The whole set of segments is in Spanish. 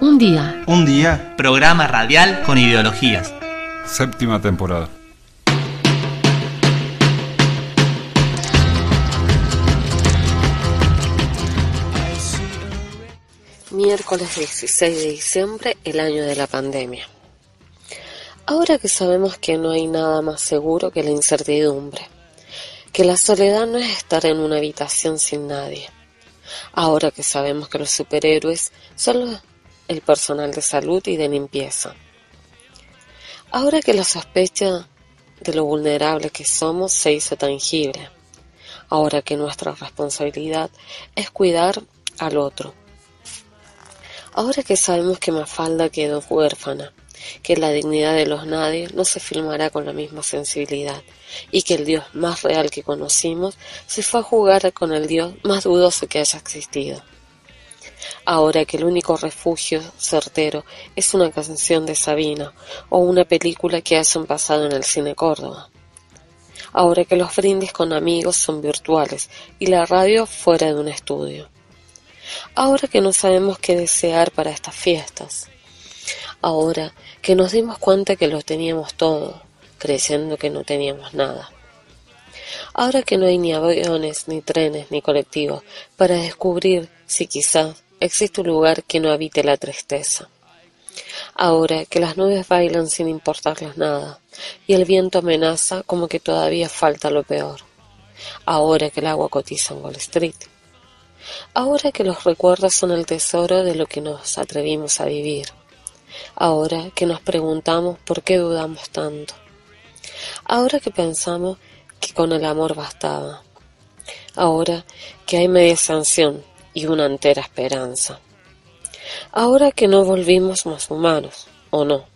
Un día. Un día. Programa radial con ideologías. Séptima temporada. Miércoles 16 de diciembre, el año de la pandemia. Ahora que sabemos que no hay nada más seguro que la incertidumbre, que la soledad no es estar en una habitación sin nadie, ahora que sabemos que los superhéroes son el personal de salud y de limpieza, ahora que la sospecha de lo vulnerable que somos se hizo tangible, ahora que nuestra responsabilidad es cuidar al otro, ahora que sabemos que Mafalda quedó huérfana, que la dignidad de los nadie no se filmará con la misma sensibilidad y que el Dios más real que conocimos se fue a jugar con el Dios más dudoso que haya existido. Ahora que el único refugio certero es una canción de Sabina o una película que hayan pasado en el cine Córdoba. Ahora que los brindis con amigos son virtuales y la radio fuera de un estudio. Ahora que no sabemos qué desear para estas fiestas ahora que nos dimos cuenta que lo teníamos todo, creyendo que no teníamos nada. Ahora que no hay ni aviones, ni trenes, ni colectivos, para descubrir si quizás existe un lugar que no habite la tristeza. Ahora que las nubes bailan sin importarles nada, y el viento amenaza como que todavía falta lo peor. Ahora que el agua cotiza en Wall Street. Ahora que los recuerdos son el tesoro de lo que nos atrevimos a vivir ahora que nos preguntamos por qué dudamos tanto, ahora que pensamos que con el amor bastaba, ahora que hay media sanción y una entera esperanza, ahora que no volvimos más humanos, o no,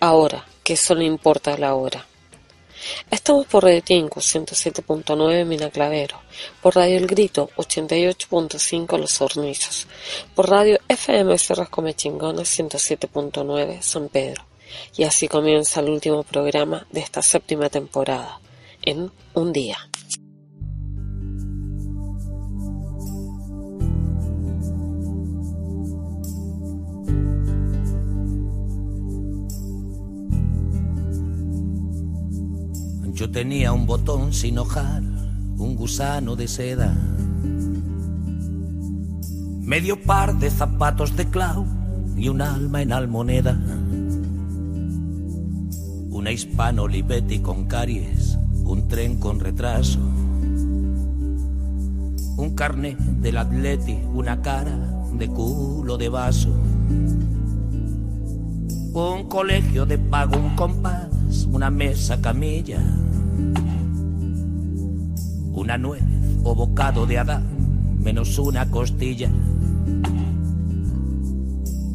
ahora que solo importa la hora. Estamos por Radio Tinku 107.9 Mina Clavero, por Radio El Grito 88.5 Los Hornillos, por Radio FM Cerras Come Chingones 107.9 San Pedro. Y así comienza el último programa de esta séptima temporada, en un día. Yo tenía un botón sin hojar, un gusano de seda, medio par de zapatos de clau y un alma en almoneda. Una hispano Olivetti con caries, un tren con retraso, un carnet del atleti, una cara de culo de vaso, un colegio de pago, un compás una mesa camilla, una nuez o bocado de Adán, menos una costilla,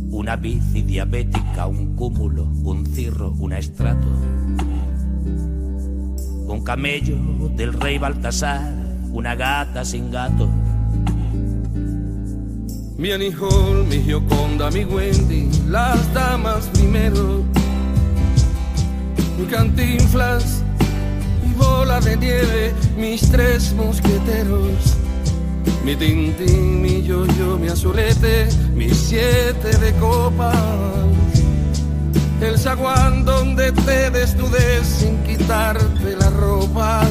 una bici diabética, un cúmulo, un cirro, un estrato, un camello del rey Baltasar, una gata sin gato. Mi Anijol, mi Gioconda, mi Wendy, las damas primero mi cantinflas, mi bola de nieve, mis tres mosqueteros, mi tintín, mi yo-yo, mi azulete, mis siete de copas, el zaguán donde te desnudes sin quitarte la ropa.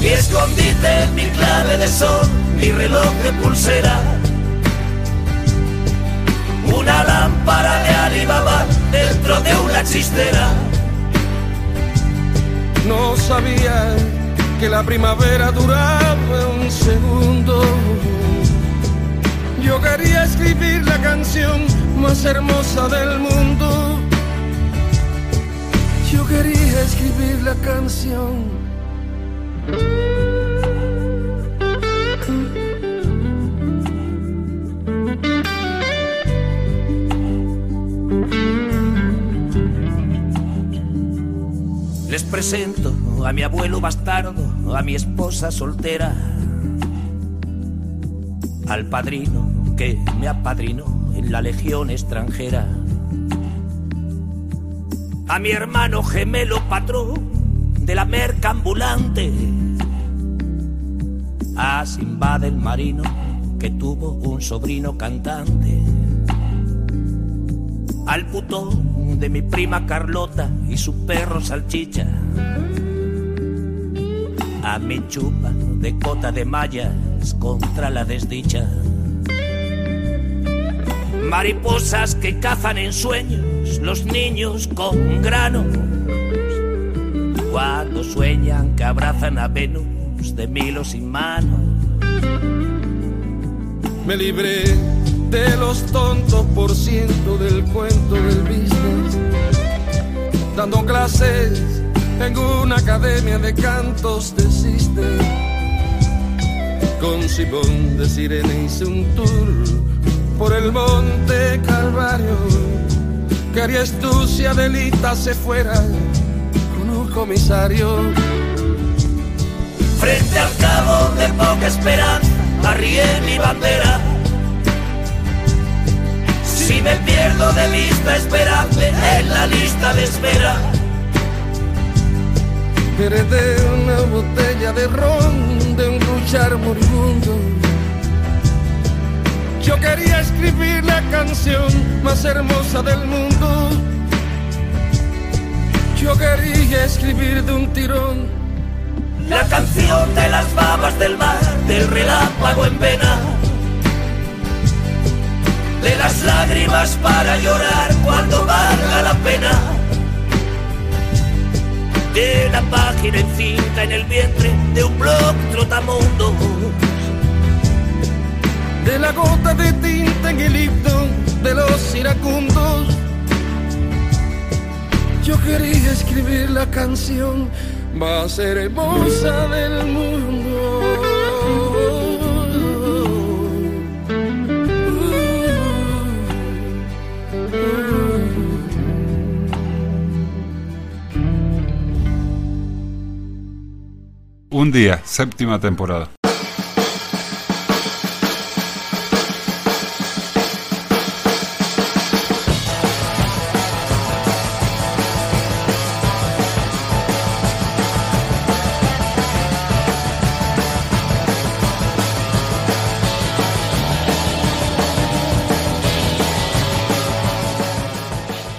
Mi escondite, mi clave de sol, mi reloj de pulsera, una lámpara de Alibaba dentro de una chistera. No sabía que la primavera duraba un segundo. Yo quería escribir la canción más hermosa del mundo. Yo quería escribir la canción. Les presento a mi abuelo bastardo, a mi esposa soltera, al padrino que me apadrinó en la legión extranjera, a mi hermano gemelo patrón de la merca ambulante, a Simba del marino que tuvo un sobrino cantante. Al putón de mi prima Carlota y su perro salchicha. A mi chupa de cota de mallas contra la desdicha. Mariposas que cazan en sueños los niños con grano. Cuando sueñan que abrazan a Venus de milos sin manos. Me libré de los tontos por ciento del cuento del business. Dando clases en una academia de cantos de Cisne. Con Simón de Sirena hice un tour por el monte Calvario. Que harías tú si Adelita se fuera con un comisario? Frente al cabo de poca esperanza, arrié mi bandera. Me pierdo de vista, esperadme en la lista de espera. Heredé una botella de ron de un luchar moribundo. Yo quería escribir la canción más hermosa del mundo. Yo quería escribir de un tirón La canción de las babas del mar, del relámpago en vena. De las lágrimas para llorar cuando valga la pena. De la página encinta en el vientre de un blog trotamundo. de la gota de tinta en el himno de los iracundos. Yo quería escribir la canción más hermosa del mundo. Un día, séptima temporada.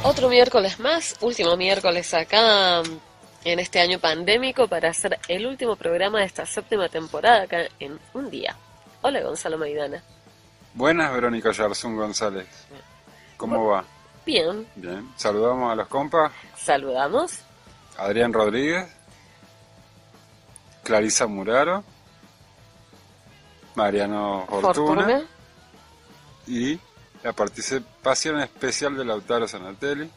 Otro miércoles más, último miércoles acá en este año pandémico para hacer el último programa de esta séptima temporada acá en un día. Hola Gonzalo Maidana. Buenas, Verónica Yarzún González. ¿Cómo va? Bien, Bien. Saludamos a los compas. saludamos. Adrián Rodríguez. Clarisa Muraro. Mariano Fortuna. Fortuna. Y la participación especial de Lautaro Sanatelli.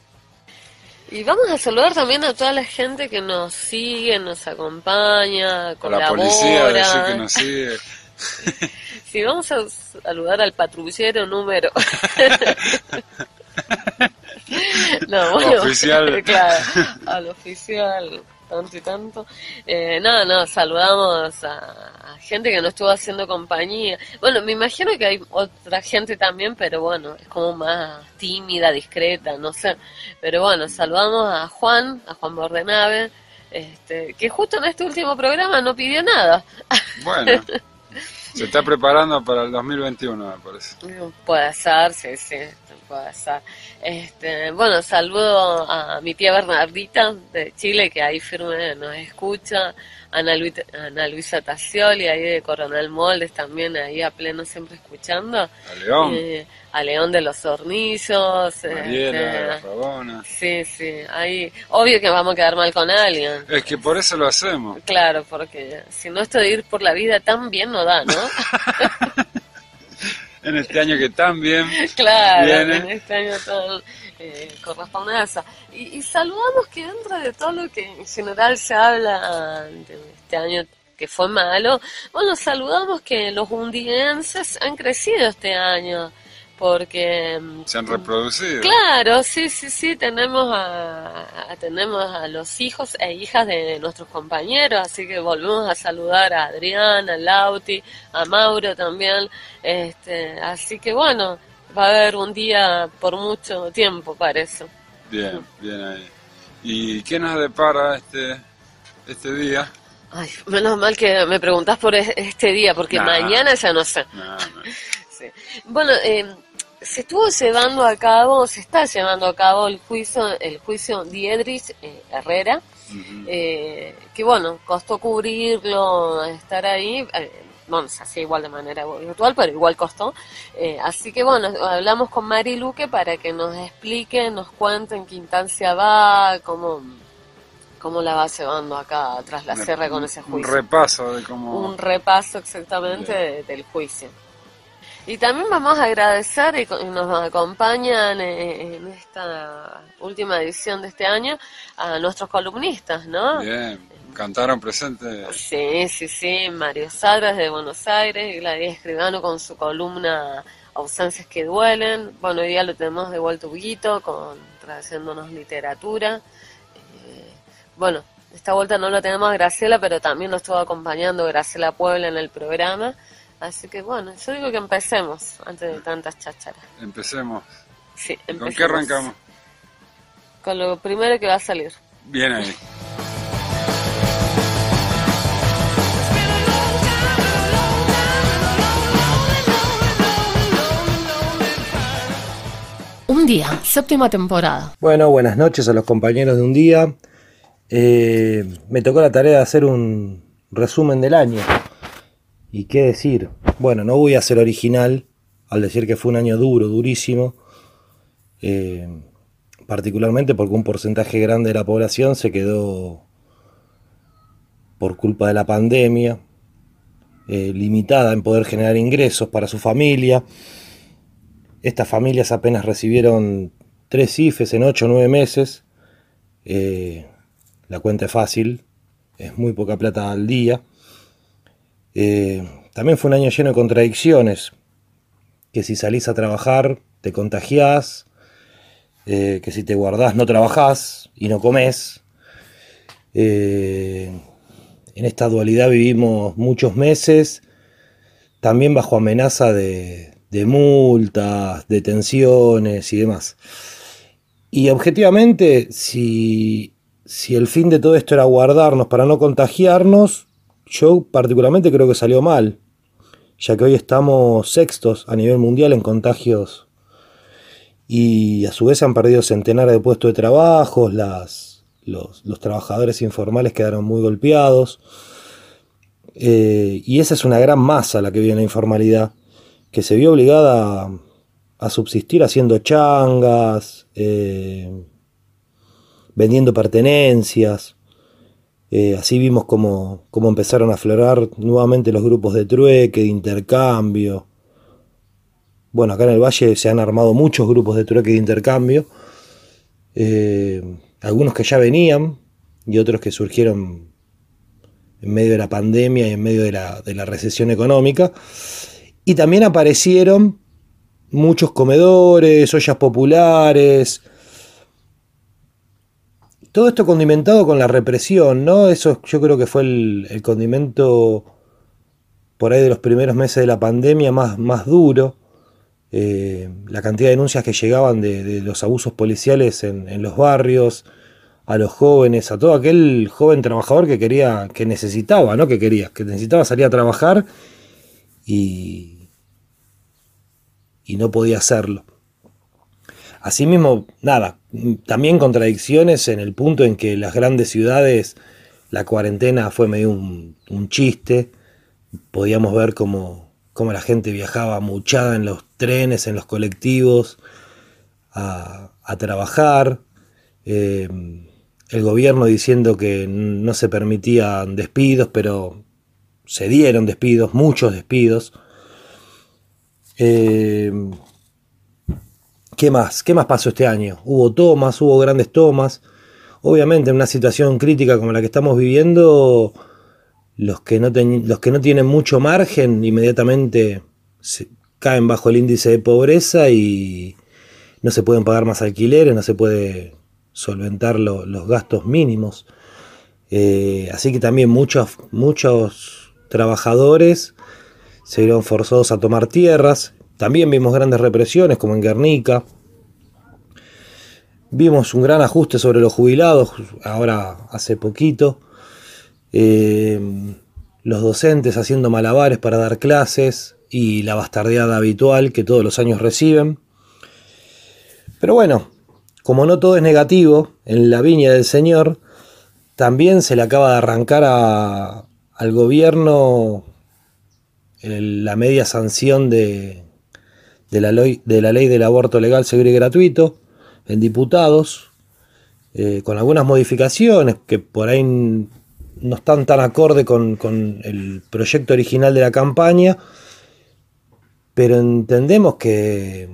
Y vamos a saludar también a toda la gente que nos sigue, nos acompaña, A la colabora. policía, decir que nos sigue. Sí, vamos a saludar al patrullero número. no, bueno, Oficial. claro, al oficial, tanto y tanto. Eh, no, no, saludamos a, a gente que nos estuvo haciendo compañía. Bueno, me imagino que hay otra gente también, pero bueno, es como más tímida, discreta, no sé. Pero bueno, saludamos a Juan, a Juan Bordenave, este, que justo en este último programa no pidió nada. Bueno, se está preparando para el 2021, me parece. Puede ser, sí, sí, puede ser. Este, bueno, saludo a mi tía Bernardita de Chile, que ahí firme nos escucha, Ana, Ana Luisa Tassioli, ahí de Coronel Moldes, también ahí a pleno siempre escuchando. A León, Eh, a León de los Hornillos. Mariela, este, la Rabona. sí, sí, ahí, obvio que vamos a quedar mal con alguien. Es que por eso lo hacemos. Claro, porque si no esto de ir por la vida tan bien no da, ¿no? En este año que tan bien Claro, viene. en este año tan eh, corresponde a eso. Y, y saludamos que dentro de todo lo que en general se habla de este año que fue malo, bueno, saludamos que los hundienses han crecido este año, porque... Se han reproducido. Claro, sí, sí, sí, tenemos a, a- tenemos a los hijos e hijas de nuestros compañeros, así que volvemos a saludar a Adrián, a Lauti, a Mauro también, este, así que bueno, va a haber un día por mucho tiempo para eso. Bien, bien ahí. ¿Y qué nos depara este, este día? Ay, menos mal que me preguntás por este día, porque mañana ya no sé. Bueno, eh, se estuvo llevando a cabo, se está llevando a cabo el juicio, el juicio Diedrich eh, Herrera, eh, que bueno, costó cubrirlo, estar ahí, bueno, se hacía igual de manera virtual, pero igual costó. así que bueno, hablamos con Mari Luque para que nos explique, nos cuente en qué instancia va, cómo cómo la va llevando acá tras la sierra con ese juicio. Un repaso de cómo... Un repaso exactamente del juicio. Y también vamos a agradecer y nos acompañan en esta última edición de este año a nuestros columnistas, ¿no? Bien, cantaron presente. Sí, sí, sí, Mario Sadras de Buenos Aires y Gladys Escribano con su columna Ausencias que duelen. Bueno, hoy día lo tenemos de vuelta Huguito con traduciéndonos literatura. Bueno, esta vuelta no lo tenemos a Graciela, pero también nos estuvo acompañando Graciela Puebla en el programa. Así que bueno, yo digo que empecemos antes de tantas chácharas. Empecemos. Sí, empecemos. ¿Con qué arrancamos? Con lo primero que va a salir. Bien ahí. Un día, séptima temporada. Bueno, buenas noches a los compañeros de un día. Eh, me tocó la tarea de hacer un resumen del año. ¿Y qué decir? Bueno, no voy a ser original al decir que fue un año duro, durísimo. Eh, particularmente porque un porcentaje grande de la población se quedó por culpa de la pandemia, eh, limitada en poder generar ingresos para su familia. Estas familias apenas recibieron tres IFES en ocho o nueve meses. La cuenta es fácil, es muy poca plata al día. Eh, también fue un año lleno de contradicciones, que si salís a trabajar te contagiás, eh, que si te guardás no trabajás y no comés. Eh, en esta dualidad vivimos muchos meses, también bajo amenaza de, de multas, detenciones y demás. Y objetivamente, si si el fin de todo esto era guardarnos para no contagiarnos, yo particularmente creo que salió mal, ya que hoy estamos sextos a nivel mundial en contagios y a su vez han perdido centenares de puestos de trabajo, las, los, trabajadores informales quedaron muy golpeados eh, y esa es una gran masa la que vive en la informalidad, que se vio obligada a, subsistir haciendo changas, eh, vendiendo pertenencias. Eh, así vimos cómo, empezaron a aflorar nuevamente los grupos de trueque, de intercambio. Bueno, acá en el Valle se han armado muchos grupos de trueque de intercambio. Eh, algunos que ya venían y otros que surgieron en medio de la pandemia y en medio de la, de la recesión económica. Y también aparecieron muchos comedores, ollas populares, todo esto condimentado con la represión, ¿no? Eso yo creo que fue el, condimento por ahí de los primeros meses de la pandemia más, más duro. Eh, la cantidad de denuncias que llegaban de, los abusos policiales en, los barrios, a los jóvenes, a todo aquel joven trabajador que quería, que necesitaba, ¿no? Que quería, que necesitaba salir a trabajar y, y no podía hacerlo. Asimismo, nada, también contradicciones en el punto en que las grandes ciudades la cuarentena fue medio un, chiste. Podíamos ver cómo, la gente viajaba muchada en los trenes, en los colectivos, a, trabajar. Eh, el gobierno diciendo que no se permitían despidos, pero se dieron despidos, muchos despidos. Eh, ¿Qué más? ¿Qué más pasó este año? Hubo tomas, hubo grandes tomas. Obviamente en una situación crítica como la que estamos viviendo, los que no, los que no tienen mucho margen inmediatamente caen bajo el índice de pobreza y no se pueden pagar más alquileres, no se puede solventar los gastos mínimos. Eh, así que también muchos, muchos trabajadores se vieron forzados a tomar tierras, también vimos grandes represiones como en Guernica. Vimos un gran ajuste sobre los jubilados, ahora hace poquito. eh, los docentes haciendo malabares para dar clases y la bastardeada habitual que todos los años reciben. Pero bueno, como no todo es negativo, en la viña del Señor también se le acaba de arrancar al gobierno la media sanción de, la ley, de la ley del aborto legal, seguro y gratuito en diputados, eh, con algunas modificaciones que por ahí no están tan acorde con, el proyecto original de la campaña, pero entendemos que,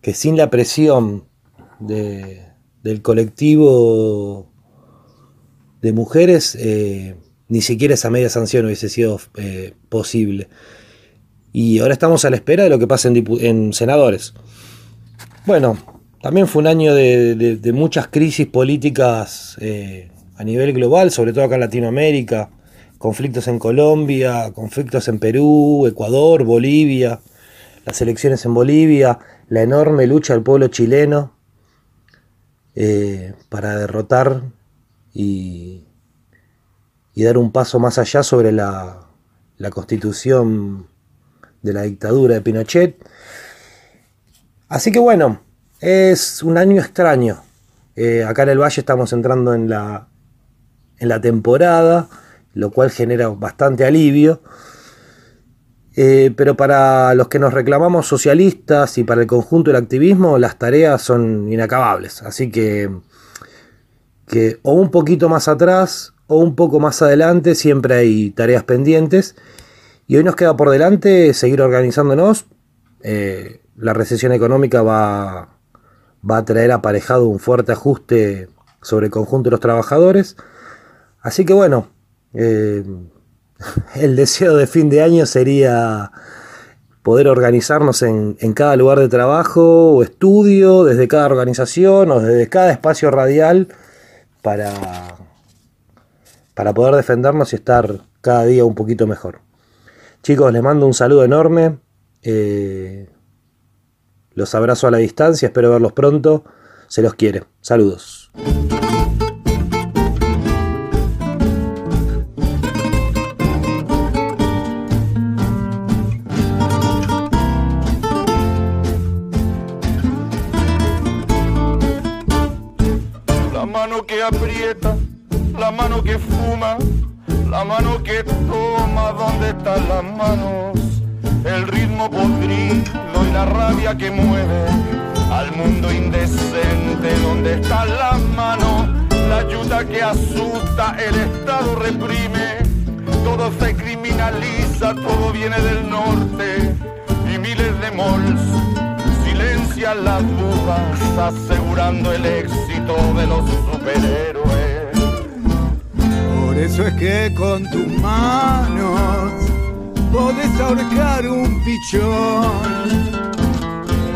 que sin la presión del colectivo de mujeres, eh, ni siquiera esa media sanción hubiese sido eh, posible. Y ahora estamos a la espera de lo que pase en, senadores. Bueno, también fue un año de, muchas crisis políticas eh, a nivel global, sobre todo acá en Latinoamérica. Conflictos en Colombia, conflictos en Perú, Ecuador, Bolivia, las elecciones en Bolivia, la enorme lucha del pueblo chileno eh, para derrotar y, y dar un paso más allá sobre la, constitución de la dictadura de Pinochet. Así que bueno, es un año extraño. Eh, acá en el Valle estamos entrando en la, en la temporada, lo cual genera bastante alivio. Eh, pero para los que nos reclamamos socialistas y para el conjunto del activismo, las tareas son inacabables. Así que, que o un poquito más atrás o un poco más adelante siempre hay tareas pendientes. Y hoy nos queda por delante seguir organizándonos. Eh, la recesión económica va, va a traer aparejado un fuerte ajuste sobre el conjunto de los trabajadores. Así que bueno, eh, el deseo de fin de año sería poder organizarnos en, cada lugar de trabajo o estudio, desde cada organización o desde cada espacio radial para para poder defendernos y estar cada día un poquito mejor. Chicos, les mando un saludo enorme. Eh, los abrazo a la distancia, espero verlos pronto. Se los quiere. Saludos. La mano que aprieta la mano que fuma, la mano que toma, ¿dónde están las manos? El ritmo podrido y la rabia que mueve al mundo indecente, ¿dónde están las manos? La ayuda que asusta, el Estado reprime, todo se criminaliza, todo viene del norte y miles de mols silencian las dudas, asegurando el éxito de los superhéroes. Eso es que con tus manos podés ahorcar un pichón.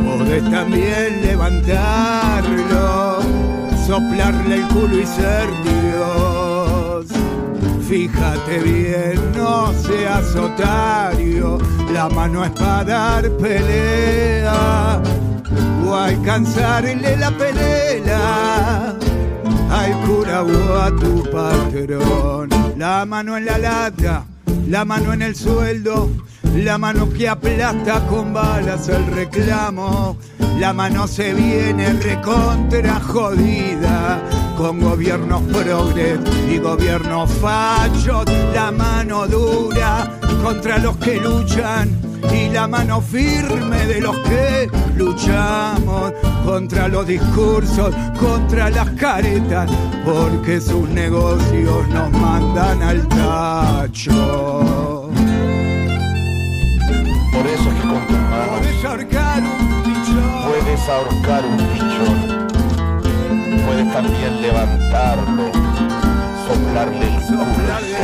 Podés también levantarlo, soplarle el culo y ser Dios. Fíjate bien, no seas otario, la mano es para dar pelea o alcanzarle la pelea al cura a tu patrón. La mano en la lata, la mano en el sueldo, la mano que aplasta con balas el reclamo. La mano se viene recontra jodida con gobiernos progres y gobiernos fachos. La mano dura contra los que luchan y la mano firme de los que luchamos contra los discursos, contra las caretas, porque sus negocios nos mandan al tacho. Por eso es que con tus manos puedes ahorcar un pichón, puedes ahorcar un pichón, puedes también levantarlo, soplarle el soplarle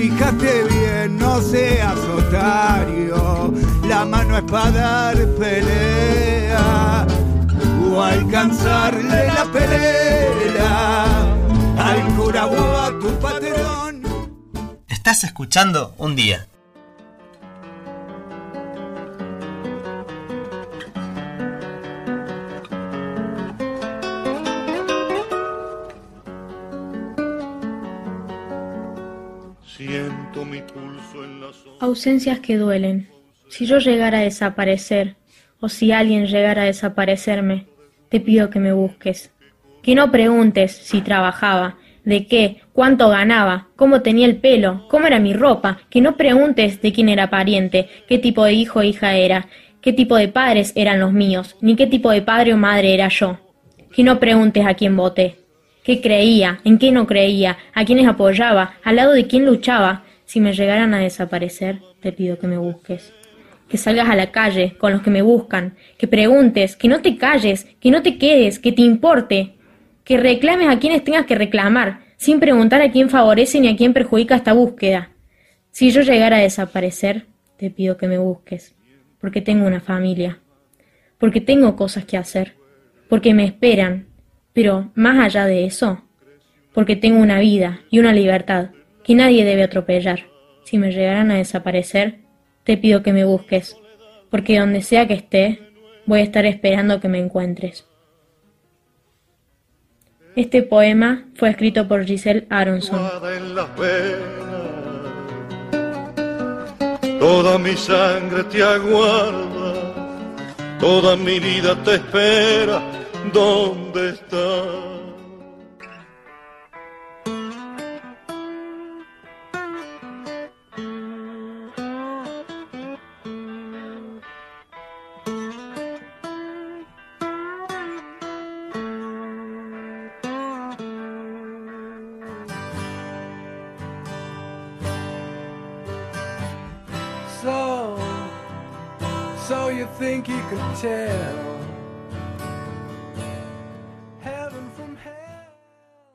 Fíjate bien, no seas otario, la mano es para dar pelea o alcanzarle la pelea al cura o a tu patrón. Estás escuchando un día. Ausencias que duelen. Si yo llegara a desaparecer, o si alguien llegara a desaparecerme, te pido que me busques. Que no preguntes si trabajaba, de qué, cuánto ganaba, cómo tenía el pelo, cómo era mi ropa, que no preguntes de quién era pariente, qué tipo de hijo o hija era, qué tipo de padres eran los míos, ni qué tipo de padre o madre era yo. Que no preguntes a quién voté, qué creía, en qué no creía, a quiénes apoyaba, al lado de quién luchaba. Si me llegaran a desaparecer, te pido que me busques. Que salgas a la calle con los que me buscan, que preguntes, que no te calles, que no te quedes, que te importe, que reclames a quienes tengas que reclamar, sin preguntar a quién favorece ni a quién perjudica esta búsqueda. Si yo llegara a desaparecer, te pido que me busques, porque tengo una familia, porque tengo cosas que hacer, porque me esperan, pero más allá de eso, porque tengo una vida y una libertad que nadie debe atropellar. Si me llegaran a desaparecer, te pido que me busques, porque donde sea que esté, voy a estar esperando que me encuentres. Este poema fue escrito por Giselle Aronson. Toda mi sangre te aguarda, toda mi vida te espera. ¿Dónde estás?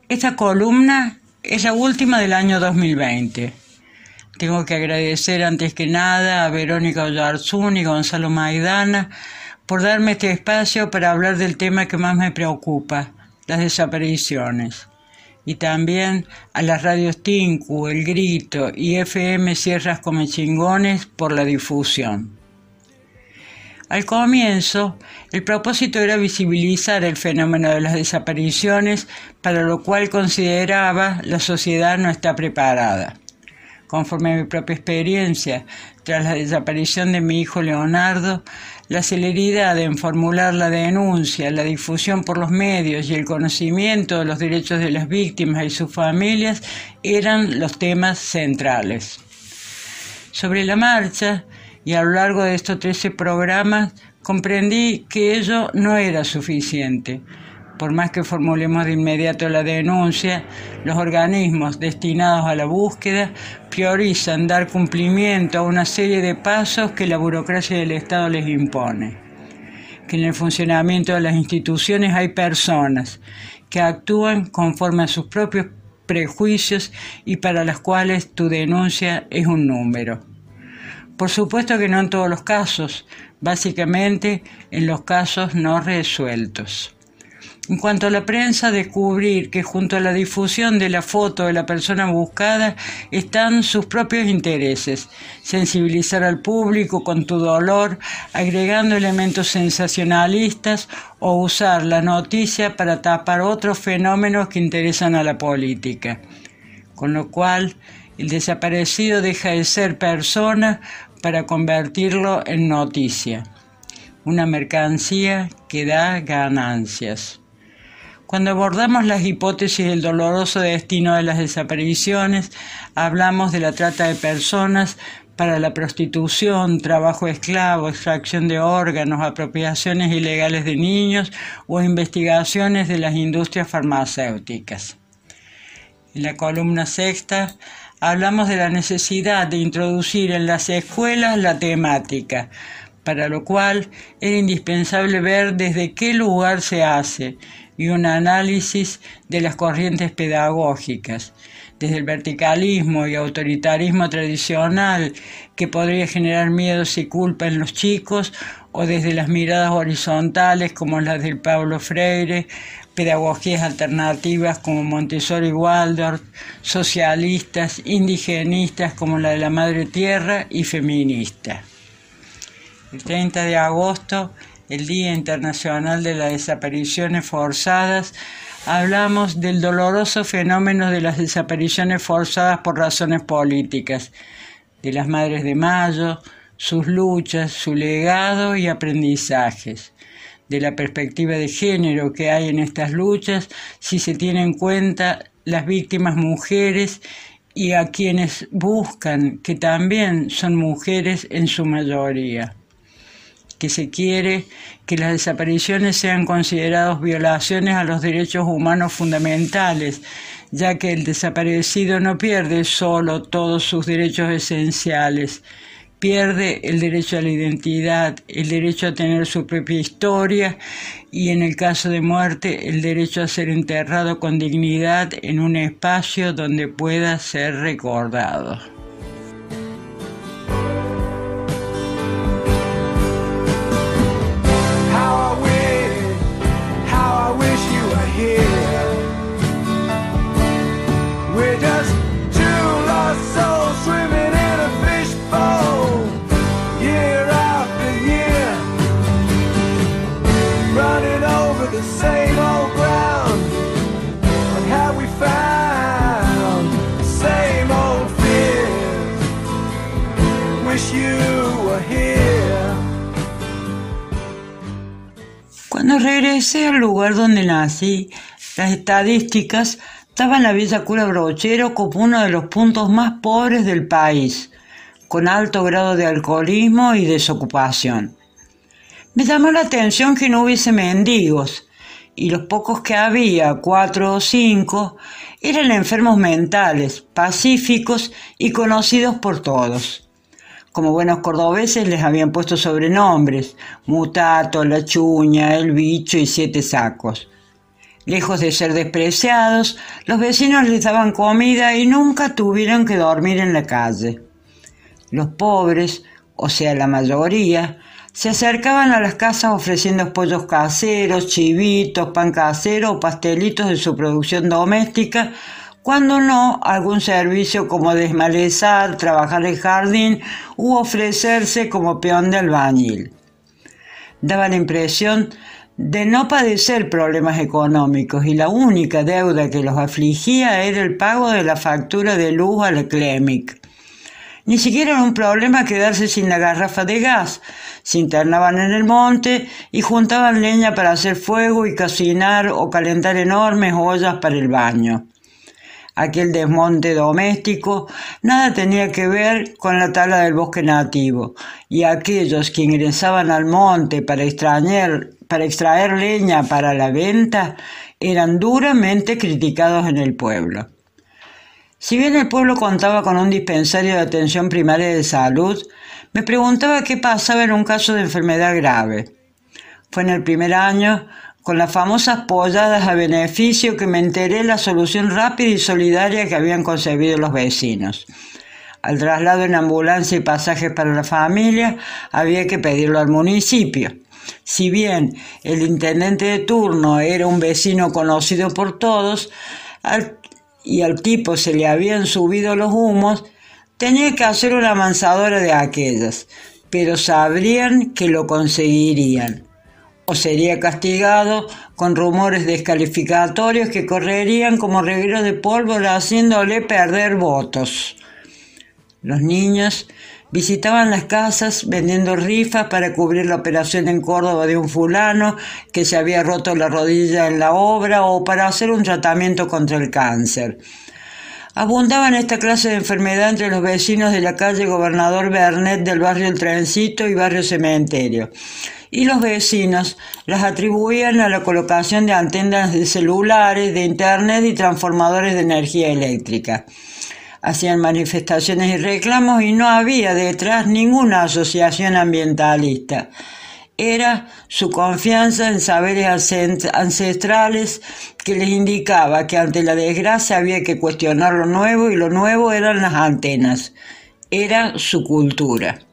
Esta columna es la última del año 2020. Tengo que agradecer antes que nada a Verónica Ollarzún y Gonzalo Maidana por darme este espacio para hablar del tema que más me preocupa, las desapariciones. Y también a las radios Tinku, El Grito y FM Sierras Come Chingones por la difusión. Al comienzo, el propósito era visibilizar el fenómeno de las desapariciones, para lo cual consideraba la sociedad no está preparada. Conforme a mi propia experiencia, tras la desaparición de mi hijo Leonardo, la celeridad en formular la denuncia, la difusión por los medios y el conocimiento de los derechos de las víctimas y sus familias eran los temas centrales. Sobre la marcha, y a lo largo de estos 13 programas comprendí que ello no era suficiente. Por más que formulemos de inmediato la denuncia, los organismos destinados a la búsqueda priorizan dar cumplimiento a una serie de pasos que la burocracia del Estado les impone. Que en el funcionamiento de las instituciones hay personas que actúan conforme a sus propios prejuicios y para las cuales tu denuncia es un número. Por supuesto que no en todos los casos, básicamente en los casos no resueltos. En cuanto a la prensa, descubrir que junto a la difusión de la foto de la persona buscada están sus propios intereses, sensibilizar al público con tu dolor, agregando elementos sensacionalistas o usar la noticia para tapar otros fenómenos que interesan a la política. Con lo cual, el desaparecido deja de ser persona para convertirlo en noticia, una mercancía que da ganancias. Cuando abordamos las hipótesis del doloroso destino de las desapariciones, hablamos de la trata de personas para la prostitución, trabajo esclavo, extracción de órganos, apropiaciones ilegales de niños o investigaciones de las industrias farmacéuticas. En la columna sexta hablamos de la necesidad de introducir en las escuelas la temática, para lo cual era indispensable ver desde qué lugar se hace y un análisis de las corrientes pedagógicas, desde el verticalismo y autoritarismo tradicional que podría generar miedos y culpa en los chicos, o desde las miradas horizontales como las del Pablo Freire pedagogías alternativas como Montessori y Waldorf, socialistas, indigenistas como la de la Madre Tierra y feministas. El 30 de agosto, el Día Internacional de las Desapariciones Forzadas, hablamos del doloroso fenómeno de las desapariciones forzadas por razones políticas, de las Madres de Mayo, sus luchas, su legado y aprendizajes, de la perspectiva de género que hay en estas luchas, si se tiene en cuenta las víctimas mujeres y a quienes buscan, que también son mujeres en su mayoría que se quiere que las desapariciones sean consideradas violaciones a los derechos humanos fundamentales, ya que el desaparecido no pierde solo todos sus derechos esenciales, pierde el derecho a la identidad, el derecho a tener su propia historia y en el caso de muerte el derecho a ser enterrado con dignidad en un espacio donde pueda ser recordado. Regresé al lugar donde nací, las estadísticas daban la Villa Cura Brochero como uno de los puntos más pobres del país, con alto grado de alcoholismo y desocupación. Me llamó la atención que no hubiese mendigos, y los pocos que había, cuatro o cinco, eran enfermos mentales, pacíficos y conocidos por todos como buenos cordobeses les habían puesto sobrenombres, Mutato, La Chuña, El Bicho y Siete Sacos. Lejos de ser despreciados, los vecinos les daban comida y nunca tuvieron que dormir en la calle. Los pobres, o sea la mayoría, se acercaban a las casas ofreciendo pollos caseros, chivitos, pan casero o pastelitos de su producción doméstica cuando no algún servicio como desmalezar, trabajar el jardín u ofrecerse como peón de albañil. Daba la impresión de no padecer problemas económicos y la única deuda que los afligía era el pago de la factura de luz a la Clemic. Ni siquiera era un problema quedarse sin la garrafa de gas. Se internaban en el monte y juntaban leña para hacer fuego y cocinar o calentar enormes ollas para el baño aquel desmonte doméstico, nada tenía que ver con la tala del bosque nativo, y aquellos que ingresaban al monte para extraer, para extraer leña para la venta eran duramente criticados en el pueblo. Si bien el pueblo contaba con un dispensario de atención primaria de salud, me preguntaba qué pasaba en un caso de enfermedad grave. Fue en el primer año con las famosas polladas a beneficio que me enteré la solución rápida y solidaria que habían concebido los vecinos. Al traslado en ambulancia y pasajes para la familia había que pedirlo al municipio. Si bien el intendente de turno era un vecino conocido por todos y al tipo se le habían subido los humos, tenía que hacer una amansadora de aquellas, pero sabrían que lo conseguirían o sería castigado con rumores descalificatorios que correrían como regueros de pólvora haciéndole perder votos. Los niños visitaban las casas vendiendo rifas para cubrir la operación en Córdoba de un fulano que se había roto la rodilla en la obra o para hacer un tratamiento contra el cáncer. Abundaban esta clase de enfermedad entre los vecinos de la calle Gobernador Bernet del barrio El Trencito y barrio Cementerio y los vecinos las atribuían a la colocación de antenas de celulares, de internet y transformadores de energía eléctrica. Hacían manifestaciones y reclamos y no había detrás ninguna asociación ambientalista. Era su confianza en saberes ancestrales que les indicaba que ante la desgracia había que cuestionar lo nuevo y lo nuevo eran las antenas. Era su cultura.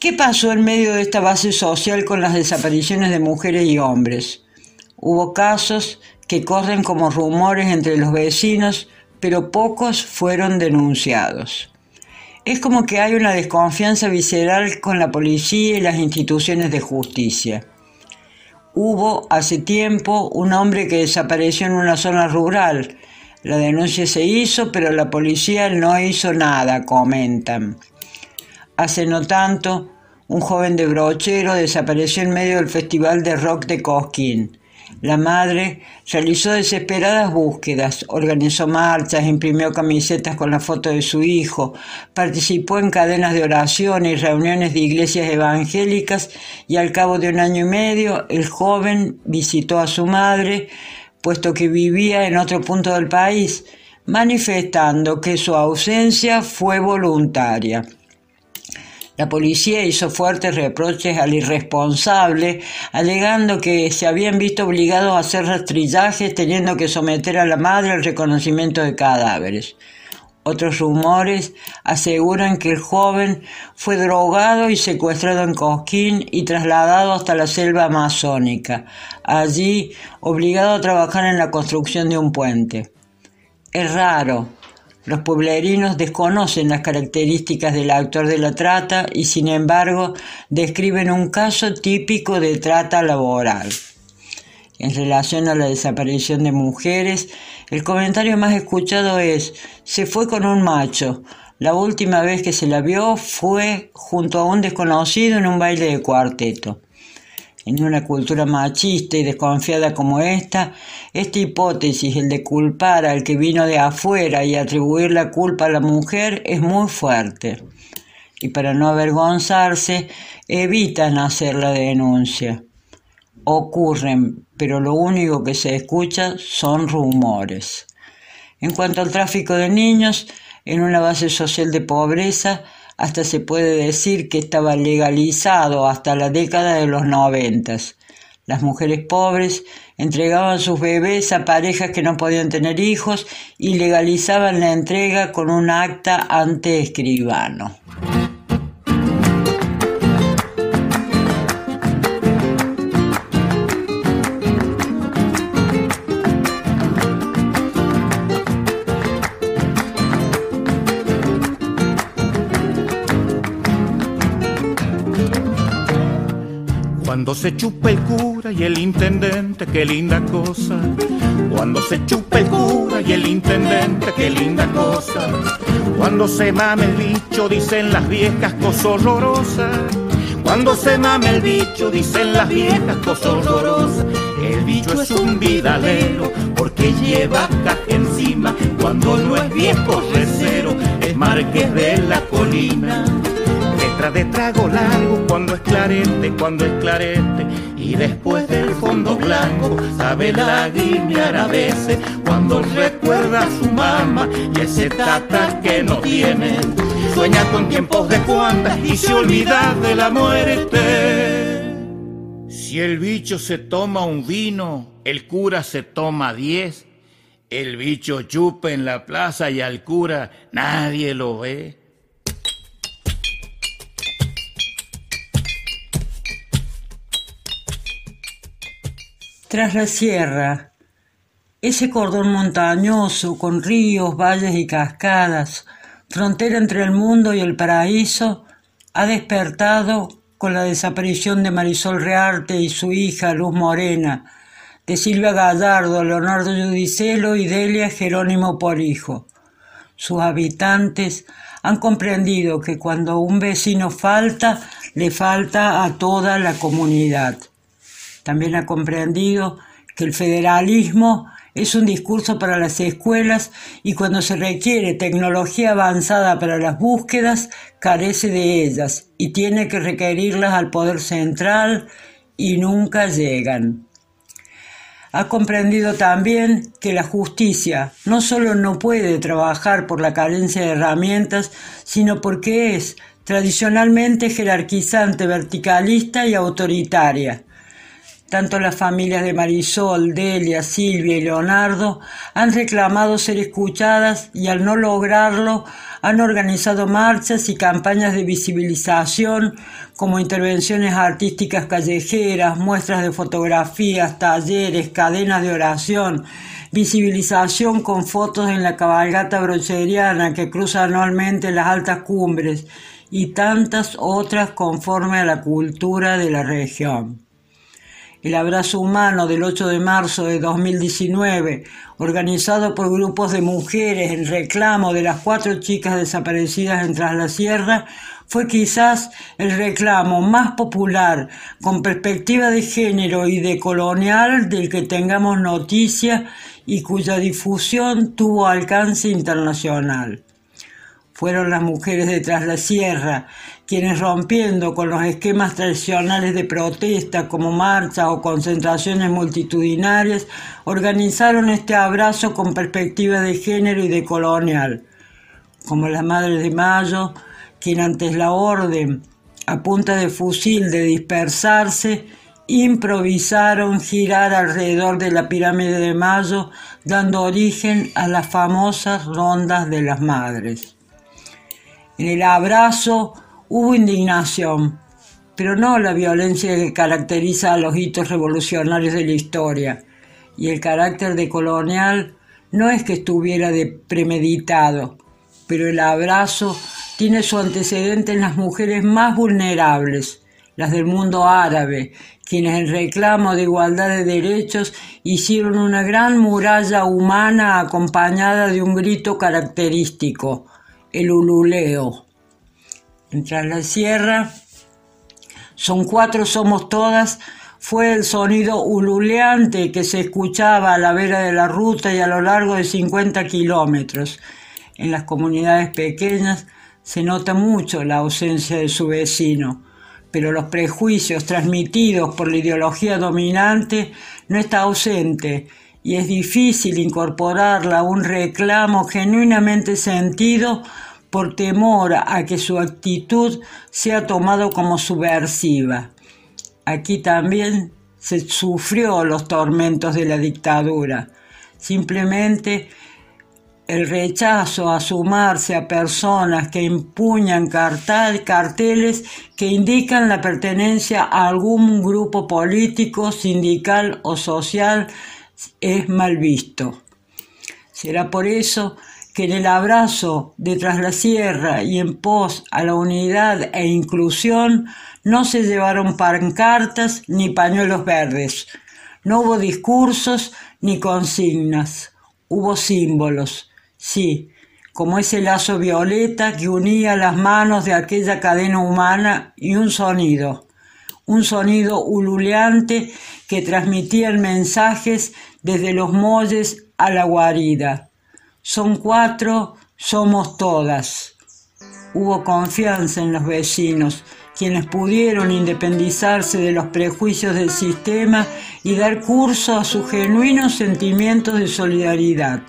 ¿Qué pasó en medio de esta base social con las desapariciones de mujeres y hombres? Hubo casos que corren como rumores entre los vecinos, pero pocos fueron denunciados. Es como que hay una desconfianza visceral con la policía y las instituciones de justicia. Hubo hace tiempo un hombre que desapareció en una zona rural, La denuncia se hizo, pero la policía no hizo nada, comentan. Hace no tanto, un joven de brochero desapareció en medio del festival de rock de Cosquín. La madre realizó desesperadas búsquedas, organizó marchas, imprimió camisetas con la foto de su hijo, participó en cadenas de oración y reuniones de iglesias evangélicas y al cabo de un año y medio el joven visitó a su madre, puesto que vivía en otro punto del país, manifestando que su ausencia fue voluntaria. La policía hizo fuertes reproches al irresponsable, alegando que se habían visto obligados a hacer rastrillajes teniendo que someter a la madre al reconocimiento de cadáveres. Otros rumores aseguran que el joven fue drogado y secuestrado en Cosquín y trasladado hasta la selva amazónica, allí obligado a trabajar en la construcción de un puente. Es raro, los pueblerinos desconocen las características del actor de la trata y sin embargo describen un caso típico de trata laboral. En relación a la desaparición de mujeres, el comentario más escuchado es, se fue con un macho. La última vez que se la vio fue junto a un desconocido en un baile de cuarteto. En una cultura machista y desconfiada como esta, esta hipótesis, el de culpar al que vino de afuera y atribuir la culpa a la mujer, es muy fuerte. Y para no avergonzarse, evitan hacer la denuncia. Ocurren, pero lo único que se escucha son rumores. En cuanto al tráfico de niños, en una base social de pobreza, hasta se puede decir que estaba legalizado hasta la década de los noventas. Las mujeres pobres entregaban sus bebés a parejas que no podían tener hijos y legalizaban la entrega con un acta ante escribano. Cuando se chupa el cura y el intendente, qué linda cosa. Cuando se chupa el cura y el intendente, qué linda cosa. Cuando se mame el bicho, dicen las viejas cosas horrorosas. Cuando se mame el bicho, dicen las viejas cosas horrorosas. El bicho es un vidalero porque lleva caja encima. Cuando no es viejo recero, es marqués de la colina de trago largo cuando es clarete, cuando es clarete. Y después del fondo blanco sabe lagrimear a veces cuando recuerda a su mamá y ese tata que no tiene. Sueña con tiempos de cuantas y se olvida de la muerte. Si el bicho se toma un vino, el cura se toma diez. El bicho chupa en la plaza y al cura nadie lo ve. Tras la sierra, ese cordón montañoso con ríos, valles y cascadas, frontera entre el mundo y el paraíso, ha despertado con la desaparición de Marisol Rearte y su hija Luz Morena, de Silvia Gallardo, Leonardo Judicelo y Delia Jerónimo por hijo. Sus habitantes han comprendido que cuando un vecino falta, le falta a toda la comunidad. También ha comprendido que el federalismo es un discurso para las escuelas y cuando se requiere tecnología avanzada para las búsquedas, carece de ellas y tiene que requerirlas al poder central y nunca llegan. Ha comprendido también que la justicia no solo no puede trabajar por la carencia de herramientas, sino porque es tradicionalmente jerarquizante, verticalista y autoritaria tanto las familias de Marisol, Delia, Silvia y Leonardo han reclamado ser escuchadas y al no lograrlo han organizado marchas y campañas de visibilización como intervenciones artísticas callejeras, muestras de fotografías, talleres, cadenas de oración, visibilización con fotos en la cabalgata brocheriana que cruza anualmente las altas cumbres y tantas otras conforme a la cultura de la región. El abrazo humano del 8 de marzo de 2019, organizado por grupos de mujeres en reclamo de las cuatro chicas desaparecidas en Tras la Sierra, fue quizás el reclamo más popular con perspectiva de género y de colonial del que tengamos noticia y cuya difusión tuvo alcance internacional. Fueron las mujeres de Tras la Sierra quienes rompiendo con los esquemas tradicionales de protesta como marchas o concentraciones multitudinarias, organizaron este abrazo con perspectiva de género y de colonial, como las Madres de Mayo, quien antes la orden, a punta de fusil de dispersarse, improvisaron girar alrededor de la pirámide de Mayo, dando origen a las famosas rondas de las madres. En el abrazo Hubo indignación, pero no la violencia que caracteriza a los hitos revolucionarios de la historia. Y el carácter de colonial no es que estuviera de premeditado, pero el abrazo tiene su antecedente en las mujeres más vulnerables, las del mundo árabe, quienes en reclamo de igualdad de derechos hicieron una gran muralla humana acompañada de un grito característico, el ululeo. Tras la sierra, son cuatro, somos todas, fue el sonido ululeante que se escuchaba a la vera de la ruta y a lo largo de 50 kilómetros. En las comunidades pequeñas se nota mucho la ausencia de su vecino, pero los prejuicios transmitidos por la ideología dominante no está ausente y es difícil incorporarla a un reclamo genuinamente sentido por temor a que su actitud sea tomado como subversiva. Aquí también se sufrió los tormentos de la dictadura. Simplemente el rechazo a sumarse a personas que empuñan carteles que indican la pertenencia a algún grupo político, sindical o social es mal visto. Será por eso que en el abrazo de tras la sierra y en pos a la unidad e inclusión no se llevaron pancartas ni pañuelos verdes, no hubo discursos ni consignas, hubo símbolos, sí, como ese lazo violeta que unía las manos de aquella cadena humana y un sonido, un sonido ululeante que transmitía mensajes desde los molles a la guarida son cuatro, somos todas. Hubo confianza en los vecinos, quienes pudieron independizarse de los prejuicios del sistema y dar curso a sus genuinos sentimientos de solidaridad.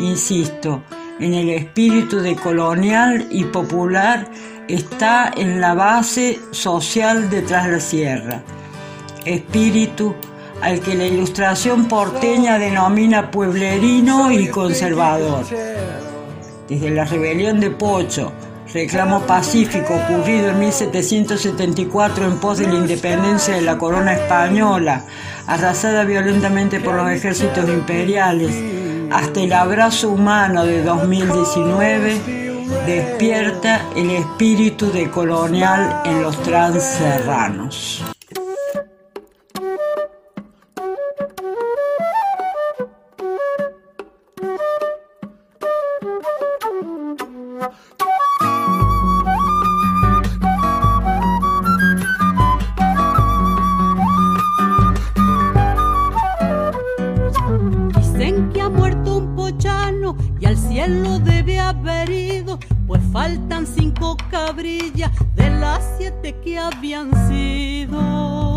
Insisto, en el espíritu de colonial y popular está en la base social de la sierra. Espíritu al que la ilustración porteña denomina pueblerino y conservador. Desde la rebelión de Pocho, reclamo pacífico ocurrido en 1774 en pos de la independencia de la corona española, arrasada violentamente por los ejércitos imperiales, hasta el abrazo humano de 2019, despierta el espíritu de colonial en los transerranos. Chacarera, chacarera, que canta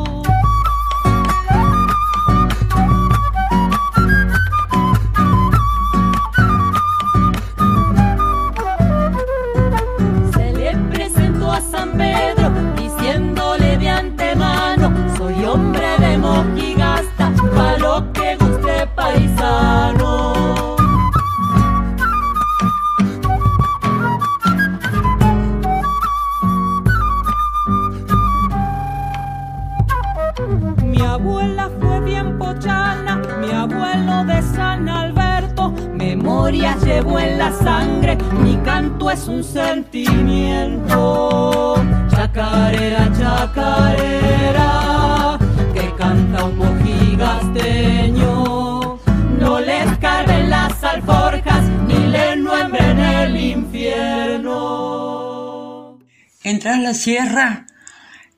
Sierra,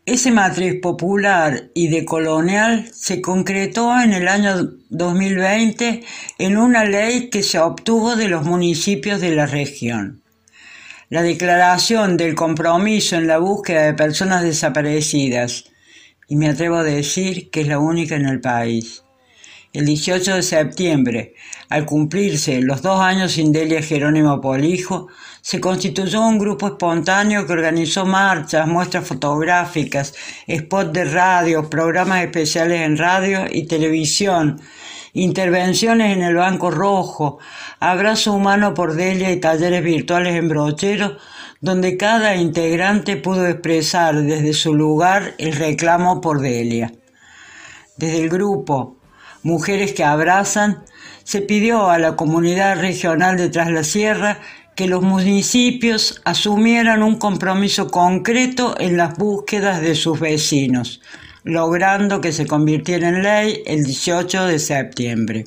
ese matriz popular y decolonial se concretó en el año 2020 en una ley que se obtuvo de los municipios de la región. La declaración del compromiso en la búsqueda de personas desaparecidas, y me atrevo a decir que es la única en el país. El 18 de septiembre, al cumplirse los dos años sin Delia Jerónimo Polijo, se constituyó un grupo espontáneo que organizó marchas, muestras fotográficas, spots de radio, programas especiales en radio y televisión, intervenciones en el Banco Rojo, abrazo humano por Delia y talleres virtuales en Brochero, donde cada integrante pudo expresar desde su lugar el reclamo por Delia. Desde el grupo Mujeres que Abrazan, se pidió a la comunidad regional de Tras la Sierra que los municipios asumieran un compromiso concreto en las búsquedas de sus vecinos, logrando que se convirtiera en ley el 18 de septiembre.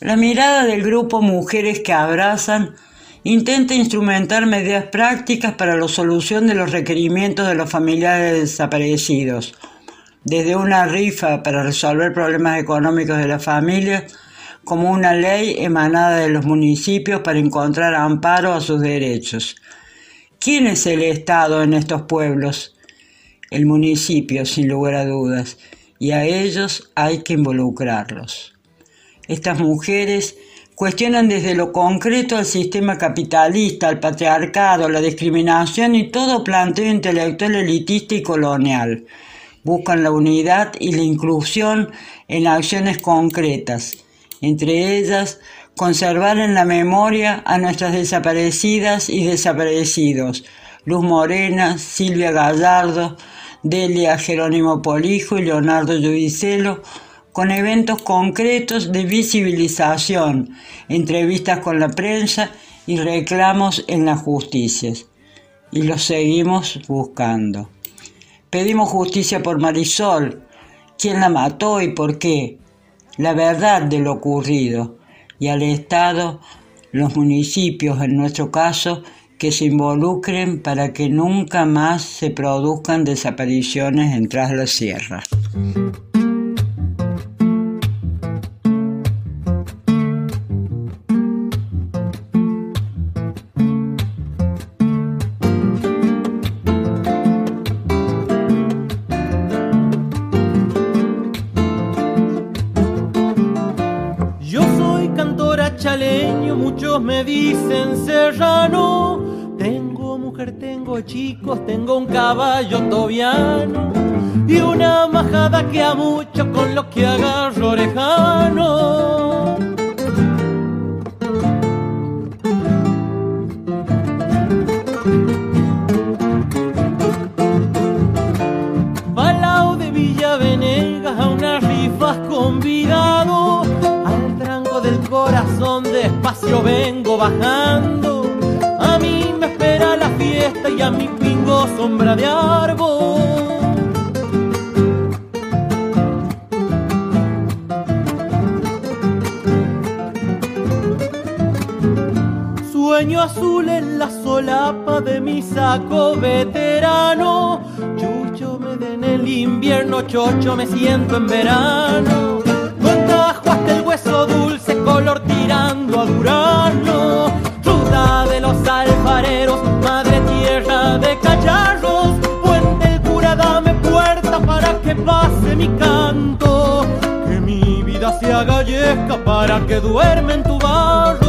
La mirada del grupo Mujeres que Abrazan intenta instrumentar medidas prácticas para la solución de los requerimientos de los familiares desaparecidos, desde una rifa para resolver problemas económicos de la familia, como una ley emanada de los municipios para encontrar amparo a sus derechos. ¿Quién es el Estado en estos pueblos? El municipio, sin lugar a dudas, y a ellos hay que involucrarlos. Estas mujeres cuestionan desde lo concreto al sistema capitalista, al patriarcado, la discriminación y todo planteo intelectual elitista y colonial. Buscan la unidad y la inclusión en acciones concretas entre ellas conservar en la memoria a nuestras desaparecidas y desaparecidos, Luz Morena, Silvia Gallardo, Delia Jerónimo Polijo y Leonardo Judicelo, con eventos concretos de visibilización, entrevistas con la prensa y reclamos en las justicias. Y los seguimos buscando. Pedimos justicia por Marisol, quién la mató y por qué la verdad de lo ocurrido y al Estado, los municipios en nuestro caso, que se involucren para que nunca más se produzcan desapariciones en tras la sierra. Me dicen serrano. Tengo mujer, tengo chicos, tengo un caballo tobiano y una majada que a mucho con lo que agarro orejano. Despacio vengo bajando. A mí me espera la fiesta y a mi pingo sombra de árbol. Sueño azul en la solapa de mi saco veterano. Chucho me den el invierno, chocho me siento en verano. Con tajo hasta el hueso dulce color tirando a Durano, ruta de los alfareros, madre tierra de cacharros, puente el cura dame puerta para que pase mi canto, que mi vida se haga para que duerme en tu barro.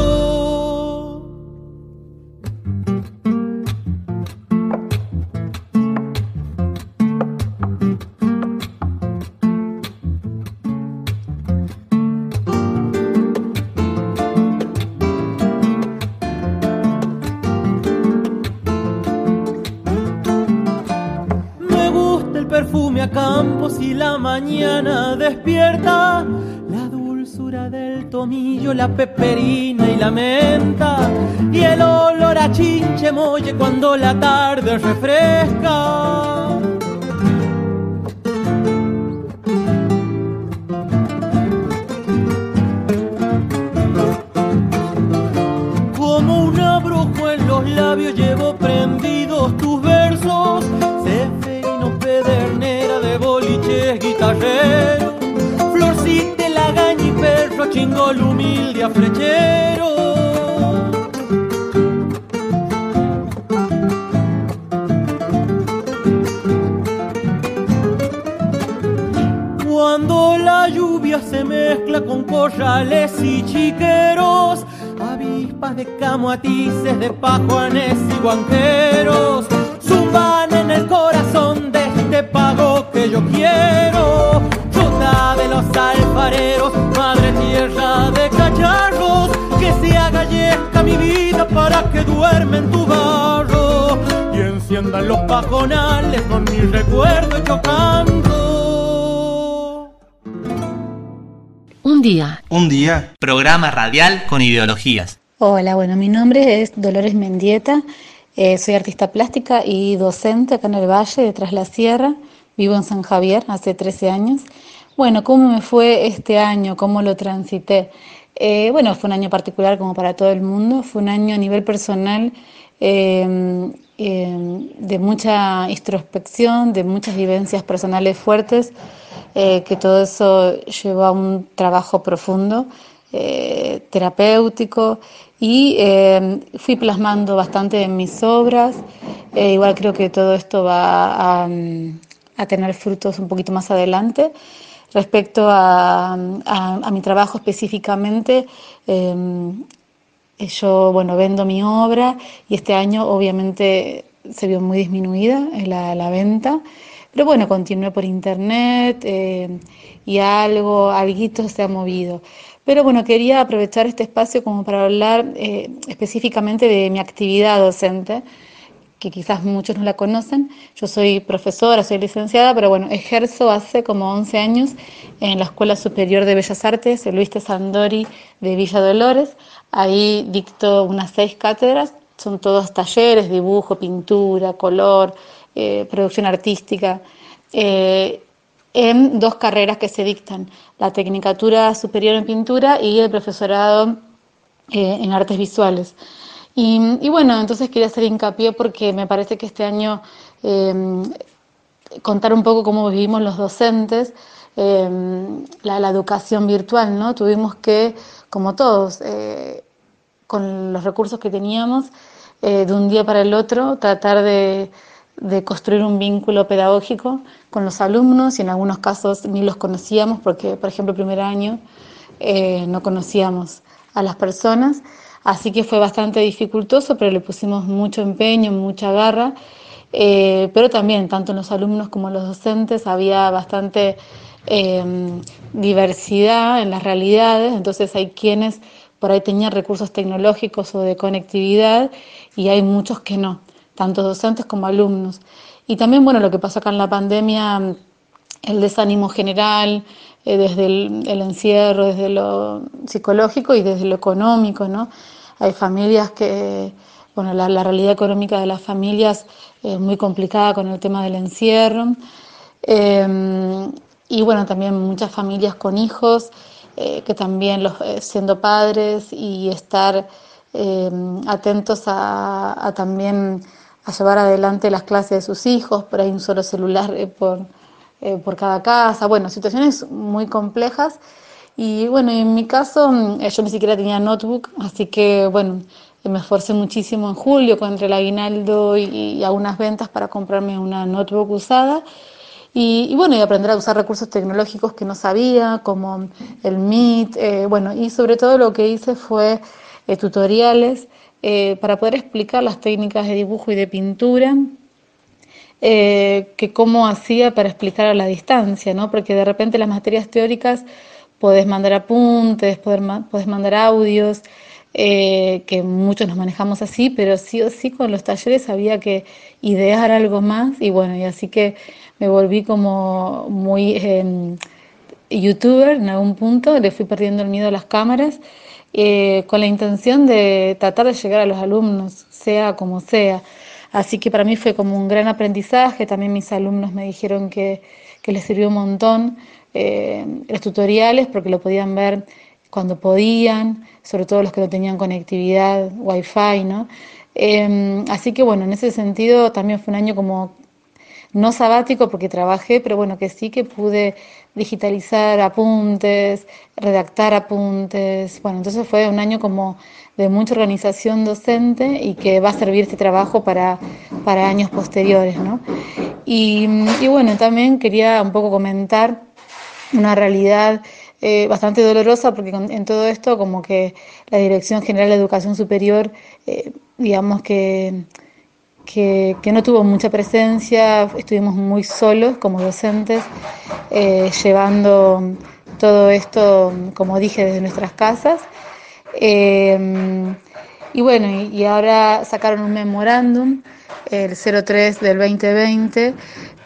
Mañana despierta la dulzura del tomillo, la peperina y la menta y el olor a chinche molle cuando la tarde refresca. Cuando la lluvia se mezcla con corrales y chiqueros, avispas de camoatices, de pajuanes y guanqueros, que duerme en tu barro y enciendan los pajonales con mi recuerdo chocando. Un día. Un día. Programa radial con ideologías. Hola, bueno, mi nombre es Dolores Mendieta. Eh, soy artista plástica y docente acá en el Valle, detrás de la Sierra. Vivo en San Javier hace 13 años. Bueno, ¿cómo me fue este año? ¿Cómo lo transité? Eh, bueno, fue un año particular como para todo el mundo. Fue un año a nivel personal em, em, de mucha introspección, de muchas vivencias personales fuertes. Eh, que todo eso llevó a un trabajo profundo, eh, terapéutico, y eh, fui plasmando bastante en mis obras. igual creo que todo esto va a, tener frutos un poquito más adelante. Respecto a, mi trabajo específicamente, yo bueno, vendo mi obra y este año obviamente se vio muy disminuida la, venta. Pero bueno, continué por internet eh, y algo, algo se ha movido. Pero bueno, quería aprovechar este espacio como para hablar eh, específicamente de mi actividad docente, que quizás muchos no la conocen. Yo soy profesora, soy licenciada, pero bueno, ejerzo hace como 11 años en la Escuela Superior de Bellas Artes, el Luis de Sandori de Villa Dolores. Ahí dicto unas seis cátedras, son todos talleres, dibujo, pintura, color, eh, producción artística, eh, en dos carreras que se dictan, la Tecnicatura Superior en Pintura y el profesorado eh, en Artes Visuales. Y, bueno, entonces quería hacer hincapié porque me parece que este año contar un poco cómo vivimos los docentes, la, la, educación virtual, ¿no? Tuvimos que, como todos, con los recursos que teníamos, de un día para el otro, tratar de de construir un vínculo pedagógico con los alumnos y en algunos casos ni los conocíamos porque, por ejemplo, el primer año eh, no conocíamos a las personas, así que fue bastante dificultoso, pero le pusimos mucho empeño, mucha garra, eh, pero también tanto en los alumnos como en los docentes había bastante em, diversidad en las realidades, entonces hay quienes por ahí tenían recursos tecnológicos o de conectividad y hay muchos que no tanto docentes como alumnos. Y también, bueno, lo que pasó acá en la pandemia, el desánimo general, eh, desde el, encierro, desde lo psicológico y desde lo económico, ¿no? Hay familias que, bueno, la, realidad económica de las familias es muy complicada con el tema del encierro. Em, y bueno, también muchas familias con hijos, eh, que también los, eh, siendo padres y estar em, atentos a también a llevar adelante las clases de sus hijos, por ahí un solo celular eh, por, por cada casa, bueno, situaciones muy complejas. Y bueno, en mi caso mm, yo ni siquiera tenía notebook, así que bueno, me esforcé muchísimo en julio contra el aguinaldo y, algunas ventas para comprarme una notebook usada. Y, bueno, y aprender a usar recursos tecnológicos que no sabía, como el Meet, eh, bueno, y sobre todo lo que hice fue tutoriales eh, para poder explicar las técnicas de dibujo y de pintura, eh, que cómo hacía para explicar a la distancia, ¿no? porque de repente las materias teóricas podés mandar apuntes, podés mandar audios, eh, que muchos nos manejamos así, pero sí o sí con los talleres había que idear algo más y bueno, y así que me volví como muy em, youtuber en algún punto, le fui perdiendo el miedo a las cámaras eh, con la intención de tratar de llegar a los alumnos, sea como sea. Así que para mí fue como un gran aprendizaje, también mis alumnos me dijeron que, les sirvió un montón eh, los tutoriales porque lo podían ver cuando podían, sobre todo los que no tenían conectividad, wifi, ¿no? Em, así que bueno, en ese sentido también fue un año como no sabático porque trabajé, pero bueno, que sí que pude digitalizar apuntes, redactar apuntes. Bueno, entonces fue un año como de mucha organización docente y que va a servir este trabajo para, para años posteriores, ¿no? Y, y bueno, también quería un poco comentar una realidad eh, bastante dolorosa porque en todo esto como que la Dirección General de Educación Superior, eh, digamos que, que, no tuvo mucha presencia, estuvimos muy solos como docentes, eh, llevando todo esto, como dije, desde nuestras casas. y bueno, y, y ahora sacaron un memorándum, el 03 del 2020,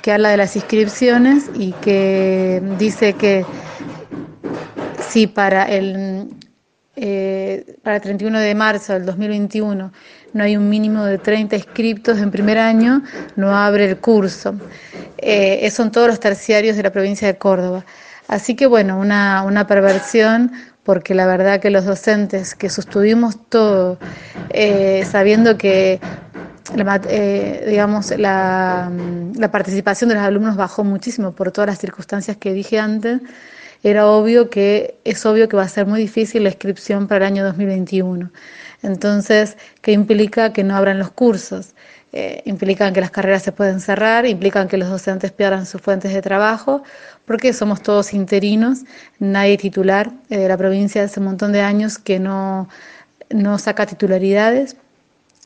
que habla de las inscripciones y que dice que si para el, eh, para el 31 de marzo del 2021 no hay un mínimo de 30 inscriptos en primer año, no abre el curso. Eh, son todos los terciarios de la provincia de Córdoba. Así que bueno, una, una perversión porque la verdad que los docentes que sostuvimos todo, eh, sabiendo que eh, digamos, la, la, participación de los alumnos bajó muchísimo por todas las circunstancias que dije antes, era obvio que es obvio que va a ser muy difícil la inscripción para el año 2021. Entonces, ¿qué implica que no abran los cursos? Eh, implican que las carreras se pueden cerrar, implican que los docentes pierdan sus fuentes de trabajo, porque somos todos interinos, nadie titular eh, de la provincia hace un montón de años que no, no saca titularidades.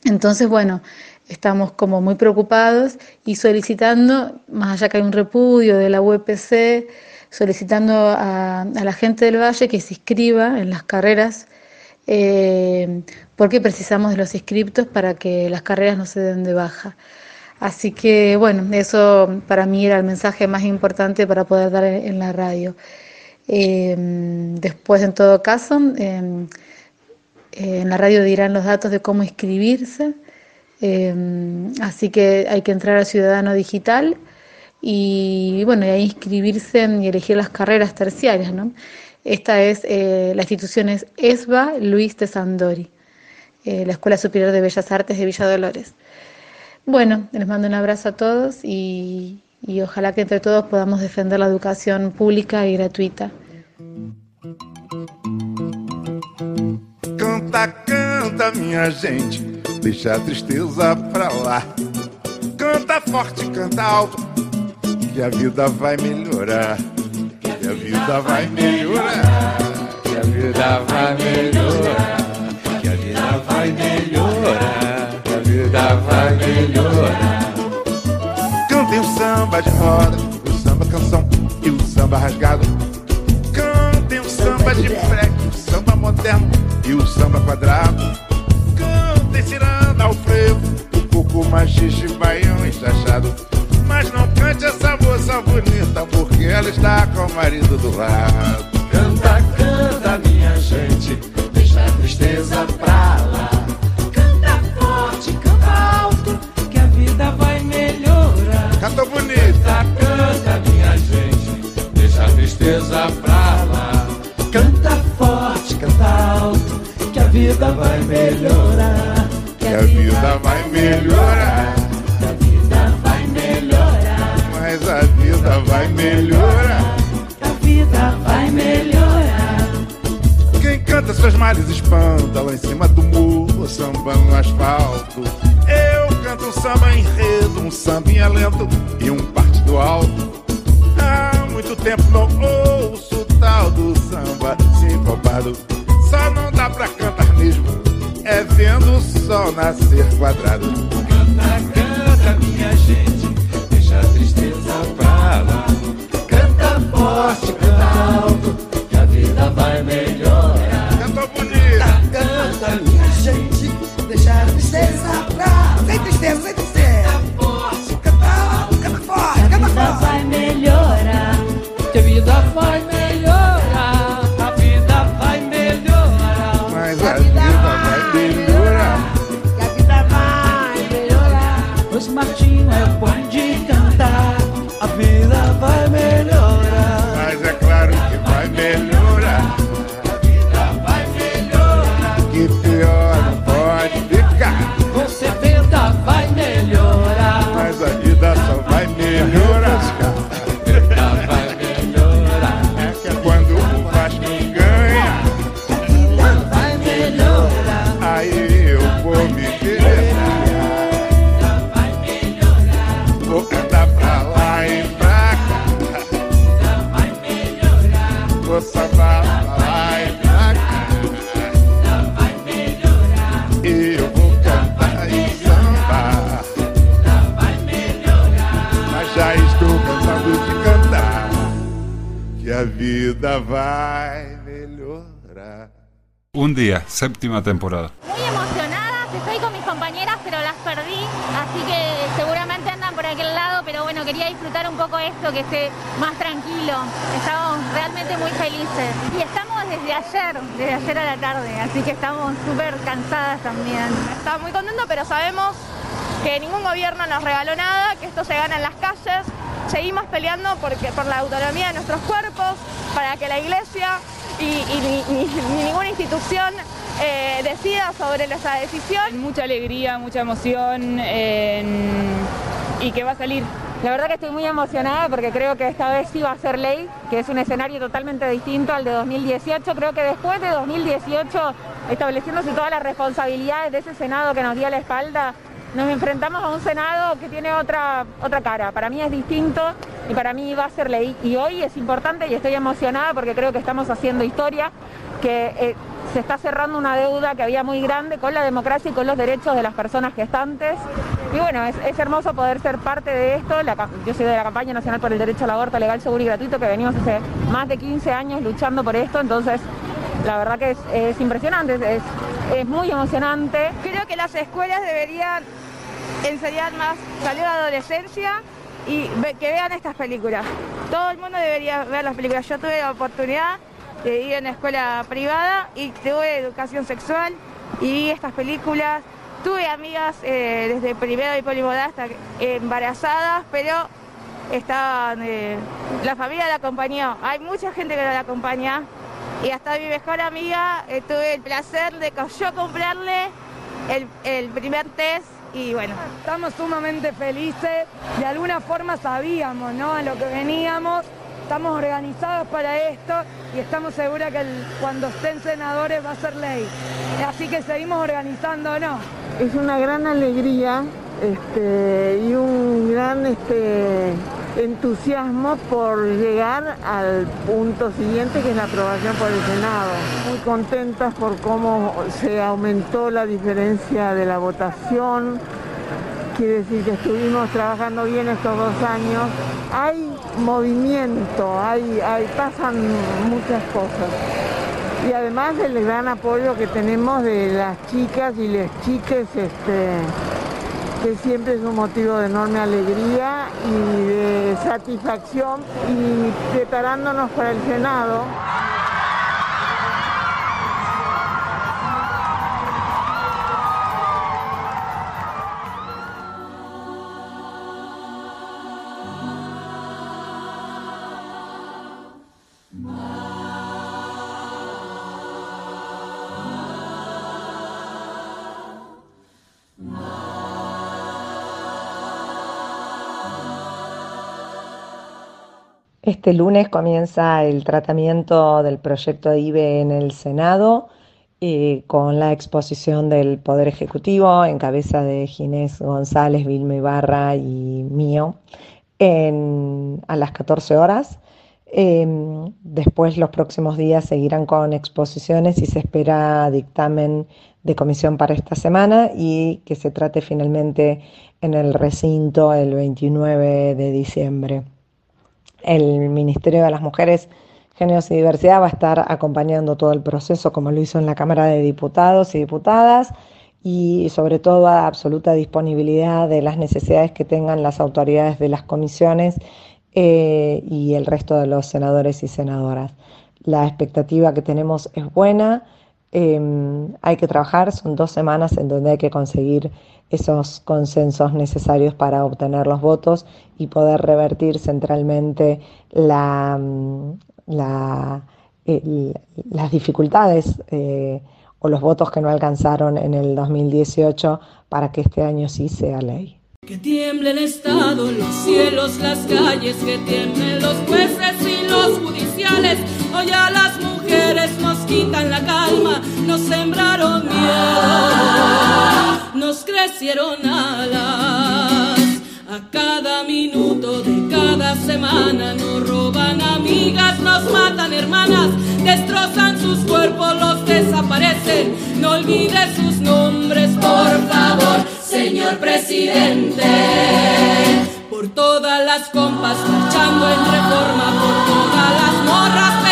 Entonces, bueno, estamos como muy preocupados y solicitando, más allá que hay un repudio de la UPC, solicitando a, la gente del Valle que se inscriba en las carreras, eh, porque precisamos de los inscriptos para que las carreras no se den de baja. Así que bueno, eso para mí era el mensaje más importante para poder dar en, la radio. Eh, después, en todo caso, eh, en la radio dirán los datos de cómo inscribirse. Em, así que hay que entrar al Ciudadano Digital y bueno, ahí inscribirse y elegir las carreras terciarias, ¿no? Esta es, eh, la institución es ESBA Luis de Sandori, eh, la Escuela Superior de Bellas Artes de Villa Dolores. Bueno, les mando un abrazo a todos y ojalá que entre todos podamos defender la educación pública y gratuita. Canta, canta, minha gente, deixa a tristeza pra lá. Canta forte, canta alto, que a vida vai melhorar. Que a vida vai melhorar. Que a vida vai melhorar. Que a vida vai melhorar. Que a vida vai melhorar. Cantem o samba de roda, o samba canção e o samba rasgado. Cantem o samba de freque, moderno e o samba quadrado. Canta tirando ao frevo, o coco machixe, baião enxachado. Mas não cante essa moça bonita, porque ela está com o marido do lado. Canta, canta, minha gente, a vida vai melhorar. A vida vai melhorar. Mas a vida vai melhorar. A vida vai melhorar. Quem canta seus males espanta lá em cima do muro, samba no asfalto. Eu canto um samba enredo, um sambinha lento e um partido alto. Há muito tempo não ouço tal do samba sincopado. Só não dá pra cantar mesmo, é vendo o sol nascer quadrado. Canta, canta, minha gente, deixa a tristeza pra lá. Canta forte, canta alto, que a vida vai melhorar. Canta bonito. Canta, canta, minha gente, deixa a tristeza pra lá. Sem tristeza, sem tristeza. Canta forte, canta alto, canta forte, canta forte. Que a vida vai melhorar, que a vida vai vida vai melhorar. Un día, séptima temporada. Muy emocionada, estoy con mis compañeras, pero las perdí, así que seguramente andan por aquel lado, pero bueno, quería disfrutar un poco esto, que esté más tranquilo. Estamos realmente muy felices. Y estamos desde ayer, desde ayer a la tarde, así que estamos súper cansadas también. Estamos muy contentos, pero sabemos que ningún gobierno nos regaló nada, que esto se gana en las calles. Seguimos peleando porque, por la autonomía de nuestros cuerpos, para que la iglesia y, ni, ninguna institución eh, decida sobre nuestra decisión. Mucha alegría, mucha emoción y que va a salir. La verdad que estoy muy emocionada porque creo que esta vez sí va a ser ley, que es un escenario totalmente distinto al de 2018. Creo que después de 2018, estableciéndose todas las responsabilidades de ese Senado que nos dio la espalda, nos enfrentamos a un Senado que tiene otra, otra cara. Para mí es distinto y para mí va a ser ley. Y hoy es importante y estoy emocionada porque creo que estamos haciendo historia, que eh, se está cerrando una deuda que había muy grande con la democracia y con los derechos de las personas gestantes. Y bueno, es, hermoso poder ser parte de esto. yo soy de la campaña nacional por el derecho al aborto legal, seguro y gratuito, que venimos hace más de 15 años luchando por esto. Entonces, la verdad que es, impresionante, es, muy emocionante. Creo que las escuelas deberían enseñar más, salir a la adolescencia y que vean estas películas. Todo el mundo debería ver las películas. Yo tuve la oportunidad de ir en escuela privada y tuve educación sexual y vi estas películas. Tuve amigas eh, desde primero y polimodal hasta embarazadas, pero estaban, eh, la familia la acompañó. Hay mucha gente que la acompaña y hasta mi mejor amiga eh, tuve el placer de yo comprarle el, el primer test y bueno, estamos sumamente felices, de alguna forma sabíamos ¿no? a lo que veníamos, estamos organizados para esto y estamos seguros que cuando estén senadores va a ser ley. Así que seguimos organizándonos. Es una gran alegría este, y un gran este, entusiasmo por llegar al punto siguiente que es la aprobación por el Senado. Muy contentas por cómo se aumentó la diferencia de la votación. Quiere decir que estuvimos trabajando bien estos dos años. Hay movimiento, hay, hay, pasan muchas cosas. Y además del gran apoyo que tenemos de las chicas y las chiques este, que siempre es un motivo de enorme alegría y de satisfacción y preparándonos para el Senado. Este lunes comienza el tratamiento del proyecto de IBE en el Senado eh, con la exposición del Poder Ejecutivo en cabeza de Ginés González, Vilma Ibarra y mío a las 14 horas. Em, después los próximos días seguirán con exposiciones y se espera dictamen de comisión para esta semana y que se trate finalmente en el recinto el 29 de diciembre el Ministerio de las Mujeres, Géneros y Diversidad va a estar acompañando todo el proceso como lo hizo en la Cámara de Diputados y Diputadas y sobre todo a absoluta disponibilidad de las necesidades que tengan las autoridades de las comisiones eh, y el resto de los senadores y senadoras. La expectativa que tenemos es buena, em, hay que trabajar, son dos semanas en donde hay que conseguir esos consensos necesarios para obtener los votos y poder revertir centralmente mm, las dificultades eh, o los votos que no alcanzaron en el 2018 para que este año sí sea ley. Que tiemble el Estado, los cielos, las calles, que tiemblen los jueces y los judiciales. Hoy a las mujeres nos quitan la calma, nos sembraron miedo, nos crecieron alas. A cada minuto de cada semana nos roban amigas, nos matan hermanas, destrozan sus cuerpos, los desaparecen. No olvides sus nombres, por favor señor presidente. Por todas las compas marchando en reforma, por todas las morras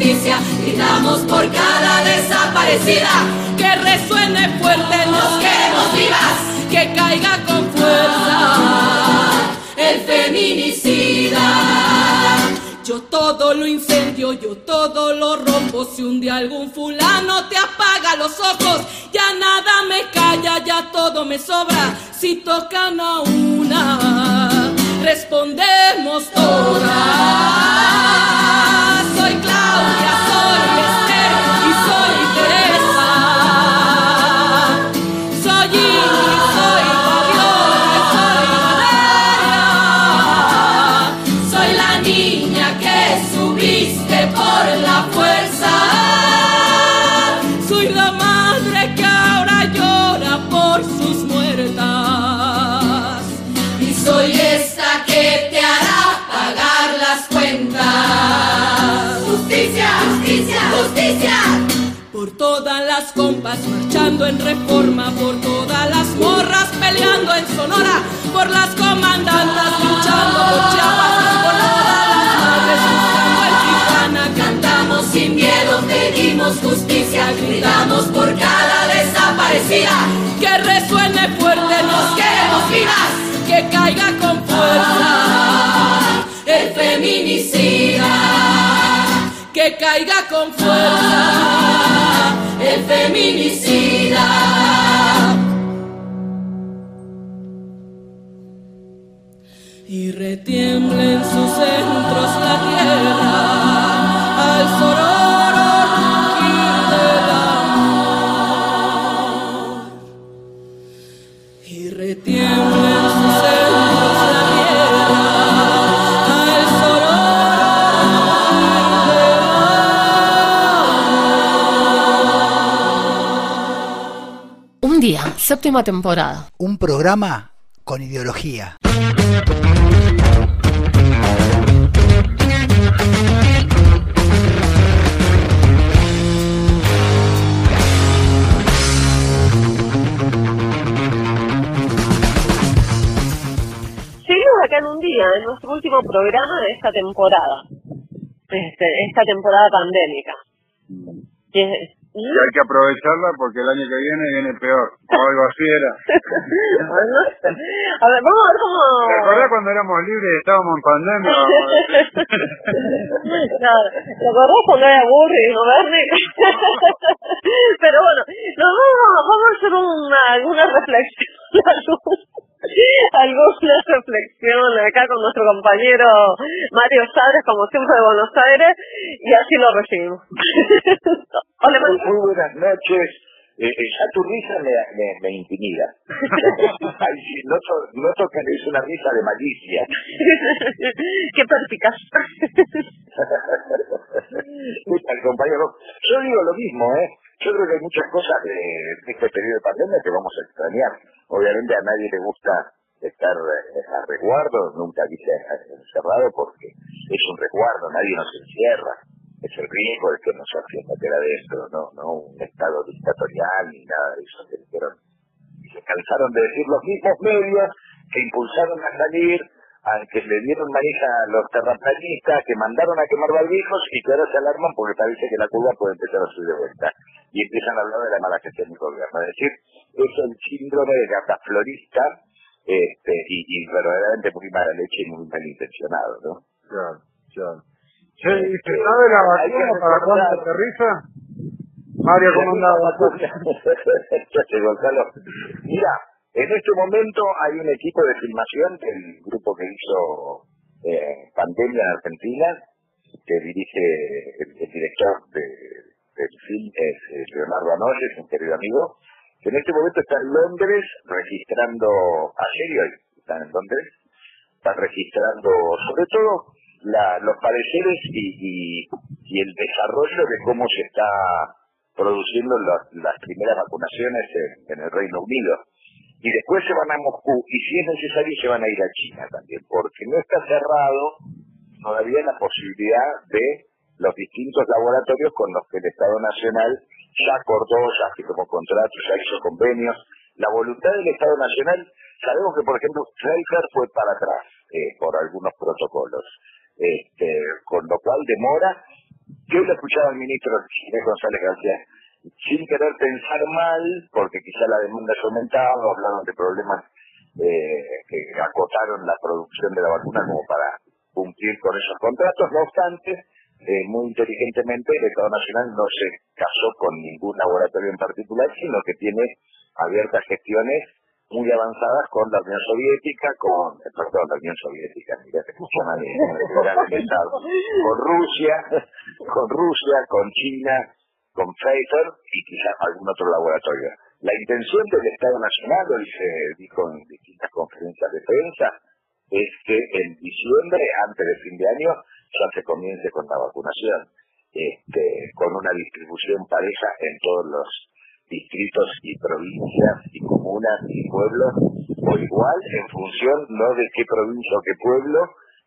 justicia, gritamos por cada desaparecida. Que resuene fuerte, nos queremos vivas, que caiga con fuerza el feminicida. Yo todo lo incendio, yo todo lo rompo. Si un día algún fulano te apaga los ojos, ya nada me calla, ya todo me sobra. Si tocan a una, respondemos todas. Compas marchando en reforma, por todas las morras peleando en Sonora, por las comandantas luchando por Chiapas, en Tijuana. Cantamos sin miedo, pedimos justicia, gritamos por cada desaparecida. Que resuene fuerte, nos queremos vivas, que caiga con fuerza el feminicida que caiga con fuerza feminicida. Y retiembla en sus centros la tierra al sororo séptima temporada. Un programa con ideología. Seguimos acá en un día, en nuestro último programa de esta temporada, este, esta temporada pandémica. Es- Y hay que aprovecharla porque el año que viene viene peor. O algo así era. No. A ver, vamos a ver cómo... ¿Te acordás cuando éramos libres y estábamos en pandemia? Claro, ¿Te acordás cuando era Burri no Bernie? Pero bueno, nos vamos, vamos a hacer una, alguna reflexión, alguna reflexión acá con nuestro compañero Mario Sabres, como siempre de Buenos Aires, y así lo recibimos. Hola, Muy, muy buenas noches. Eh, eh, ya tu risa me, me, me intimida. Ay, sí, noto, noto que es una risa de malicia. Qué perspicaz. Compañero, yo digo lo mismo, ¿eh? Yo creo que hay muchas cosas de, este periodo de pandemia que vamos a extrañar. Obviamente a nadie le gusta estar eh, a resguardo, nunca dice encerrado porque es un resguardo, nadie nos encierra. Es el riesgo de que nos hacía de esto, no, no un estado dictatorial ni nada de eso que dijeron. Se cansaron de decir los mismos medios que impulsaron a salir, a que le dieron manija a los terraplanistas, que mandaron a quemar barbijos y que ahora se alarman porque parece que la curva puede empezar a subir de vuelta. Y empiezan a hablar de la mala gestión del gobierno. Es decir, es el síndrome de gata florista este, y, y verdaderamente muy mala leche y muy mal intencionado, ¿no? Claro, claro. Che, ¿y se sabe la vacuna para cuándo aterriza? Mario, ¿cómo andaba? Gracias, Gonzalo. Mira, en este momento hay un equipo de filmación, el grupo que hizo eh, Pandemia en Argentina, que dirige el, el director de, del film, es eh, Leonardo Anoyes, un querido amigo, que en este momento está en Londres registrando, ayer y hoy están en Londres, están registrando sobre todo los pareceres y, el desarrollo de cómo se está produciendo las, primeras vacunaciones en el Reino Unido. Y después se van a Moscú y si es necesario se van a ir a China también, porque no está cerrado todavía la posibilidad de los distintos laboratorios con los que el Estado Nacional ya acordó, ya firmó contratos, ya hizo convenios. La voluntad del Estado Nacional, sabemos que, por ejemplo, Pfizer fue para atrás eh, por algunos protocolos, este, con lo cual demora. Yo le escuchaba al ministro Ginés González García, sin querer pensar mal, porque quizá la demanda se aumentaba, hablaron de problemas eh, que acotaron la producción de la vacuna como para cumplir con esos contratos. No obstante, eh, muy inteligentemente el Estado Nacional no se casó con ningún laboratorio en particular, sino que tiene abiertas gestiones muy avanzadas con la Unión Soviética, con, perdón, la Unión Soviética, con Rusia, con Rusia, con China, con Pfizer y quizás algún otro laboratorio. La intención del Estado Nacional, hoy se dijo en distintas conferencias de prensa, es que en diciembre, antes del fin de año, ya se comience con la vacunación, este, con una distribución pareja en todos los distritos y provincias y comunas y pueblos, o igual en función no de qué provincia o qué pueblo,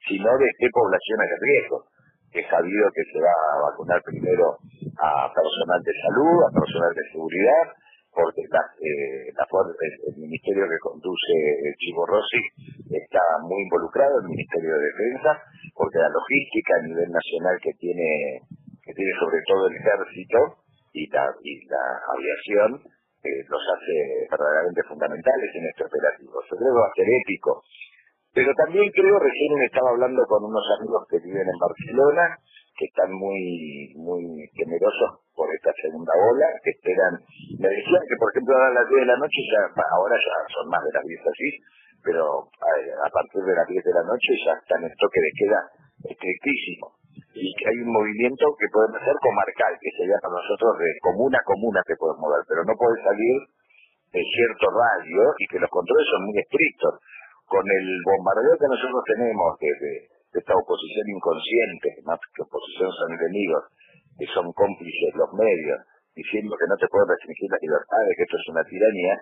sino de qué poblaciones de riesgo. Es sabido que se va a vacunar primero a personal de salud, a personal de seguridad, porque eh, el, ministerio que conduce Chivo Rossi está muy involucrado, el Ministerio de Defensa, porque la logística a nivel nacional que tiene, que tiene sobre todo el ejército y la, aviación, eh, los hace verdaderamente fundamentales en este operativo. Yo creo que va a ser épico. Pero también creo, recién estaba hablando con unos amigos que viven en Barcelona, que están muy muy temerosos por esta segunda ola, que esperan, me decían que por ejemplo a las 10 de la noche, ya ahora ya son más de las 10 así, pero a, partir de las 10 de la noche ya está en toque de queda estrictísimo. Y que hay un movimiento que podemos hacer comarcal, que sería para nosotros de comuna a comuna que podemos mover, pero no puede salir de cierto radio y que los controles son muy estrictos. Con el bombardeo que nosotros tenemos desde de esta oposición inconsciente, más que oposición son enemigos, que son cómplices los medios, diciendo que no te pueden restringir las libertades, que esto es una tiranía,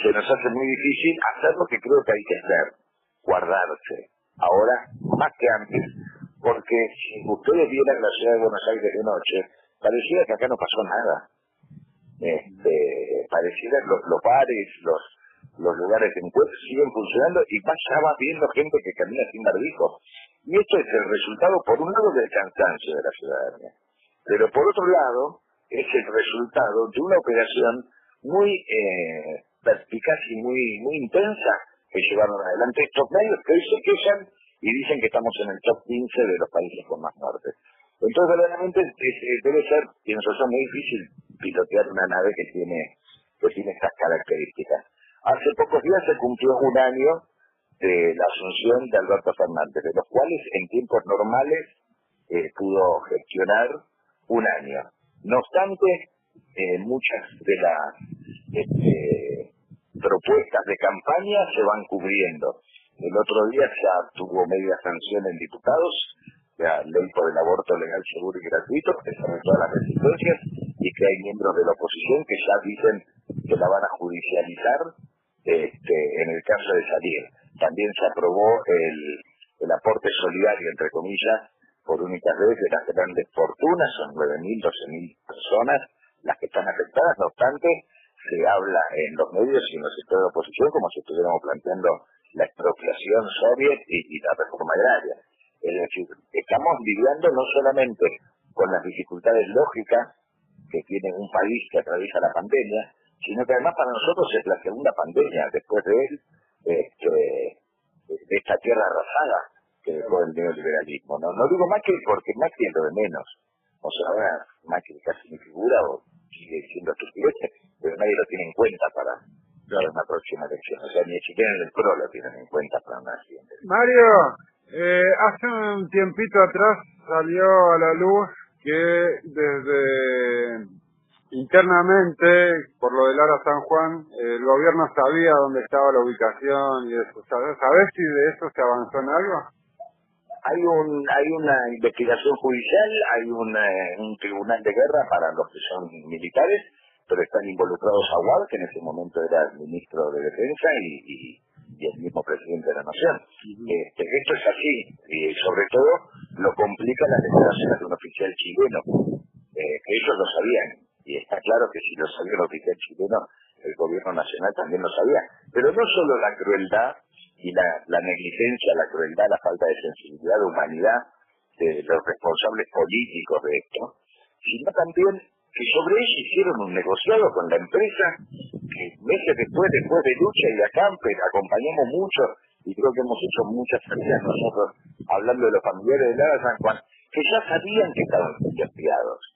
se nos hace muy difícil hacer lo que creo que hay que hacer, guardarse. Ahora, más que antes, porque si ustedes vieran la ciudad de Buenos Aires de noche, pareciera que acá no pasó nada. Este, pareciera los, los bares, los, lugares de encuentro siguen funcionando y va viendo gente que camina sin barbijo. Y esto es el resultado, por un lado, del cansancio de la ciudadanía, pero por otro lado, es el resultado de una operación muy eh, perspicaz y muy, intensa que llevaron adelante estos medios que hoy se quejan y dicen que estamos en el top 15 de los países con más muertes. Entonces, verdaderamente, debe ser, pienso yo, muy difícil pilotear una nave que tiene, que tiene estas características. Hace pocos días se cumplió un año de la asunción de Alberto Fernández, de los cuales en tiempos normales eh, pudo gestionar un año. No obstante, eh, muchas de las este, propuestas de campaña se van cubriendo. El otro día ya tuvo media sanción en diputados, la ley por el aborto legal, seguro y gratuito, que son todas las resistencias, y que hay miembros de la oposición que ya dicen que la van a judicializar este, en el caso de salir. También se aprobó el, el aporte solidario, entre comillas, por únicas veces de las grandes fortunas, son 9.000, 12.000 personas las que están afectadas, no obstante, se habla en los medios y en los sectores de oposición como si estuviéramos planteando la expropiación soviet y, y la reforma agraria. Es decir, estamos lidiando no solamente con las dificultades lógicas que tiene un país que atraviesa la pandemia, sino que además para nosotros es la segunda pandemia después de él, este, de esta tierra arrasada que dejó el neoliberalismo. No, no digo Macri porque Macri es lo de menos. O sea, ahora Macri casi ni figura o sigue siendo estupidez, pero nadie lo tiene en cuenta para, para una próxima elección. O sea, ni siquiera en el PRO lo tienen en cuenta para una siguiente. Mario, eh, hace un tiempito atrás salió a la luz que desde internamente, por lo del Lara San Juan, el gobierno sabía dónde estaba la ubicación y eso. ¿Sabes si de eso se avanzó en algo? Hay un hay una investigación judicial, hay un, eh, un tribunal de guerra para los que son militares, pero están involucrados a Aguad, que en ese momento era el ministro de Defensa, y, y el mismo presidente de la Nación. Este, esto es así, y sobre todo lo complica las declaraciones de un oficial chileno, eh, que ellos lo sabían, y está claro que si lo sabía el oficial chileno, el gobierno nacional también lo sabía. Pero no solo la crueldad y la, negligencia, la crueldad, la falta de sensibilidad, de humanidad de los responsables políticos de esto, sino también que sobre ello hicieron un negociado con la empresa que meses después, después de lucha y de acampe, acompañamos mucho y creo que hemos hecho muchas salidas nosotros, hablando de los familiares de Lara San Juan, que ya sabían que estaban espiados.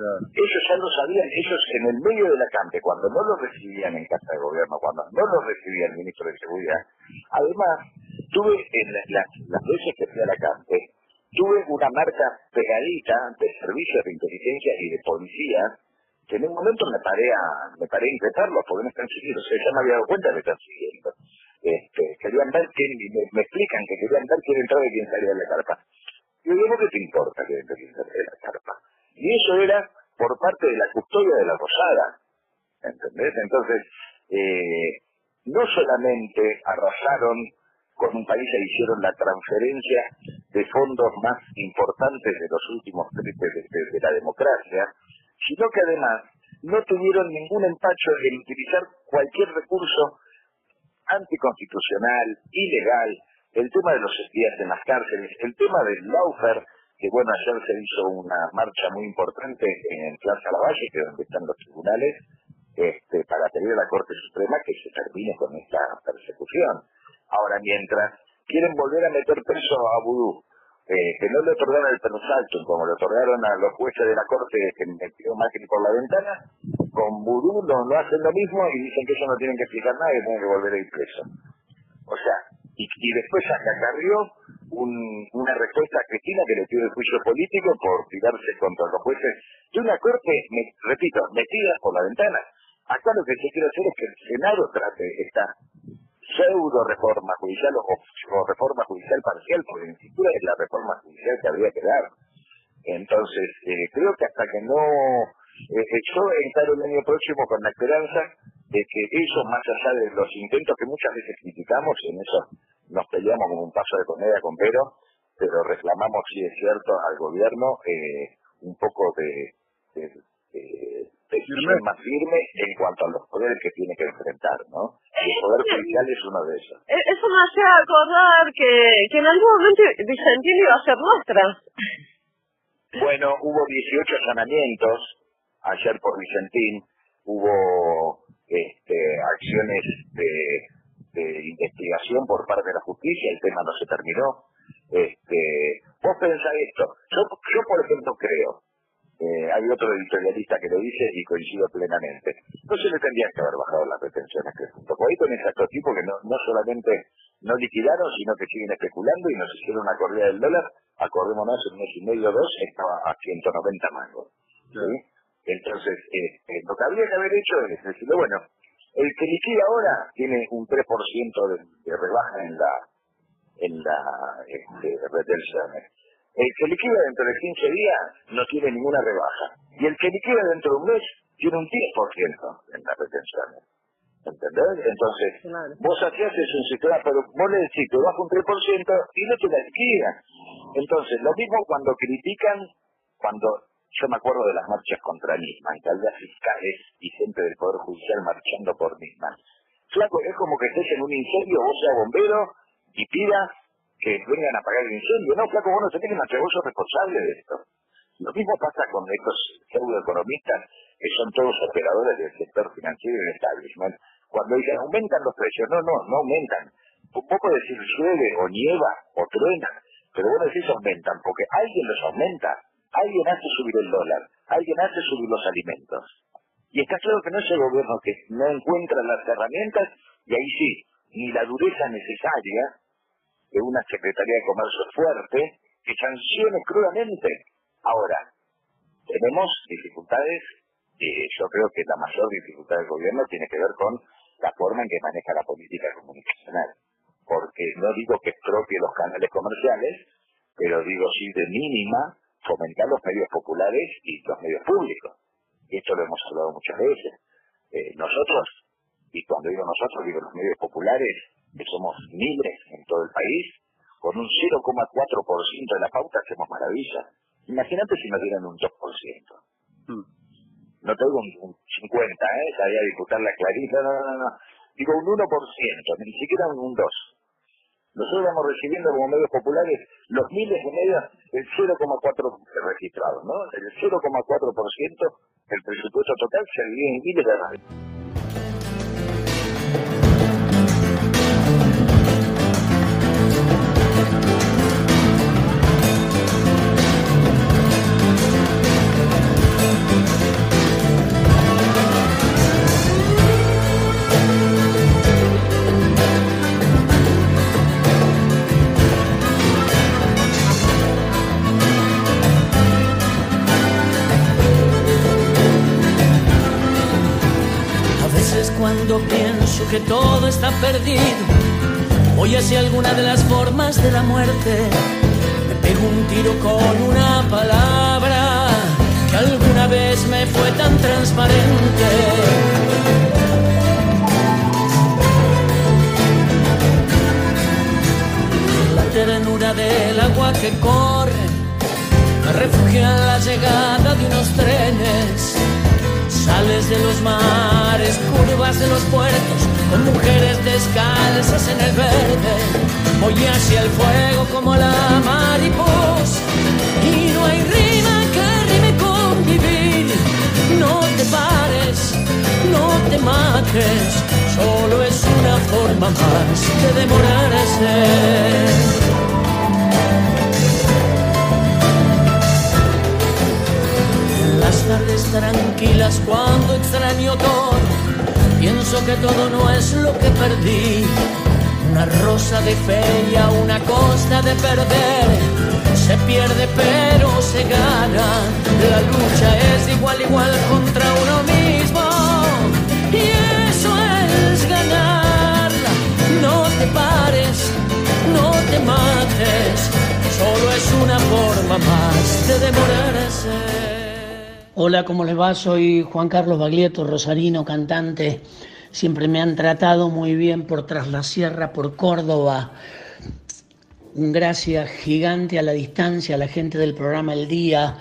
Ellos ya lo sabían, ellos en el medio del acampe, cuando no lo recibían en casa de gobierno, cuando no lo recibía el ministro de Seguridad, además, tuve en las, las veces que fui al acampe, tuve una marca pegadita de servicios de inteligencia y de policía que en un momento me paré a, me paré a intentarlo porque me están siguiendo, o sea, ya me había dado cuenta que me están siguiendo. Este, querían ver quién, me, explican que querían ver quién entraba y quién salía de la carpa. Yo digo, ¿qué te importa quién salía de la carpa? Y eso era por parte de la custodia de la Rosada, ¿entendés? Entonces, eh, no solamente arrasaron con un país e hicieron la transferencia de fondos más importantes de los últimos tres de, la democracia, sino que además no tuvieron ningún empacho en utilizar cualquier recurso anticonstitucional, ilegal, el tema de los espías en las cárceles, el tema del Laufer, que bueno, ayer se hizo una marcha muy importante en Plaza Lavalle, que es donde están los tribunales, este, para pedir a la Corte Suprema que se termine con esta persecución. Ahora, mientras quieren volver a meter preso a Vudú, eh, que no le otorgaron el salto, como le otorgaron a los jueces de la corte que metió Macri por la ventana, con Vudú no, hacen lo mismo y dicen que ellos no tienen que explicar nada y tienen que volver a ir preso. O sea, y, y después acarrió un, una respuesta a Cristina que le pidió el juicio político por tirarse contra los jueces de una corte, repito, metida por la ventana. Acá lo que se quiere hacer es que el Senado trate esta pseudo reforma judicial o, reforma judicial parcial, porque ni siquiera es la reforma judicial que habría que dar. Entonces, eh, creo que hasta que no... Eh, eh, yo encaro el año próximo con la esperanza de que eso, más allá de los intentos que muchas veces criticamos, en eso nos peleamos como un paso de comedia con Pero, pero reclamamos, si es cierto, al gobierno un poco de, decisión más firme en cuanto a los poderes que tiene que enfrentar, ¿no? Y el poder judicial es uno de esos. Eso me hace acordar que, que en algún momento Vicentín iba a ser nuestra. Bueno, hubo 18 allanamientos ayer por Vicentín, hubo este, acciones de, de investigación por parte de la justicia, el tema no se terminó. Este, vos pensás esto, yo, yo por ejemplo creo eh, hay otro editorialista que lo dice y coincido plenamente. No se le tendrían que haber bajado las pretensiones que junto con ahí con ese tipo que no, no solamente no liquidaron, sino que siguen especulando y nos hicieron una corrida del dólar, acordémonos, en un mes y medio dos estaba a 190 mangos. Entonces, eh, eh, lo que habría que haber hecho es decirle, bueno, el que liquida ahora tiene un 3% de, de rebaja en la en la este, retenciones. El que liquida dentro de 15 días no tiene ninguna rebaja. Y el que liquida dentro de un mes tiene un 10% en las retenciones. ¿Entendés? Entonces, vos aquí haces un sistema, pero vos le decís, te baja un 3% y no te la liquidan. Entonces, lo mismo cuando critican, cuando yo me acuerdo de las marchas contra Nisman, tal vez fiscales y gente del Poder Judicial marchando por Nisman. Flaco, es como que estés en un incendio, vos seas bombero y pidas que vengan a apagar el incendio. No, flaco, vos no se tienen vos sos responsable de esto. Lo mismo pasa con estos pseudoeconomistas que son todos operadores del sector financiero y del establishment. Cuando dicen aumentan los precios, no, no, no aumentan. Un poco decir llueve o nieva o truena, pero vos decís aumentan, porque alguien los aumenta, alguien hace subir el dólar, alguien hace subir los alimentos. Y está claro que no es el gobierno que no encuentra las herramientas y ahí sí, ni la dureza necesaria de una Secretaría de Comercio fuerte que sancione crudamente. Ahora, tenemos dificultades, y yo creo que la mayor dificultad del gobierno tiene que ver con la forma en que maneja la política comunicacional. Porque no digo que estropie los canales comerciales, pero digo sí de mínima fomentar los medios populares y los medios públicos. Y esto lo hemos hablado muchas veces. Eh, nosotros, y cuando digo nosotros, digo los medios populares, que somos miles en todo el país, con un 0,4% de la pauta hacemos maravilla. Imagínate si nos dieran un 2%. Hmm. No tengo un, un 50, ¿eh? Sabía disputar la clarita, no, no, no. Digo un 1%, ni siquiera un 2. Nosotros vamos recibiendo como medios populares los miles de medios, el 0,4 registrados, ¿no? El 0,4% del presupuesto total se divide en miles de. Que todo está perdido, voy hacia alguna de las formas de la muerte. Me pego un tiro con una palabra que alguna vez me fue tan transparente. La ternura del agua que corre me refugia en la llegada de unos trenes Sales de los mares, curvas de los puertos, con mujeres descalzas en el verde. Voy hacia el fuego como la mariposa y no hay rima que rime con vivir. No te pares, no te mates, solo es una forma más de demorarse. Las tardes tranquilas cuando extraño todo, pienso que todo no es lo que perdí. Una rosa de feria, una costa de perder, se pierde pero se gana. La lucha es igual igual contra uno mismo y eso es ganarla. No te pares, no te mates, solo es una forma más de demorarse. Hola, ¿cómo les va? Soy Juan Carlos Baglietto, rosarino, cantante. Siempre me han tratado muy bien por Tras la Sierra, por Córdoba. Un gracias gigante a la distancia, a la gente del programa El Día,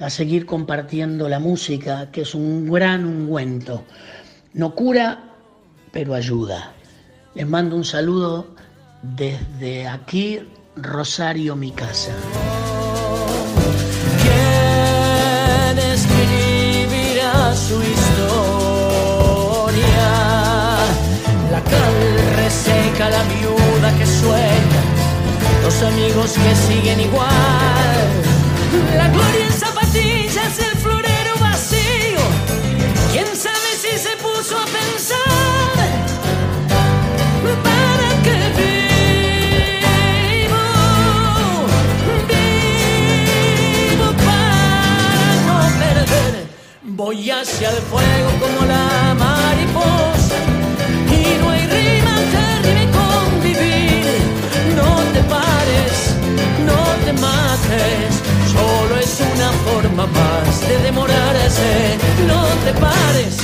a seguir compartiendo la música, que es un gran ungüento. No cura, pero ayuda. Les mando un saludo desde aquí, Rosario, mi casa. Su historia. La cal reseca, la viuda que sueña, los amigos que siguen igual. La gloria en Voy hacia el fuego como la mariposa y no hay rima que rime con vivir. No te pares, no te mates, solo es una forma más de demorarse. No te pares,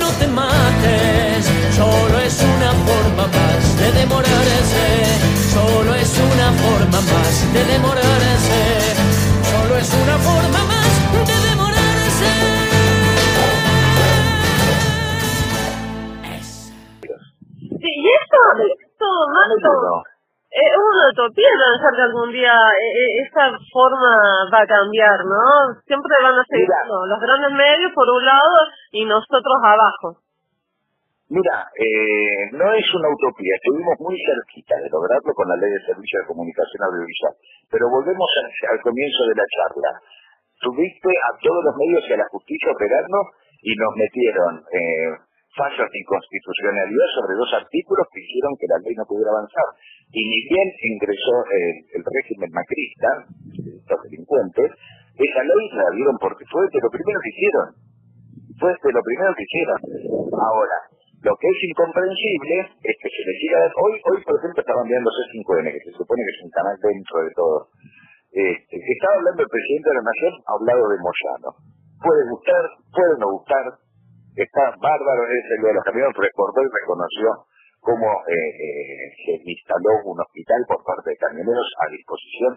no te mates, solo es una forma más de demorarse. Solo es una forma más de demorarse. Solo es una forma más esto, esto Marco, es una utopía pensar que algún día eh, eh, esta forma va a cambiar, ¿no? Siempre van a seguir los grandes medios por un lado y nosotros abajo. Mira, eh, no es una utopía, estuvimos muy cerquita de lograrlo con la ley de servicio de comunicación audiovisual, pero volvemos al, comienzo de la charla. Tuviste a todos los medios y a la justicia operando y nos metieron eh, fallos de inconstitucionalidad sobre dos artículos que hicieron que la ley no pudiera avanzar. Y ni bien ingresó el, régimen macrista, estos delincuentes, esa ley la dieron porque fue de lo primero que hicieron. Fue de lo primero que hicieron. Ahora, lo que es incomprensible es que se le siga... Hoy, hoy por ejemplo, estaban viendo C5N, que se supone que es un canal dentro de todo. Este, estaba hablando el presidente de la Nación, ha hablado de Moyano. Puede gustar, puede no gustar, está bárbaro ese de los camiones, recordó y reconoció cómo eh, eh, se instaló un hospital por parte de camioneros a disposición,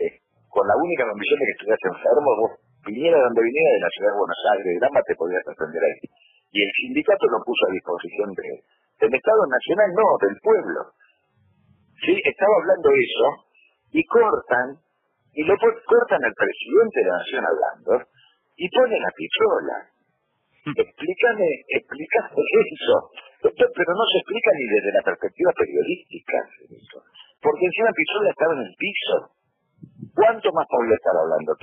eh, con la única condición de que estuvieras enfermo, vos viniera donde viniera de la ciudad de Buenos Aires, de Lama, te podías atender ahí. Y el sindicato lo puso a disposición de, del Estado Nacional, no, del pueblo. Sí, estaba hablando eso, y cortan, y lo cortan al presidente de la Nación hablando, y ponen la pistola. Explícame, explícame eso. Pero no se explica ni desde la perspectiva periodística. Porque encima Pisola estaba en el piso. ¿Cuánto más podría estar hablando?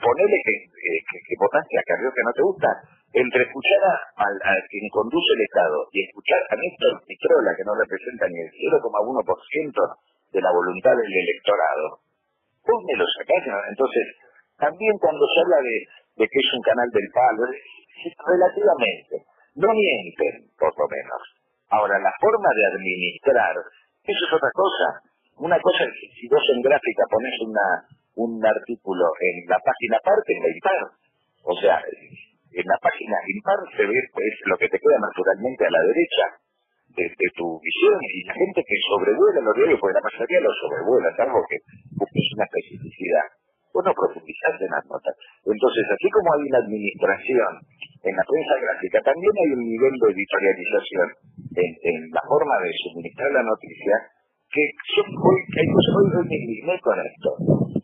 Ponele que, eh, que, votaste a Carrió que no te gusta. Entre escuchar a, quien conduce el Estado y escuchar a Néstor Pitrola, que no representa ni el 0,1% de la voluntad del electorado, vos me lo sacás. Entonces, también cuando se habla de, de que es un canal del palo, relativamente, no mienten, por lo menos. Ahora, la forma de administrar, eso es otra cosa. Una cosa es que si vos en gráfica pones una, un artículo en la página par, en la impar. O sea, en la página impar se ve pues, lo que te queda naturalmente a la derecha de, tu visión y la gente que sobrevuela los diarios, porque la mayoría los sobrevuela, salvo que busques una especificidad. Vos no profundizás en las notas. Entonces, así como hay una administración en la prensa gráfica, también hay un nivel de editorialización en, la forma de suministrar la noticia que yo hoy, que yo hoy, hoy me indigné con esto.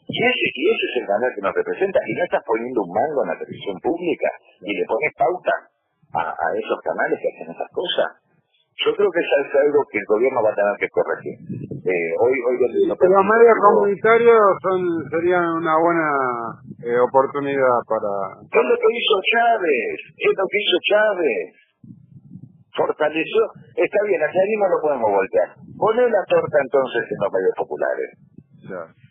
Y ese, y ese es el canal que nos representa. Y no estás poniendo un mango en la televisión pública y le pones pauta a esos canales que hacen esas cosas. Yo creo que eso es algo que el gobierno va a tener que corregir. Eh, hoy, hoy Que los medios comunitarios son, serían una buena eh, oportunidad para... Es lo que hizo Chávez, es lo que hizo Chávez. Fortaleció, está bien, hacia no lo podemos voltear. Poné la torta entonces en los medios populares.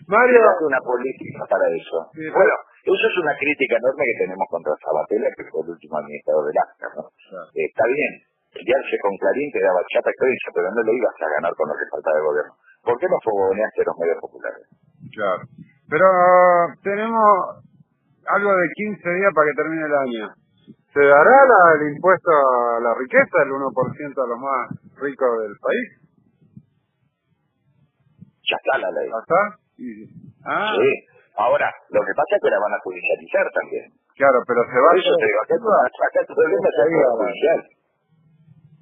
Mario. Date una política para eso. Bueno, eso es una crítica enorme que tenemos contra Sabatella, que fue el último administrador del ACTA, ¿no? Eh, está bien, pelearse con Clarín te daba chata y prensa, pero no lo ibas a ganar con lo que faltaba de gobierno. ¿Por qué no fogoneaste los medios populares? Claro. Pero tenemos algo de 15 días para que termine el año. ¿Se dará la- el impuesto a la riqueza, el 1% a los más ricos del país? Ya está la ley. ¿Ya está? Y- Ah, Sí. Ahora, lo que pasa es que la van a judicializar también. claro, pero se va Por eso te digo, acá, acá el problema es judicial.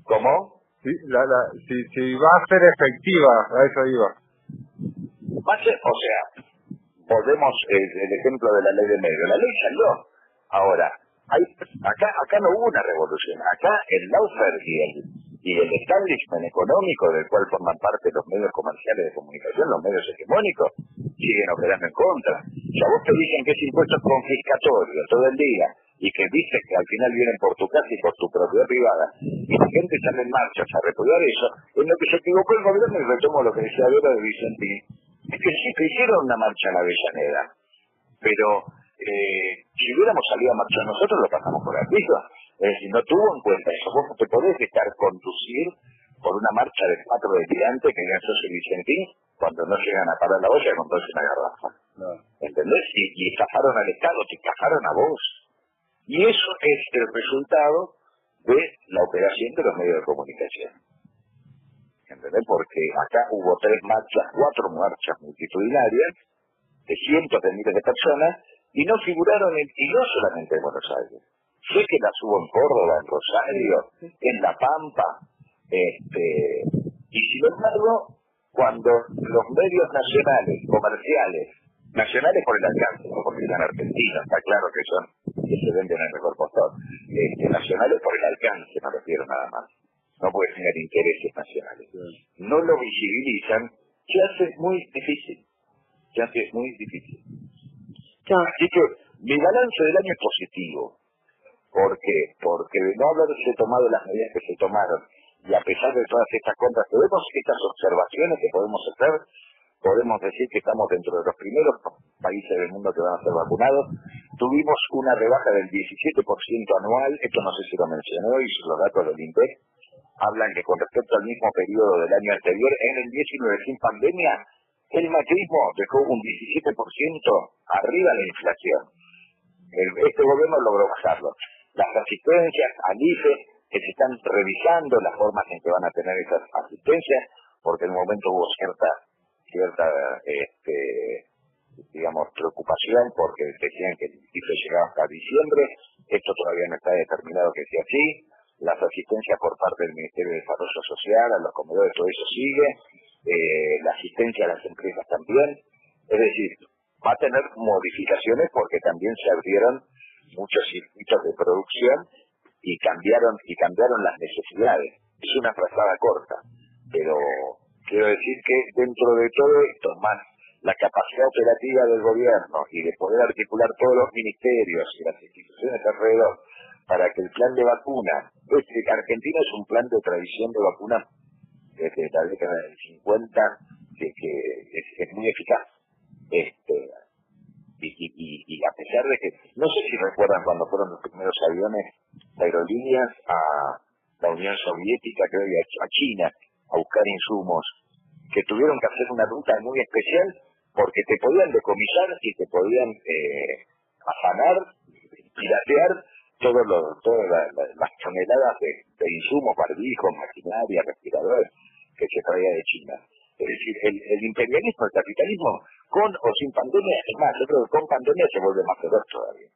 ¿Cómo? Sí, la, la, si, si va a ser efectiva, a eso iba. Va a ser, o sea, volvemos eh, el ejemplo de la ley de medio. La ley salió. Ahora, hay, acá, acá no hubo una revolución. Acá el Laufer y el, y el establishment económico del cual forman parte los medios comerciales de comunicación, los medios hegemónicos, siguen operando en contra. Si a vos te dicen que es impuesto confiscatorio todo el día y que dices que al final vienen por tu casa y por tu propiedad privada y la gente sale en marcha a repudiar eso, en lo que se equivocó el gobierno y retomo lo que decía Vera de Vicentini, es que sí que hicieron una marcha en la Avellaneda, pero eh, si hubiéramos salido a marchar nosotros lo pasamos por arriba. Es decir, no tuvo en cuenta eso. Vos no te podés dejar conducir por una marcha de cuatro estudiantes que digan sos el Vicentín cuando no llegan a parar la olla con toda una garrafa. ¿Entendés? Y, y estafaron al Estado, te estafaron a vos. Y eso es el resultado de la operación de los medios de comunicación. ¿Entendés? Porque acá hubo tres marchas, cuatro marchas multitudinarias de cientos de miles de personas y no figuraron en, y no solamente en Buenos Aires. Sé que las hubo en Córdoba, en Rosario, en La Pampa, este, y sin embargo, cuando los medios nacionales, comerciales, nacionales por el alcance, no porque sean argentinos, está claro que son, que se venden en el mejor postor, este, nacionales por el alcance, me refiero nada más, no puede tener intereses nacionales, no lo visibilizan, se hace muy difícil, se hace muy difícil. Así que mi balance del año es positivo. ¿Por qué? Porque de no haberse tomado las medidas que se tomaron y a pesar de todas estas contras que vemos, estas observaciones que podemos hacer, podemos decir que estamos dentro de los primeros países del mundo que van a ser vacunados. Tuvimos una rebaja del 17% anual, esto no sé si lo mencionó y los datos del INPEC hablan que con respecto al mismo periodo del año anterior, en el 19 sin pandemia, el macrismo dejó un 17% arriba de la inflación. Este gobierno logró bajarlo. Las asistencias al IFE que se están revisando las formas en que van a tener esas asistencias, porque en un momento hubo cierta, cierta este, digamos, preocupación porque decían que el ciclo llegaba hasta diciembre, esto todavía no está determinado que sea así, las asistencias por parte del Ministerio de Desarrollo Social, a los comedores, todo eso sigue, eh, la asistencia a las empresas también, es decir, va a tener modificaciones porque también se abrieron muchos circuitos de producción y cambiaron y cambiaron las necesidades. Es una frazada corta, pero quiero decir que dentro de todo esto, más la capacidad operativa del gobierno y de poder articular todos los ministerios y las instituciones alrededor para que el plan de vacuna, este, Argentina es un plan de tradición de vacuna desde la década del 50 que, es, muy eficaz. Este, y, a pesar de que, no sé si recuerdan cuando fueron los primeros aviones aerolíneas a la Unión Soviética, creo, y a China, a buscar insumos, que tuvieron que hacer una ruta muy especial porque te podían decomisar y te podían eh, afanar, piratear todas las toneladas de, insumos, barbijos, maquinaria, respiradores que se traía de China. Es decir, el, imperialismo, el capitalismo, con o sin pandemia, es más, yo creo que con pandemia se vuelve más feroz todavía.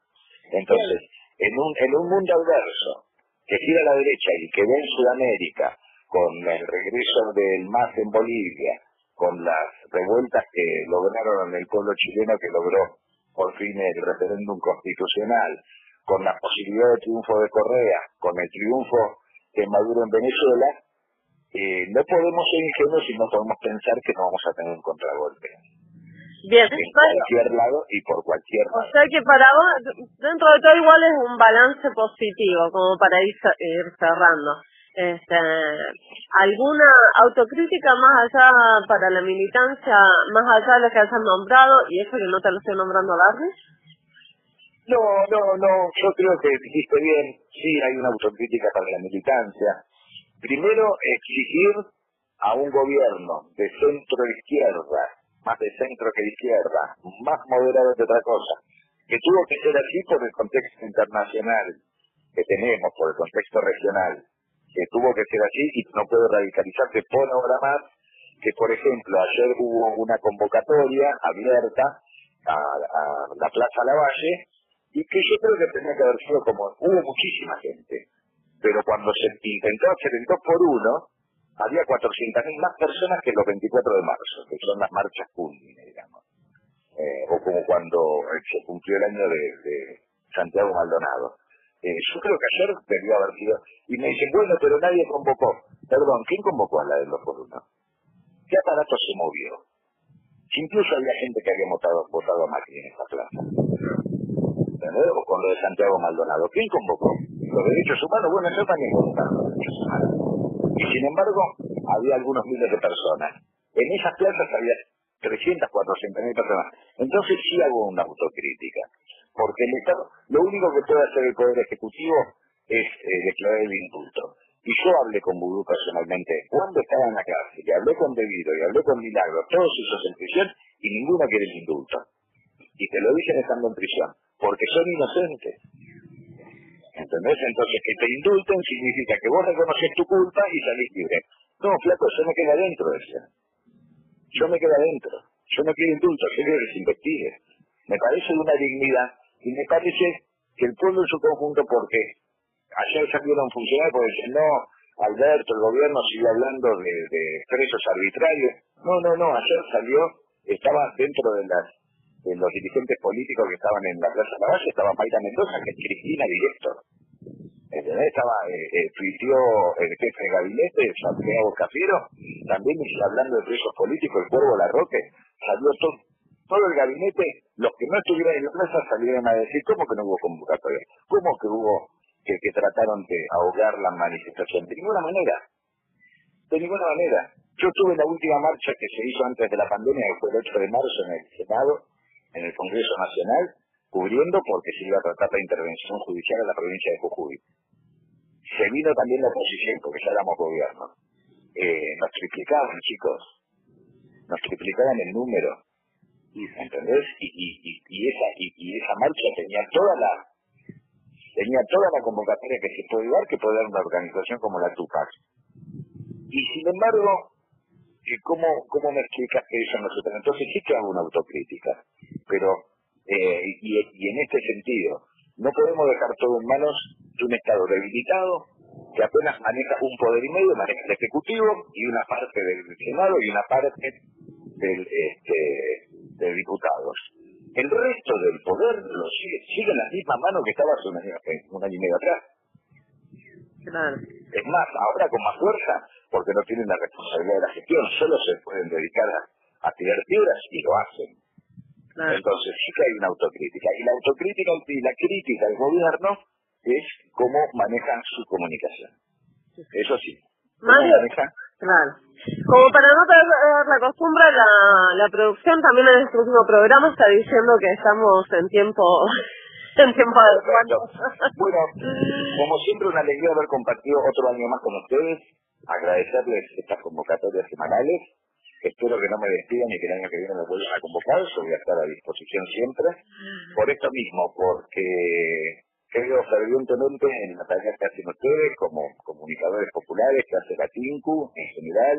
Entonces, en un, en un mundo adverso, que gira a la derecha y que ve en Sudamérica, con el regreso del MAS en Bolivia, con las revueltas que lograron el pueblo chileno que logró por fin el referéndum constitucional, con la posibilidad de triunfo de Correa, con el triunfo de Maduro en Venezuela, eh, no podemos ser ingenuos y no podemos pensar que no vamos a tener un contragolpe. Bien, en cualquier lado y por cualquier lado. O sea que para vos, dentro de todo igual es un balance positivo, como para ir cerrando. Este, ¿Alguna autocrítica más allá para la militancia, más allá de lo que has nombrado, y eso que no te lo estoy nombrando a No, no, no, yo creo que dijiste bien, sí hay una autocrítica para la militancia. Primero, exigir a un gobierno de centro-izquierda, más de centro que de izquierda, más moderado que otra cosa, que tuvo que ser así por el contexto internacional que tenemos, por el contexto regional, que tuvo que ser así y no puede radicalizarse por ahora más, que por ejemplo ayer hubo una convocatoria abierta a, la Plaza Lavalle y que yo creo que tenía que haber sido como, hubo muchísima gente, pero cuando se intentó hacer el 2 por 1 había 400.000 más personas que los 24 de marzo, que son las marchas cúlmine, digamos. Eh, o como cuando se cumplió el año de Santiago Maldonado. Eh, yo creo que ayer debió haber sido. Y me dicen, bueno, pero nadie convocó. Perdón, ¿quién convocó a la de los por uno? ¿Qué aparato se movió? incluso había gente que había votado, votado a Macri en esta plaza. O con lo de Santiago Maldonado. ¿Quién convocó? Los derechos humanos, bueno, eso también votaron los derechos humanos. Y sin embargo, había algunos miles de personas. En esas plazas había 300, 400 mil personas. Entonces sí hago una autocrítica porque lo único que puede hacer el Poder Ejecutivo es eh, declarar el indulto. Y yo hablé con Vudú personalmente cuando estaba en la cárcel, y hablé con Devido, y hablé con Milagro, todos esos en prisión, y ninguno quiere el indulto. Y te lo dicen estando en prisión, porque son inocentes. ¿Entendés? Entonces, que te indulten significa que vos reconoces tu culpa y salís libre. No, flaco, yo me quedo adentro de eso. Yo me quedo adentro. Yo no quiero indulto, yo quiero que se investigue. Me parece una dignidad y me parece que el pueblo en su conjunto, porque ayer salieron funcionarios porque no, Alberto, el gobierno sigue hablando de, presos arbitrarios. No, no, no, ayer salió, estaba dentro de los dirigentes políticos que estaban en la Plaza de la Valle, estaba Mayra Mendoza, que es Cristina Director. Estaba, eh, eh, el jefe de gabinete, Santiago Cafiero, también hablando de presos políticos, el Cuervo Larroque, salió todo, todo el gabinete, los que no estuvieron en la plaza salieron a decir, ¿cómo que no hubo convocatoria? ¿Cómo que hubo que, trataron de ahogar la manifestación? De ninguna manera. De ninguna manera. Yo tuve la última marcha que se hizo antes de la pandemia, que fue el 8 de marzo en el Senado, en el Congreso Nacional, cubriendo porque se iba a tratar la intervención judicial en la provincia de Jujuy. Se vino también la oposición, porque ya éramos gobierno. Eh, nos triplicaban, chicos. Nos triplicaban el número ¿entendés? Y, y, y, esa, y, esa marcha tenía toda la tenía toda la convocatoria que se puede dar, que puede dar una organización como la Tupac. Y sin embargo, eh, ¿cómo, ¿cómo me explicas eso no se Entonces sí que hago una autocrítica, pero, eh, y, y en este sentido, no podemos dejar todo en manos de un Estado debilitado que apenas maneja un poder y medio, maneja el Ejecutivo y una parte del Senado y una parte del, este, de diputados. El resto del poder lo sigue, sigue en la misma mano que estaba hace un año, un año y medio atrás. Es más, ahora con más fuerza, porque no tienen la responsabilidad de la gestión, solo se pueden dedicar a, tirar piedras y lo hacen. Entonces sí que hay una autocrítica. Y la autocrítica y la crítica del gobierno es cómo manejan su comunicación. Eso sí. Mario, claro. Como para no perder la costumbre, la, la producción también en este último programa está diciendo que estamos en tiempo en tiempo adecuado. Bueno, como siempre una alegría haber compartido otro año más con ustedes, agradecerles estas convocatorias semanales, espero que no me despidan y que el año que viene me vuelvan a convocar, yo voy a estar a disposición siempre, por esto mismo, porque creo fervientemente en la tarea que hacen ustedes como comunicadores populares, que hace la TINCU en general,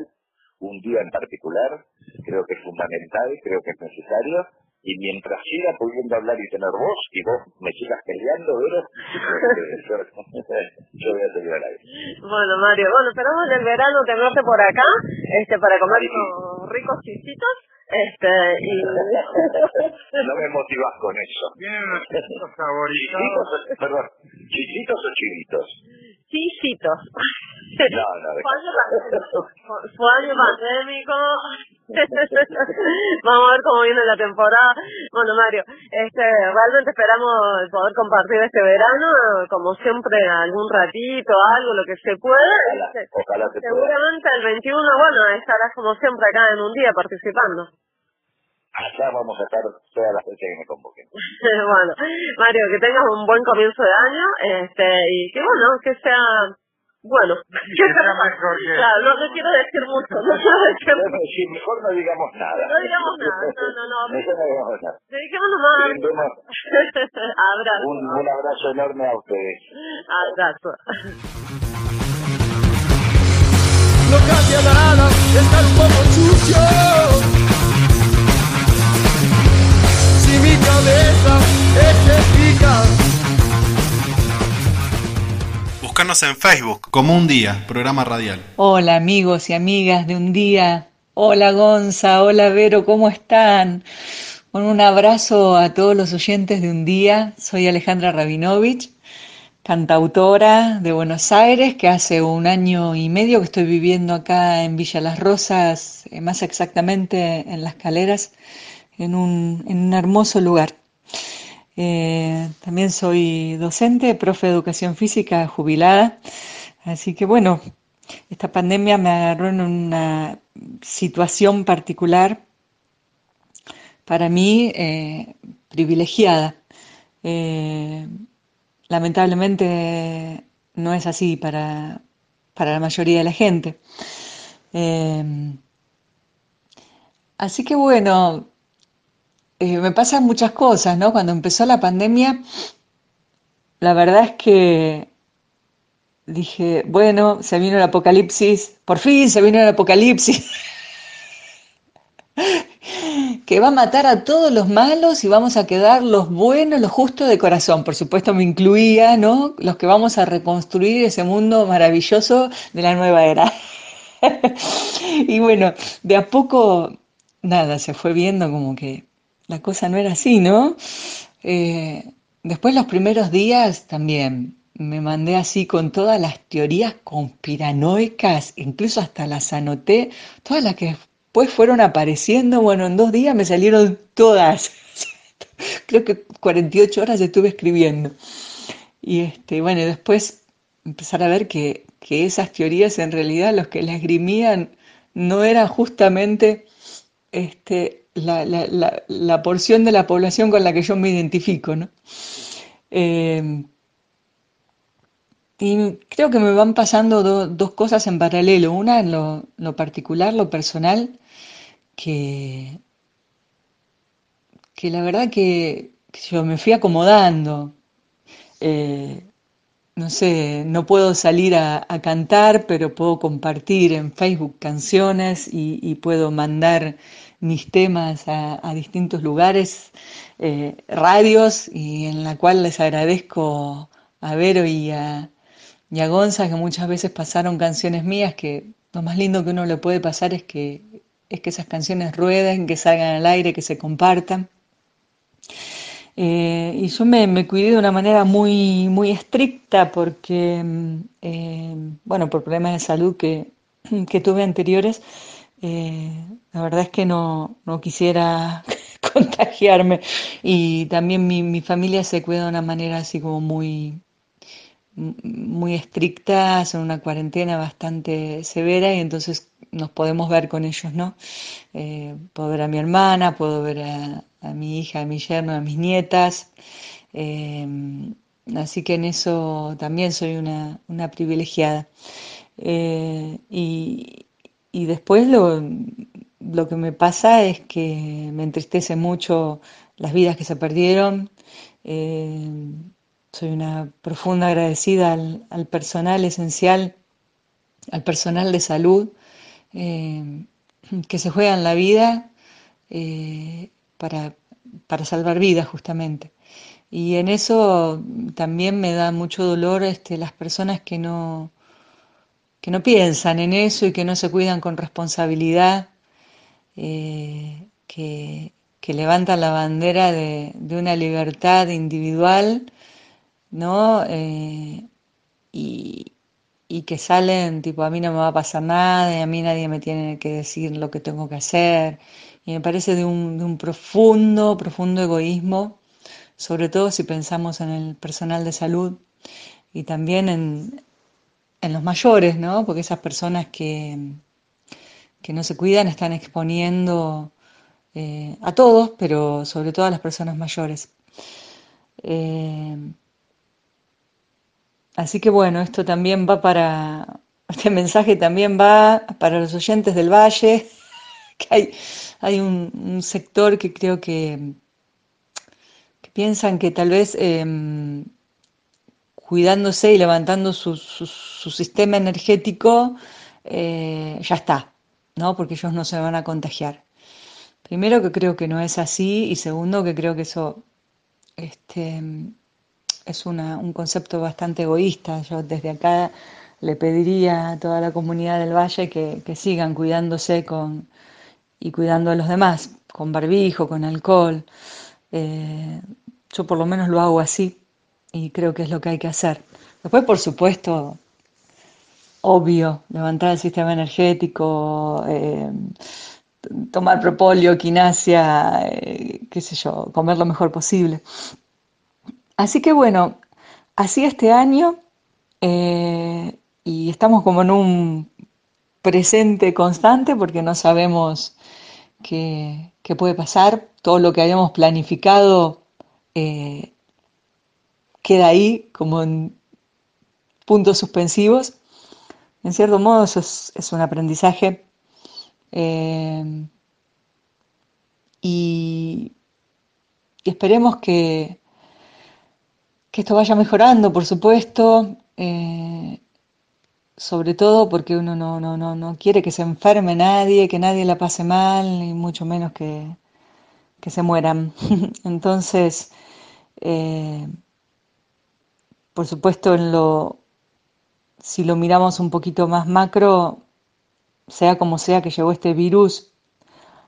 un día en particular, creo que es fundamental, creo que es necesario, y mientras siga pudiendo hablar y tener voz, y vos me sigas peleando, ¿verdad? yo voy a seguir al aire. Bueno, Mario, bueno, esperamos en el verano tenerte por acá, este, para comer unos ricos chisitos este, y... no me motivas con eso. Tienen unos chiquitos favoritos. ¿Chiquitos, perdón, ¿chiquitos o. No, no, Fue año pandémico. Vamos a ver cómo viene la temporada. Bueno, Mario, este, realmente esperamos poder compartir este verano, como siempre, algún ratito, algo, lo que se pueda. Ojalá, ojalá se Seguramente el 21, bueno, estarás como siempre acá en un día participando. Allá vamos a estar todas las veces que me convoquen. bueno, Mario, que tengas un buen comienzo de año este, y que bueno, que sea bueno, claro, no, no quiero decir mucho, no quiero decir mucho. Sí, mejor no digamos nada. No digamos nada, no, no, no. Mejor no digamos nada. Dediquemos nomás. abrazo. Un, un abrazo enorme a ustedes. Abrazo. No cambia nada, está un poco sucio. Si mi cabeza es pica. Búscanos en Facebook como Un Día, programa radial. Hola amigos y amigas de Un Día. Hola Gonza, hola Vero, ¿cómo están? Con un abrazo a todos los oyentes de Un Día. Soy Alejandra Rabinovich, cantautora de Buenos Aires, que hace un año y medio que estoy viviendo acá en Villa Las Rosas, eh, más exactamente en Las Caleras, en un, en un hermoso lugar. Eh, también soy docente, profe de educación física jubilada. Así que bueno, esta pandemia me agarró en una situación particular para mí eh, privilegiada. Eh, lamentablemente no es así para, para, la mayoría de la gente. así que bueno, eh, me pasan muchas cosas, ¿no? Cuando empezó la pandemia, la verdad es que dije, bueno, se vino el apocalipsis, por fin se vino el apocalipsis, que va a matar a todos los malos y vamos a quedar los buenos, los justos de corazón. Por supuesto me incluía, ¿no? Los que vamos a reconstruir ese mundo maravilloso de la nueva era. y bueno, de a poco, nada, se fue viendo como que la cosa no era así, ¿no? Eh, después los primeros días también me mandé así con todas las teorías conspiranoicas, incluso hasta las anoté, todas las que después fueron apareciendo, bueno, en dos días me salieron todas. Creo que 48 horas estuve escribiendo. Y este, bueno, después empezar a ver que, que esas teorías en realidad los que las esgrimían no eran justamente este, la, la, la, porción de la población con la que yo me identifico, ¿no? Eh, y creo que me van pasando dos cosas en paralelo. Una en lo, lo, particular, lo personal, que, que la verdad que, yo me fui acomodando. eh, no sé, no puedo salir a, cantar, pero puedo compartir en Facebook canciones y, puedo mandar mis temas a, distintos lugares, eh, radios, y en la cual les agradezco a Vero y a, y a Gonza que muchas veces pasaron canciones mías que lo más lindo que uno le puede pasar es que, es que esas canciones rueden, que salgan al aire, que se compartan. Eh, y yo me, cuidé de una manera muy, muy estricta porque, eh, bueno, por problemas de salud que, tuve anteriores, la verdad es que no, quisiera contagiarme. Y también mi, mi, familia se cuida de una manera así como muy, muy estricta, hacen una cuarentena bastante severa y entonces nos podemos ver con ellos, ¿no? puedo ver a mi hermana, puedo ver a, mi hija, a mi yerno, a mis nietas. Eh, así que en eso también soy una, privilegiada. Eh, y, después lo, que me pasa es que me entristece mucho las vidas que se perdieron. Eh, soy una profunda agradecida al, personal esencial, al personal de salud, que se juegan la vida para, para salvar vidas justamente. Y en eso también me da mucho dolor este, las personas que no, que no piensan en eso y que no se cuidan con responsabilidad, eh, que, levantan la bandera de, una libertad individual, ¿no? Eh, y, y, que salen tipo, a mí no me va a pasar nada, y a mí nadie me tiene que decir lo que tengo que hacer, y me parece de un, profundo, profundo egoísmo, sobre todo si pensamos en el personal de salud y también en, los mayores, ¿no? Porque esas personas que, que no se cuidan están exponiendo eh, a todos, pero sobre todo a las personas mayores. Eh, así que bueno, esto también va para, este mensaje también va para los oyentes del Valle, que hay hay un, sector que creo que, piensan que tal vez em, cuidándose y levantando su, sistema energético eh, ya está, ¿no? Porque ellos no se van a contagiar. Primero que creo que no es así y segundo que creo que eso este, es un concepto bastante egoísta. Yo desde acá le pediría a toda la comunidad del Valle que sigan cuidándose con, y cuidando a los demás, con barbijo, con alcohol. Eh, yo por lo menos lo hago así y creo que es lo que hay que hacer. Después, por supuesto, obvio, levantar el sistema energético, eh, tomar propóleo, quinasia, eh, qué sé yo, comer lo mejor posible. Así que bueno, así este año y estamos como en un presente constante porque no sabemos qué, puede pasar. Todo lo que habíamos planificado eh, queda ahí como en puntos suspensivos. En cierto modo eso es, un aprendizaje. Eh, y, esperemos que, que esto vaya mejorando, por supuesto. Eh, sobre todo porque uno no, no, no, no quiere que se enferme nadie, que nadie la pase mal, y mucho menos que, que se mueran. Entonces, eh, por supuesto, en lo, si lo miramos un poquito más macro, sea como sea que llegó este virus,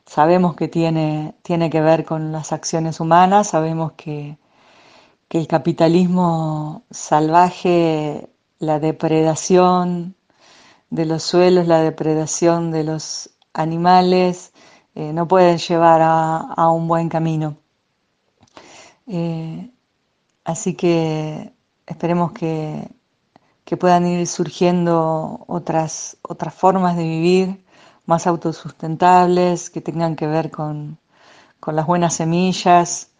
sabemos que tiene, tiene que ver con las acciones humanas, sabemos que, que el capitalismo salvaje la depredación de los suelos, la depredación de los animales, eh, no pueden llevar a, un buen camino. Eh, así que esperemos que, puedan ir surgiendo otras, otras formas de vivir más autosustentables, que tengan que ver con, las buenas semillas,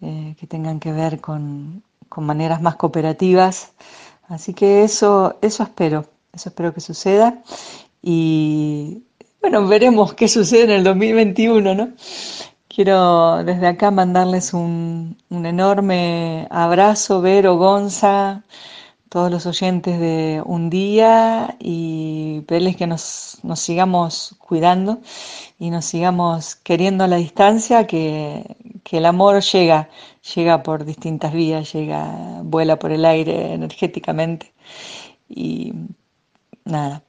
eh, que tengan que ver con, con maneras más cooperativas Así que eso, eso espero, eso espero que suceda. Y bueno, veremos qué sucede en el 2021, ¿no? Quiero desde acá mandarles un, un enorme abrazo, Vero, Gonza, todos los oyentes de Un Día y pedirles que nos, nos sigamos cuidando y nos sigamos queriendo a la distancia, que, que el amor llega, llega por distintas vías, llega, vuela por el aire energéticamente y nada.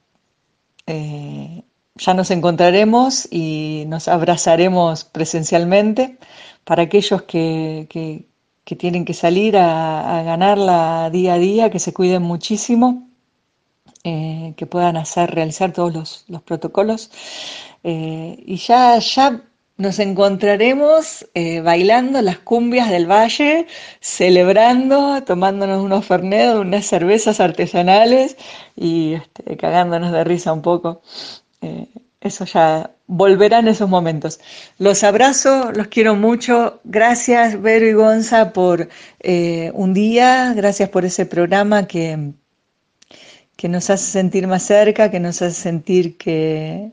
eh, ya nos encontraremos y nos abrazaremos presencialmente para aquellos que, que- que tienen que salir a, ganarla día a día, que se cuiden muchísimo, eh, que puedan hacer, realizar todos los, los protocolos. Eh, y ya, ya nos encontraremos eh, bailando las cumbias del valle, celebrando, tomándonos unos fernet, unas cervezas artesanales y este, cagándonos de risa un poco. Eso ya volverán esos momentos. Los abrazo, los quiero mucho. Gracias, Vero y Gonza, por eh, un día. Gracias por ese programa que, que nos hace sentir más cerca, que nos hace sentir que,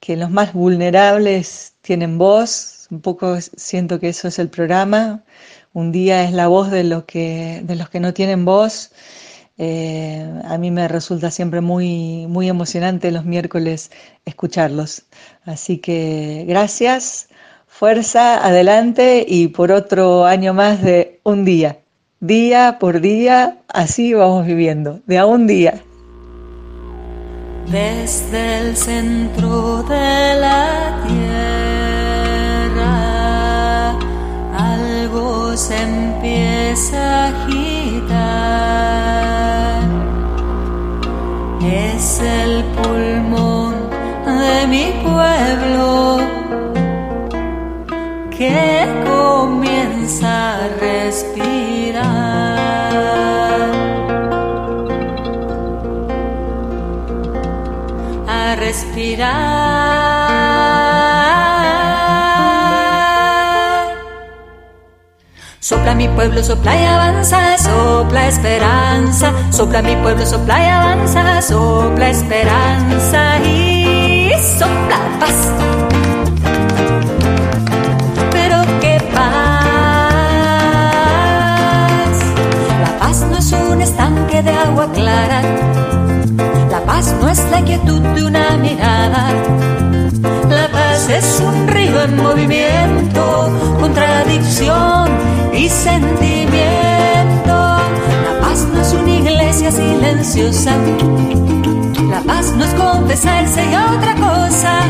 que los más vulnerables tienen voz. Un poco siento que eso es el programa. Un día es la voz de que, de los que no tienen voz. Eh, a mí me resulta siempre muy, muy emocionante los miércoles escucharlos. Así que gracias, fuerza, adelante y por otro año más de un día. Día por día, así vamos viviendo, de a un día. Desde el centro de la tierra algo se empieza a agitar. Es el pulmón de mi pueblo que comienza a respirar. a respirar. Sopla mi pueblo, sopla y avanza, sopla esperanza. Sopla mi pueblo, sopla y avanza, sopla esperanza y sopla paz. Pero qué paz. La paz no es un estanque de agua clara. La paz no es la quietud de una mirada. Es un río en movimiento, contradicción y sentimiento. La paz no es una iglesia silenciosa. La paz no es confesarse y otra cosa.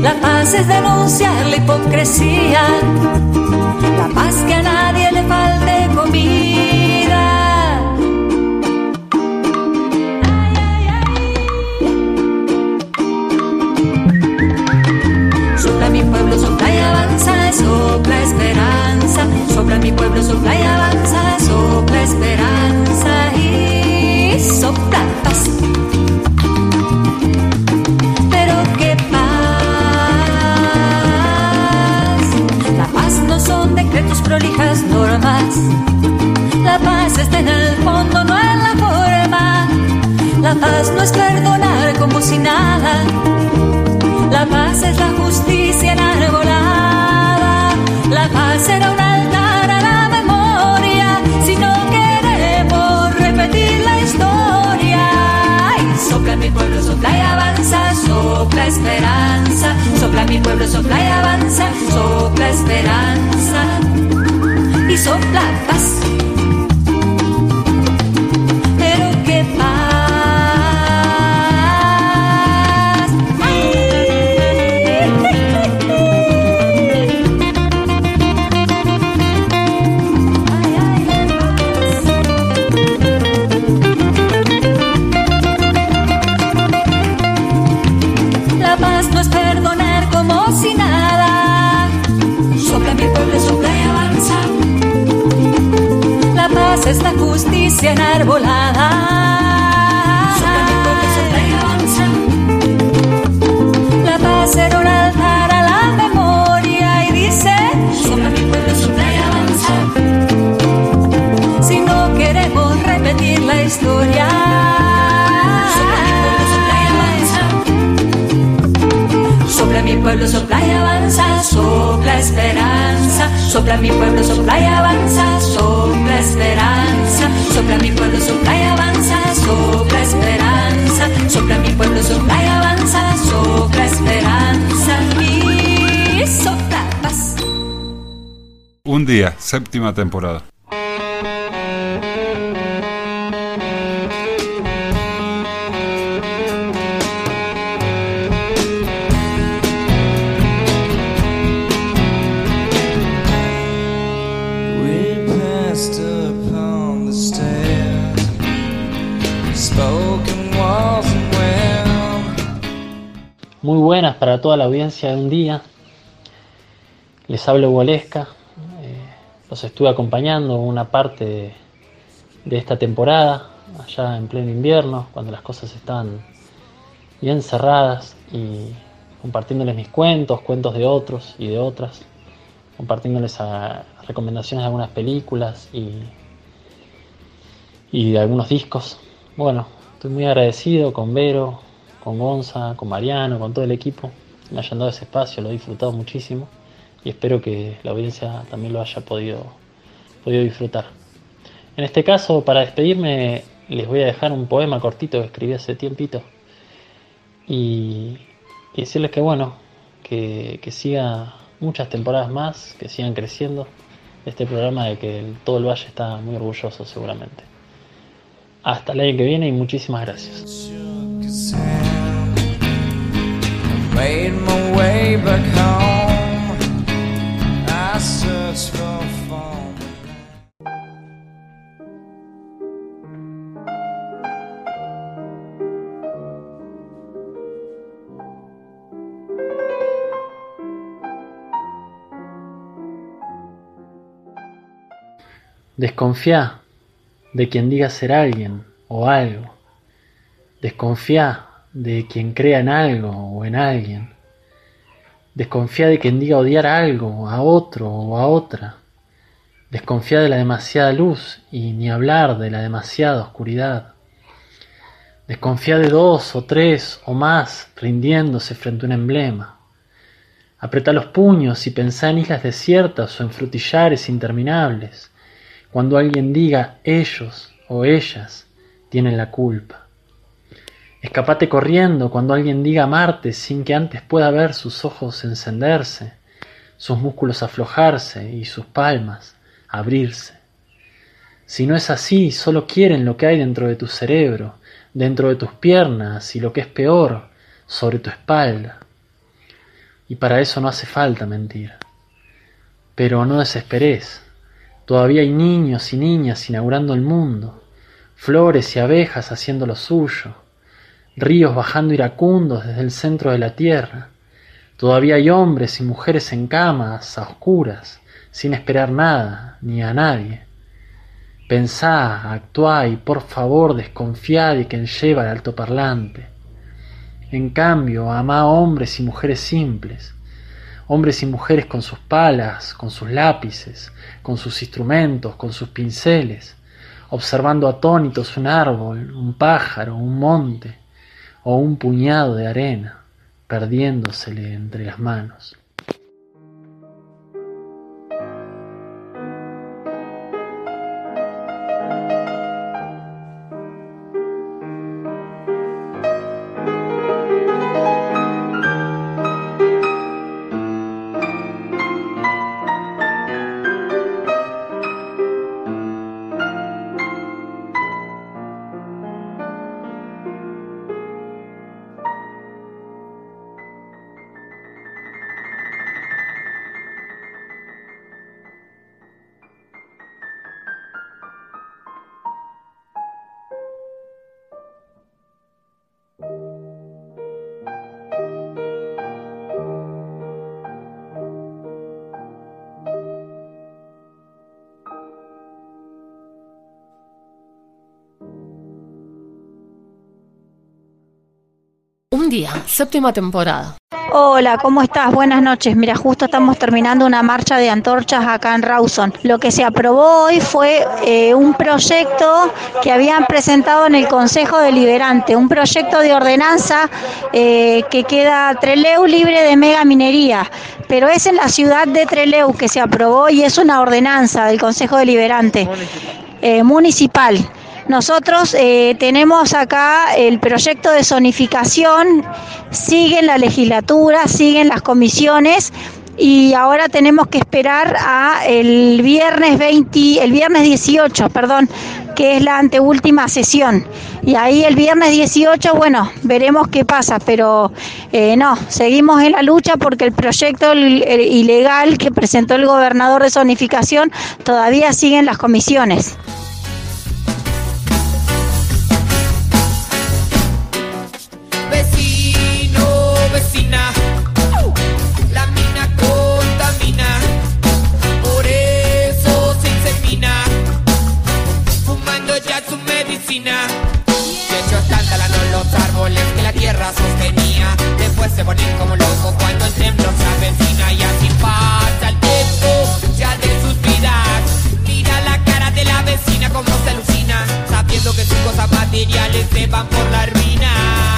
La paz es denunciar la hipocresía. La paz que a nadie le falte comida. Esperanza. Sopla mi pueblo, sopla y avanza, sopla esperanza y sopla paz. Pero qué paz. La paz no son decretos, prolijas normas. La paz está en el fondo, no en la forma. La paz no es perdonar como si nada. La paz es la justicia enarbolada. La paz será un altar a la memoria. Si no queremos repetir la historia. Ay, sopla mi pueblo, sopla y avanza. Sopla esperanza. Sopla mi pueblo, sopla y avanza. Sopla esperanza. Y sopla paz. Es la justicia enarbolada. La paz será un altar a la memoria y dice. Si no queremos repetir la historia. Mi pueblo, sopla y avanza, sopla Sopla mi pueblo, sopla y avanza, sopla esperanza. Sopla mi pueblo, sopla y avanza, sopla esperanza. Sopla mi pueblo, sopla y avanza, sopla esperanza. Y sopla paz. Un día, séptima temporada. Buenas para toda la audiencia de un día. Les hablo Hualesca. Eh, los estuve acompañando una parte de, esta temporada, allá en pleno invierno, cuando las cosas estaban bien cerradas y compartiéndoles mis cuentos, cuentos de otros y de otras, compartiéndoles a- recomendaciones de algunas películas y, y de algunos discos. Bueno, estoy muy agradecido con Vero, con Gonza, con Mariano, con todo el equipo. Me hayan dado ese espacio, lo he disfrutado muchísimo y espero que la audiencia también lo haya podido, podido disfrutar. En este caso, para despedirme, les voy a dejar un poema cortito que escribí hace tiempito y, decirles que bueno, que, siga muchas temporadas más, que sigan creciendo este programa de que todo el valle está muy orgulloso seguramente. Hasta el año que viene y muchísimas gracias. Desconfía de quien diga ser alguien o algo. Desconfía de quien crea en algo o en alguien. Desconfía de quien diga odiar a algo, a otro o a otra. Desconfía de la demasiada luz y ni hablar de la demasiada oscuridad. Desconfía de dos o tres o más rindiéndose frente a un emblema. Apreta los puños y pensá en islas desiertas o en frutillares interminables, cuando alguien diga ellos o ellas tienen la culpa. Escapate corriendo cuando alguien diga amarte sin que antes pueda ver sus ojos encenderse, sus músculos aflojarse y sus palmas abrirse. Si no es así, solo quieren lo que hay dentro de tu cerebro, dentro de tus piernas y lo que es peor, sobre tu espalda. Y para eso no hace falta mentir. Pero no desesperes. Todavía hay niños y niñas inaugurando el mundo, flores y abejas haciendo lo suyo, ríos bajando iracundos desde el centro de la tierra. Todavía hay hombres y mujeres en camas, a oscuras, sin esperar nada ni a nadie. Pensá, actuá y por favor desconfiá de quien lleva el altoparlante. En cambio, amá a hombres y mujeres simples, hombres y mujeres con sus palas, con sus lápices, con sus instrumentos, con sus pinceles, observando atónitos un árbol, un pájaro, un monte o un puñado de arena, perdiéndosele entre las manos. Séptima temporada. Hola, ¿cómo estás? Buenas noches. Mira, justo estamos terminando una marcha de antorchas acá en Rawson. Lo que se aprobó hoy fue eh, un proyecto que habían presentado en el Consejo Deliberante, un proyecto de ordenanza eh, que queda Treleu libre de mega minería, pero es en la ciudad de Treleu que se aprobó y es una ordenanza del Consejo Deliberante eh, municipal. Nosotros eh, tenemos acá el proyecto de zonificación, siguen la legislatura, siguen las comisiones y ahora tenemos que esperar a el viernes 20, el viernes 18, perdón, que es la anteúltima sesión. Y ahí el viernes 18, bueno, veremos qué pasa, pero eh, no, seguimos en la lucha porque el proyecto ilegal que presentó el gobernador de zonificación todavía sigue en las comisiones. Árboles que la tierra sostenía, después se ponen como locos cuando el temblor se avecina y así pasa el tiempo ya de sus vidas. Mira la cara de la vecina como se alucina, sabiendo que sus cosas materiales se van por la ruina.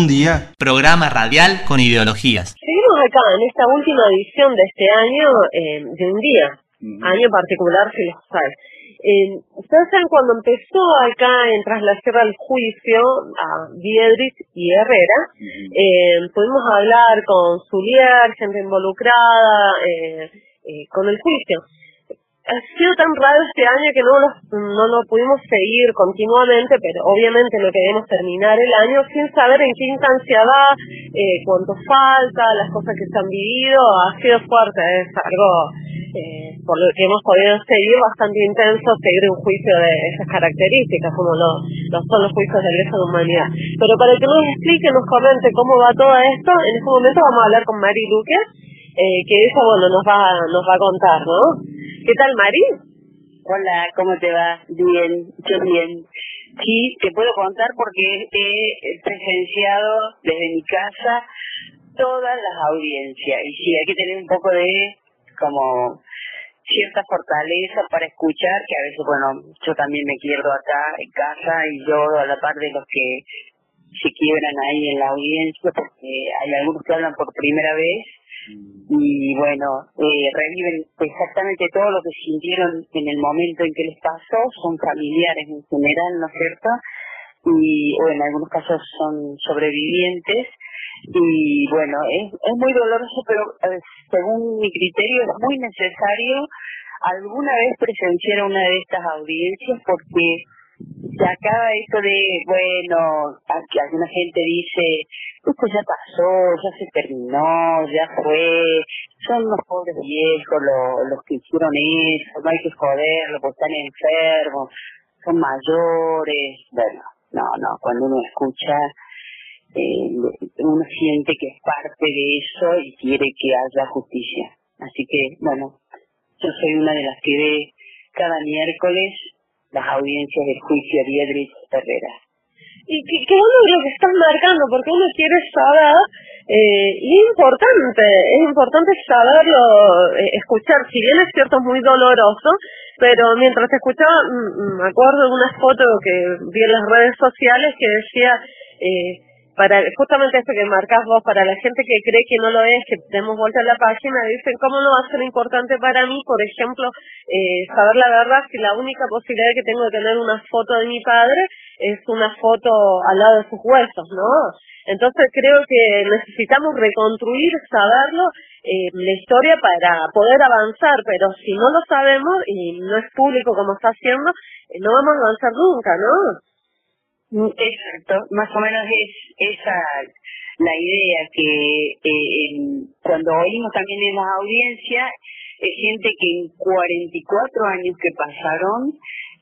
Un día, programa radial con ideologías. Seguimos acá en esta última edición de este año eh, de un día, año particular si lo sabe. Eh, Ustedes saben cuando empezó acá en Tras la Sierra el juicio a Viedrich y Herrera, eh, pudimos hablar con Zulier, gente involucrada eh, eh, con el juicio. Ha sido tan raro este año que no, los- no lo pudimos seguir continuamente, pero obviamente no queremos terminar el año sin saber en qué instancia va, eh, cuánto falta, las cosas que se han vivido. Ha sido fuerte, es algo eh, por lo que hemos podido seguir bastante intenso, seguir un juicio de esas características, como lo, lo son los juicios de lesa de humanidad. Pero para que nos explique, nos comente cómo va todo esto, en este momento vamos a hablar con Mari Luque, eh, que ella, bueno, nos va, nos va a contar, ¿no? ¿Qué tal, Mari? Hola, ¿cómo te va? Bien, yo bien. Sí, te puedo contar porque he presenciado desde mi casa todas las audiencias. Y sí, hay que tener un poco de como cierta fortaleza para escuchar, que a veces, bueno, yo también me pierdo acá en casa y lloro a la par de los que se quiebran ahí en la audiencia, porque hay algunos que hablan por primera vez y bueno, eh, reviven exactamente todo lo que sintieron en el momento en que les pasó, son familiares en general, ¿no es cierto? Y o en algunos casos son sobrevivientes y bueno, es, es muy doloroso, pero eh, según mi criterio es muy necesario alguna vez presenciar una de estas audiencias porque se acaba esto de, bueno, a- que alguna gente dice, esto ya pasó, ya se terminó, ya fue, son los pobres viejos los, los que hicieron eso, no hay que joderlos porque están enfermos, son mayores, bueno, no, no, cuando uno escucha, eh, uno siente que es parte de eso y quiere que haya justicia. Así que, bueno, yo soy una de las que ve cada miércoles las audiencias del juicio de Edrich Herrera. Y que, que uno lo que estás marcando, porque uno quiere saber, eh, y es importante, es importante saberlo, eh, escuchar, si bien es cierto es muy doloroso, pero mientras escuchaba, mm, mm, me acuerdo de una foto que vi en las redes sociales que decía, eh, justamente esto que marcas vos, para la gente que cree que no lo es, que demos vuelta a la página, dicen, ¿cómo no va a ser importante para mí, por ejemplo, eh, saber la verdad si la única posibilidad que tengo de tener una foto de mi padre es una foto al lado de sus huesos, ¿no? Entonces creo que necesitamos reconstruir, saberlo, eh, la historia para poder avanzar, pero si no lo sabemos y no es público como está haciendo, eh, no vamos a avanzar nunca, ¿no? Exacto, más o menos es esa la idea que eh, en- cuando oímos también en la audiencia, es gente que en 44 años que pasaron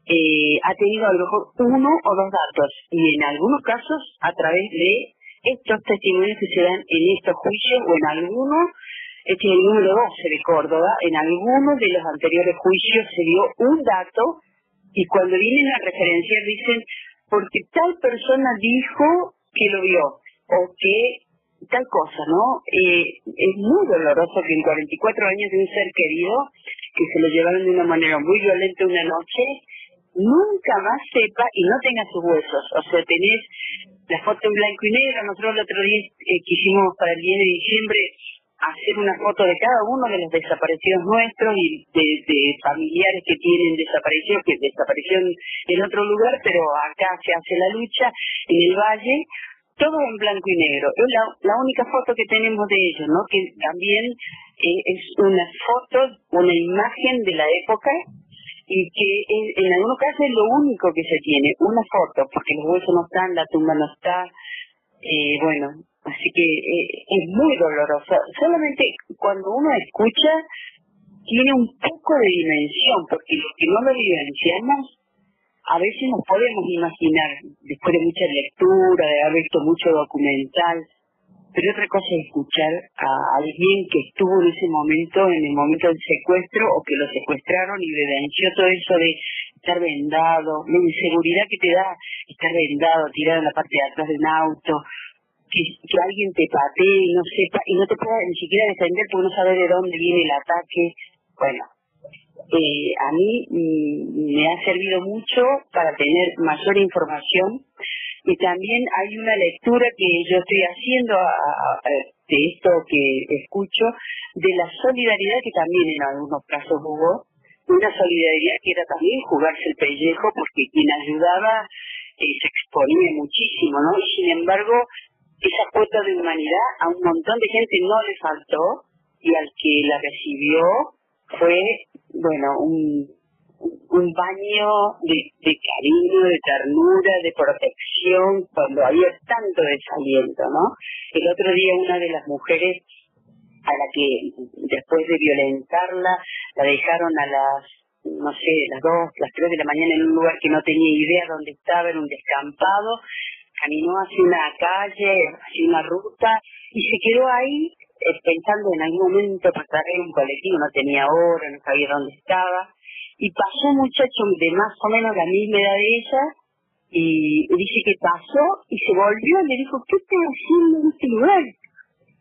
eh, ha tenido a lo mejor uno o dos datos y en algunos casos a través de estos testimonios que se dan en estos juicios o en algunos, este es el número 12 de Córdoba, en algunos de los anteriores juicios se dio un dato y cuando vienen a referenciar dicen porque tal persona dijo que lo vio o que tal cosa, ¿no? Eh, es muy doloroso que en 44 años de un ser querido que se lo llevaron de una manera muy violenta una noche, nunca más sepa y no tenga sus huesos. O sea, tenés la foto en blanco y negro. Nosotros el otro día eh, quisimos para el 10 de diciembre hacer una foto de cada uno de los desaparecidos nuestros y de, familiares que tienen desaparecidos, que desaparecieron en otro lugar, pero acá se hace la lucha en el valle, todo en blanco y negro. Es la, única foto que tenemos de ellos, ¿no? Que también eh, es una foto, una imagen de la época y que en, en algunos casos es lo único que se tiene, una foto, porque los huesos no están, la tumba no está, eh, bueno, así que eh, es muy doloroso. Solamente cuando uno escucha tiene un poco de dimensión, porque los que no lo vivenciamos, a veces nos podemos imaginar, después de mucha lectura, de haber visto mucho documental, pero otra cosa es escuchar a alguien que estuvo en ese momento, en el momento del secuestro, o que lo secuestraron y vivenció todo eso de estar vendado, la inseguridad que te da estar vendado, tirado en la parte de atrás de un auto, que, alguien te patee y no sepa, y no te pueda ni siquiera defender porque no sabe de dónde viene el ataque. Bueno, eh, a mí mm, me ha servido mucho para tener mayor información y también hay una lectura que yo estoy haciendo de esto que escucho, de la solidaridad que también en algunos casos hubo, una solidaridad que era también jugarse el pellejo porque quien ayudaba eh, se exponía muchísimo, ¿no? Y sin embargo, esa cuota de humanidad a un montón de gente no le faltó y al que la recibió fue, bueno, un, un baño de, de cariño, de ternura, de protección, cuando había tanto desaliento, ¿no? El otro día una de las mujeres a la que después de violentarla la dejaron a las, no sé, las dos, las tres de la mañana en un lugar que no tenía idea dónde estaba, en un descampado, caminó hacia una calle, hacia una ruta y se quedó ahí eh, pensando en algún momento pasar en un colectivo, no tenía hora, no sabía dónde estaba y pasó un muchacho de más o menos la misma edad de ella y dice que pasó y se volvió y le dijo, ¿qué estás haciendo en este lugar?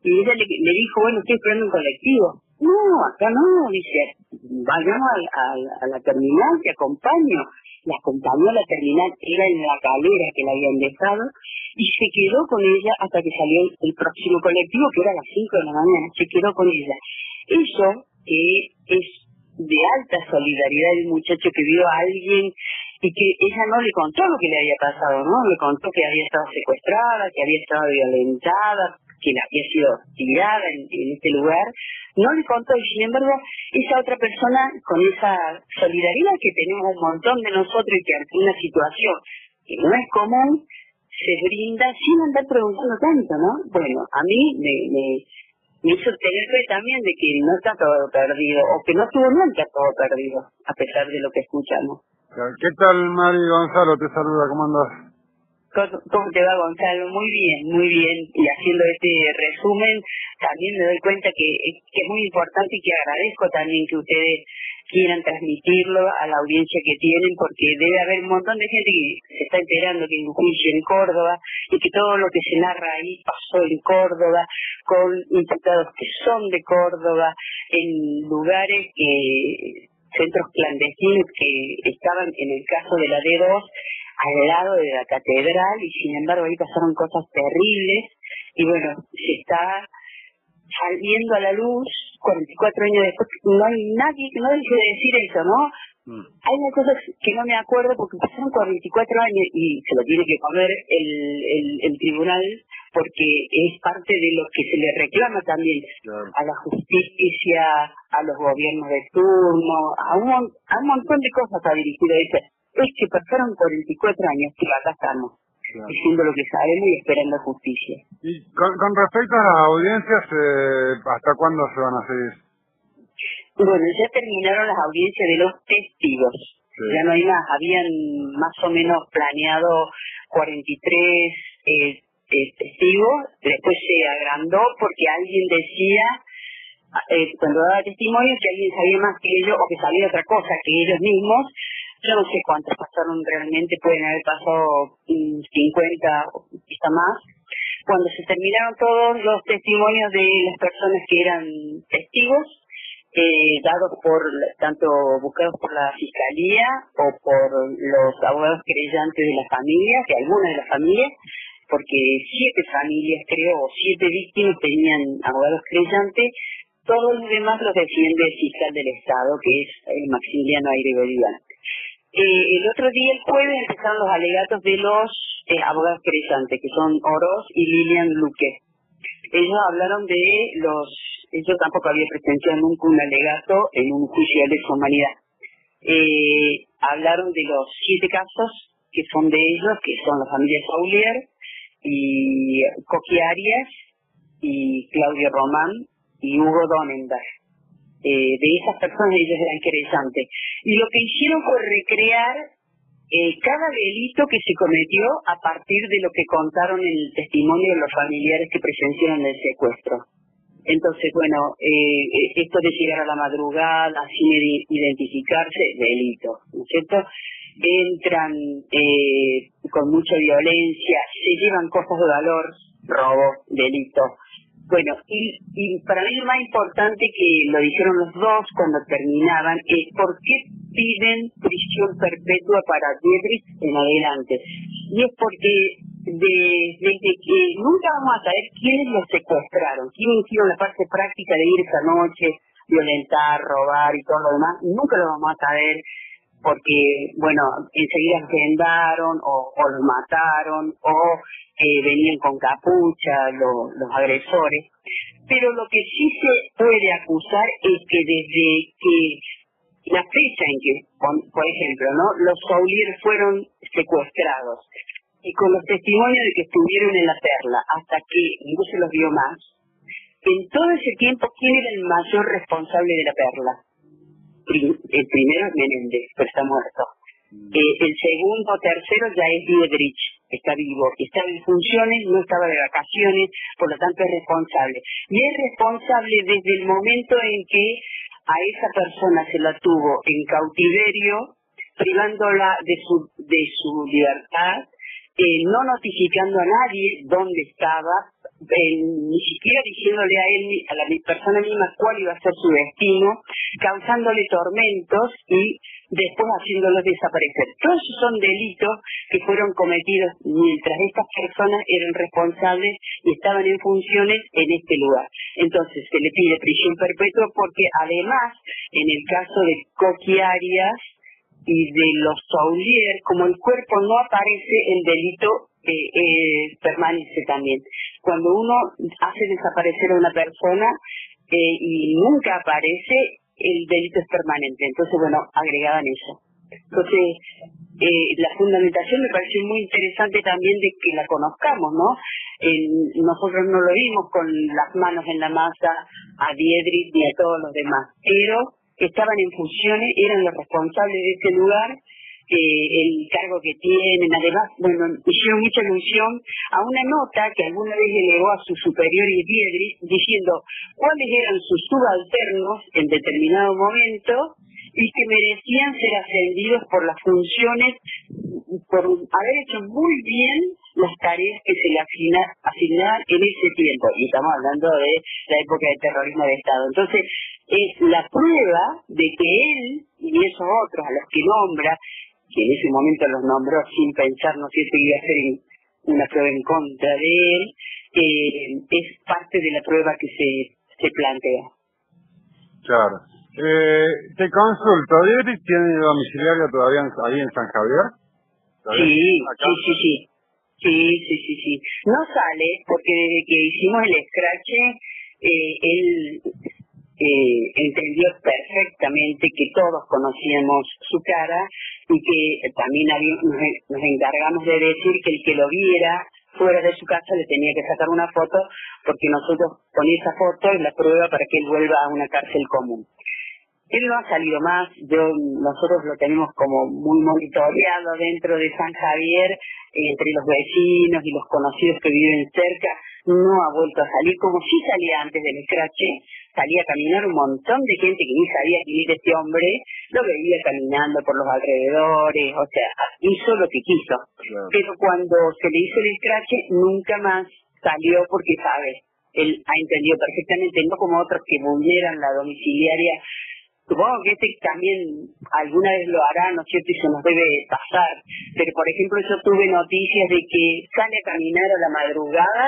Y ella le, le dijo, bueno, estoy esperando un colectivo. No, acá no, dice, vayamos a, la terminal, te acompaño. La acompañó a la terminal, era en la calera que la habían dejado, y se quedó con ella hasta que salió el, el próximo colectivo, que era a las 5 de la mañana, se quedó con ella. Eso que es de alta solidaridad del muchacho que vio a alguien y que ella no le contó lo que le había pasado, ¿no? Le contó que había estado secuestrada, que había estado violentada, la había sido tirada en, este lugar. No le contó y sin embargo esa otra persona con esa solidaridad que tenemos un montón de nosotros y que ante una situación que no es común, se brinda sin andar preguntando tanto, ¿no? Bueno, a mí me, me, hizo tener fe también de que no está todo perdido, o que no estuvo nunca todo perdido, a pesar de lo que escuchamos. ¿Qué tal, Mari Gonzalo? Te saluda, ¿cómo andás? ¿Cómo te va, Gonzalo? Muy bien, muy bien. Y haciendo este resumen, también me doy cuenta que, que es muy importante y que agradezco también que ustedes quieran transmitirlo a la audiencia que tienen, porque debe haber un montón de gente que se está enterando que hay un juicio en Córdoba y que todo lo que se narra ahí pasó en Córdoba, con imputados que son de Córdoba, en lugares que centros clandestinos que estaban en el caso de la D2 al lado de la catedral y sin embargo ahí pasaron cosas terribles y bueno, se está saliendo a la luz 44 años después, no hay nadie que no deje de decir eso, ¿no? Hay unas cosas que no me acuerdo porque pasaron 44 años y se lo tiene que comer el, el, el tribunal porque es parte de lo que se le reclama también a la justicia, a los gobiernos de turno, a un, a un montón de cosas ha dirigido ese. Es que pasaron 44 años y acá estamos, diciendo lo que sabemos y esperando justicia. Y con, con respecto a las audiencias, eh, ¿hasta cuándo se van a seguir? Bueno, ya terminaron las audiencias de los testigos. Ya no hay más. Habían más o menos planeado 43 eh, eh, testigos. Después se agrandó porque alguien decía, eh, cuando daba testimonio, que alguien sabía más que ellos o que sabía otra cosa que ellos mismos. Yo no sé cuántos pasaron realmente, pueden haber pasado mm, 50 o quizá más. Cuando se terminaron todos los testimonios de las personas que eran testigos, eh, dados por tanto buscados por la fiscalía o por los abogados creyentes de la familia, que algunas de las familias, porque siete familias creo, o siete víctimas tenían abogados creyentes, todos los demás los defiende el fiscal del Estado, que es el Maximiliano Aire Bolívar. Eh, el otro día, el jueves, empezaron los alegatos de los eh, abogados creyentes, que son Oroz y Lilian Luque. Ellos hablaron de los, ellos tampoco había presenciado nunca un alegato en un juicio de lesa humanidad. Eh, hablaron de los siete casos que son de ellos, que son la familia Saulier y Coqui Arias y Claudio Román y Hugo Donenberg. Eh, de esas personas ellos eran querellantes. Y lo que hicieron fue recrear eh, cada delito que se cometió a partir de lo que contaron en el testimonio de los familiares que presenciaron el secuestro. Entonces, bueno, eh, esto de llegar a la madrugada sin ide- identificarse, delito, ¿no es cierto? Entran con mucha violencia, se llevan cosas de valor, robo, delito. Bueno, y, para mí lo más importante que lo dijeron los dos cuando terminaban es por qué piden prisión perpetua para Dietrich en adelante. Y es porque de- desde que nunca vamos a saber quiénes los secuestraron, quiénes hicieron la parte práctica de ir esa noche, violentar, robar y todo lo demás, nunca lo vamos a saber porque, bueno, enseguida los vendaron o, los mataron o eh, venían con capucha lo- los agresores. Pero lo que sí se puede acusar es que desde que la fecha en que, por, por ejemplo, ¿no? los Saulier fueron secuestrados y con los testimonios de que estuvieron en la perla hasta que no se los vio más, en todo ese tiempo, ¿quién era el mayor responsable de la perla? El primero es Menéndez, pero está muerto. Eh, el segundo o tercero ya es Dietrich, está vivo, está en funciones, no estaba de vacaciones, por lo tanto es responsable. Y es responsable desde el momento en que a esa persona se la tuvo en cautiverio, privándola de su, de su libertad, eh, no notificando a nadie dónde estaba, ni siquiera diciéndole a él, a la persona misma cuál iba a ser su destino, causándole tormentos y después haciéndolos desaparecer. Todos esos son delitos que fueron cometidos mientras estas personas eran responsables y estaban en funciones en este lugar. Entonces se le pide prisión perpetua porque además, en el caso de Coqui Arias y de los Saulier, como el cuerpo no aparece, el delito eh, permanece también. Cuando uno hace desaparecer a una persona eh, y nunca aparece, el delito es permanente. Entonces, bueno, agregaban eso. Entonces, eh, la fundamentación me pareció muy interesante también de que la conozcamos, ¿no? Nosotros no lo vimos con las manos en la masa a Diedrich ni a todos los demás, pero estaban en funciones, eran los responsables de ese lugar, eh, el cargo que tienen, además, bueno, hicieron mucha alusión a una nota que alguna vez elevó a su superior y Diedrich diciendo cuáles eran sus subalternos en determinado momento y que merecían ser ascendidos por las funciones, por haber hecho muy bien las tareas que se le asigna- asignaban en ese tiempo. Y estamos hablando de la época de terrorismo de Estado. Entonces, es la prueba de que él y esos otros a los que nombra, que en ese momento los nombró sin pensar, no sé si iba a ser en- una prueba en contra de él, eh, es parte de la prueba que se, se plantea. Claro. Eh, te consulto, ¿Diedrich tiene domiciliario todavía en- ahí en San Javier? ¿Todavía Sí, acá? sí, sí, sí. Sí, sí, sí, sí. No sale porque desde que hicimos el scratch, eh, él eh, entendió perfectamente que todos conocíamos su cara y que también nos encargamos de decir que el que lo viera fuera de su casa le tenía que sacar una foto porque nosotros con esa foto es la prueba para que él vuelva a una cárcel común. Él no ha salido más, yo nosotros lo tenemos como muy monitoreado dentro de San Javier, entre los vecinos y los conocidos que viven cerca, no ha vuelto a salir como si salía antes del escrache, salía a caminar un montón de gente que ni sabía quién era este hombre, lo veía caminando por los alrededores, o sea, hizo lo que quiso. Pero cuando se le hizo el escrache, nunca más salió porque sabe, él ha entendido perfectamente, no como otros que vulneran la domiciliaria Supongo que este también alguna vez lo hará, ¿no es cierto? Y se nos debe pasar. Pero, por ejemplo, yo tuve noticias de que sale a caminar a la madrugada,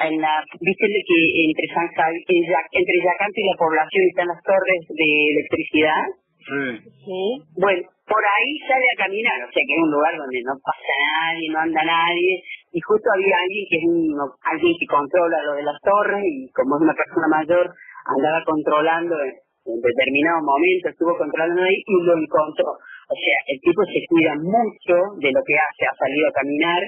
en la, viste que entre San entre Yacanto y la población están las torres de electricidad. Sí. Bueno, por ahí sale a caminar, o sea que es un lugar donde no pasa nadie, no anda nadie, y justo había alguien que es un, alguien que controla lo de las torres, y como es una persona mayor, andaba controlando en, determinado momento, estuvo controlando ahí y lo encontró. O sea, el tipo se cuida mucho de lo que hace, ha salido a caminar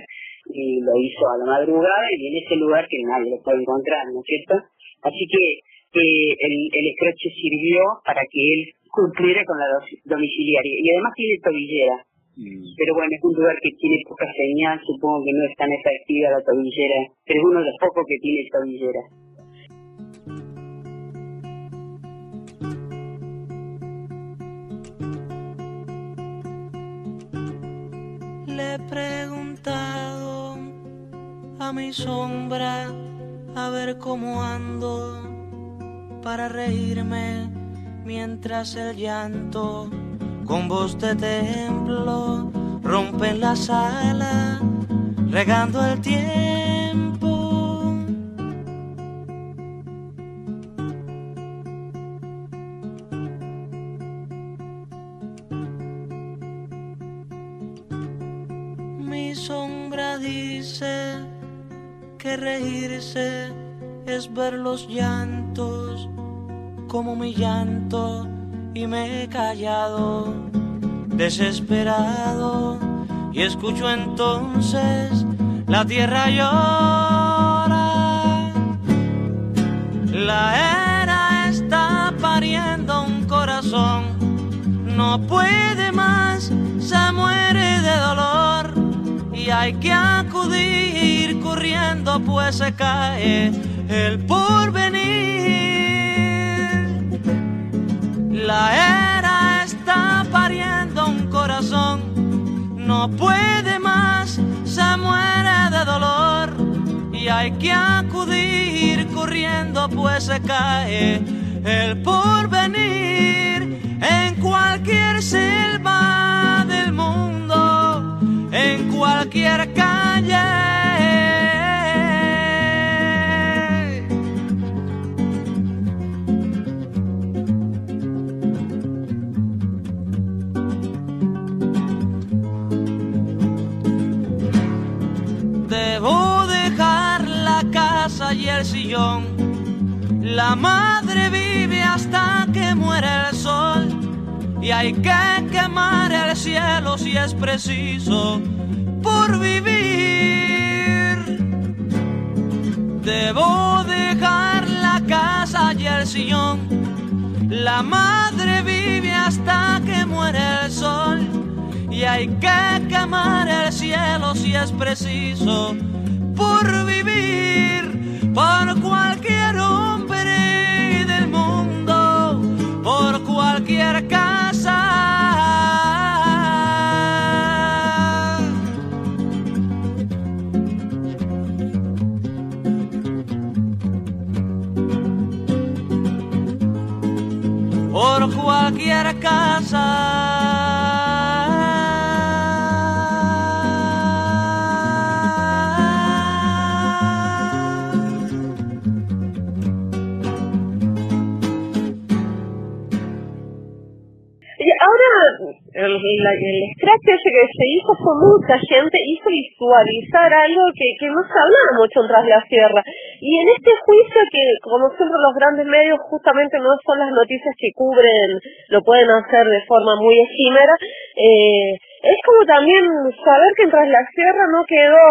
y lo hizo a la madrugada y en ese lugar que nadie lo puede encontrar, ¿no es cierto? Así que eh, el, el escrache sirvió para que él cumpliera con la domiciliaria y además tiene tobillera. Pero bueno, es un lugar que tiene poca señal, supongo que no es tan efectiva la tobillera, pero es uno de los pocos que tiene tobillera. He preguntado a mi sombra a ver cómo ando para reírme mientras el llanto con voz de templo rompe la sala regando el tiempo. Reírse es ver los llantos como mi llanto y me he callado desesperado y escucho entonces la tierra llora. La era está pariendo un corazón, no puede más, se muere de dolor y hay que acudir corriendo pues se cae el porvenir. La era está pariendo un corazón, no puede más, se muere de dolor y hay que acudir corriendo pues se cae el porvenir en cualquier selva del mundo, en cualquier calle. Debo dejar la casa y el sillón. La madre vive hasta que muere el. Y hay que quemar el cielo si es preciso por vivir. Debo dejar la casa y el sillón. La madre vive hasta que muere el sol. Y hay que quemar el cielo si es preciso por vivir el, scratch ese que se hizo con mucha gente hizo visualizar algo que, que no se hablaba mucho en Tras la Sierra. Y en este juicio que, como siempre los grandes medios justamente no son las noticias que cubren, lo pueden hacer de forma muy efímera, eh, es como también saber que Tras la Sierra no quedó,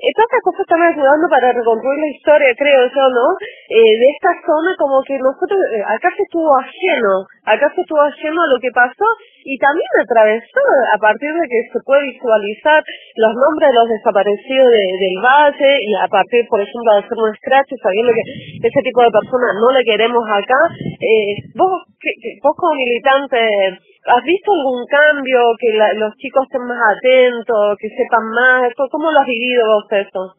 eh, todas estas cosas están ayudando para reconstruir la historia, creo yo, ¿no? Eh, de esta zona como que nosotros, eh, acá se estuvo ajeno, acá se estuvo ajeno a lo que pasó y también atravesó a partir de que se puede visualizar los nombres de los desaparecidos de- del valle y a partir, por ejemplo, de hacer un scratch sabiendo que ese tipo de personas no le queremos acá. Vos, que- vos como militante, ¿has visto algún cambio, que la- los chicos estén más atentos, que sepan más? ¿Cómo- ¿Cómo lo has vivido vos eso?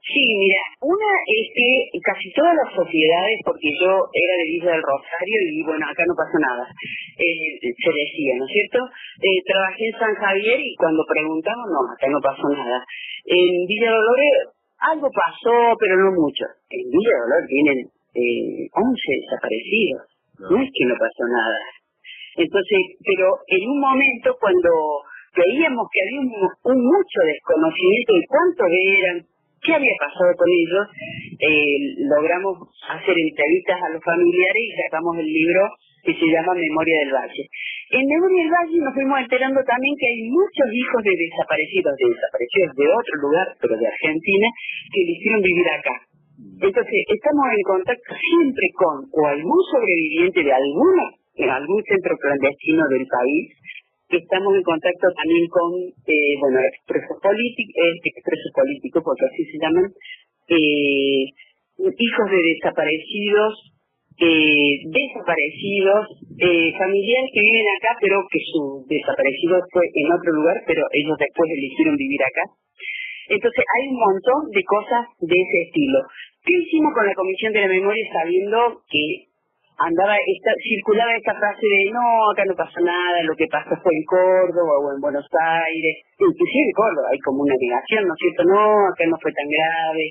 Sí, mira, una es que casi todas las sociedades, porque yo era de Villa del Rosario y bueno, acá no pasó nada, eh, se decía, ¿no es cierto? Eh, trabajé en San Javier y cuando preguntamos, no, acá no pasó nada. En Villa Dolores algo pasó, pero no mucho. En Villa Dolores tienen eh, 11 desaparecidos, no es que no pasó nada. Entonces, pero en un momento cuando veíamos que había un, mucho desconocimiento de cuántos eran, qué había pasado con ellos, eh, logramos hacer entrevistas a los familiares y sacamos el libro que se llama Memoria del Valle. En Memoria del Valle nos fuimos enterando también que hay muchos hijos de desaparecidos, de desaparecidos de otro lugar, pero de Argentina, que eligieron vivir acá. Entonces, estamos en contacto siempre con o algún sobreviviente de alguna, en algún centro clandestino del país, estamos en contacto también con, eh, bueno, expresos políticos, expresos políticos, porque así se llaman, eh, hijos de desaparecidos, eh, desaparecidos, eh, familiares que viven acá, pero que su desaparecido fue en otro lugar, pero ellos después eligieron vivir acá. Entonces hay un montón de cosas de ese estilo. ¿Qué hicimos con la Comisión de la Memoria sabiendo que andaba esta, circulaba esta frase de no, acá no pasó nada, lo que pasó fue en Córdoba o en Buenos Aires, inclusive en Córdoba hay como una negación, ¿no es cierto? No, acá no fue tan grave,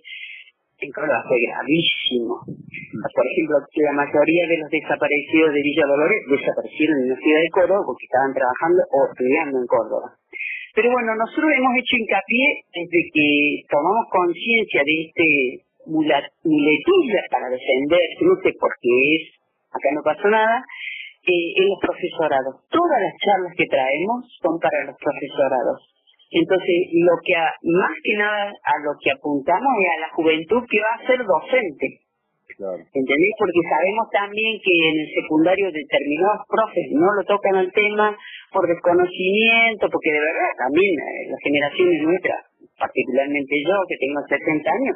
en Córdoba fue gravísimo. Por ejemplo, la mayoría de los desaparecidos de Villa Dolores desaparecieron en la ciudad de Córdoba porque estaban trabajando o estudiando en Córdoba. Pero bueno, nosotros hemos hecho hincapié desde que tomamos conciencia de este mula- muletilla para defender, no sé por qué es, acá no pasó nada, eh, en los profesorados. Todas las charlas que traemos son para los profesorados. Entonces, lo que a- más que nada a lo que apuntamos es a la juventud que va a ser docente. ¿Entendés? Porque sabemos también que en el secundario determinados profes no lo tocan al tema por desconocimiento, porque de verdad también eh, las generaciones nuestras, particularmente yo que tengo 60 años,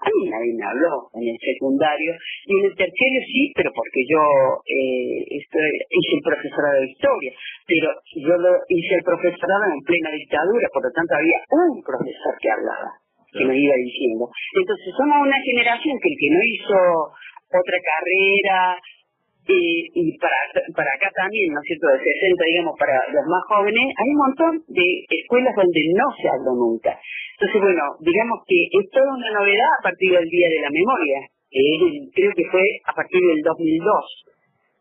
a mí nadie me habló en el secundario y en el terciario sí, pero porque yo eh, estoy, hice el profesorado de historia, pero yo lo hice el profesorado en plena dictadura, por lo tanto había un profesor que hablaba. que nos iba diciendo. Entonces somos una generación que el que no hizo otra carrera, y para, para acá también, ¿no es cierto?, de 60, digamos, para los más jóvenes, hay un montón de escuelas donde no se habló nunca. Entonces, bueno, digamos que es toda una novedad a partir del Día de la Memoria, creo que fue a partir del 2002.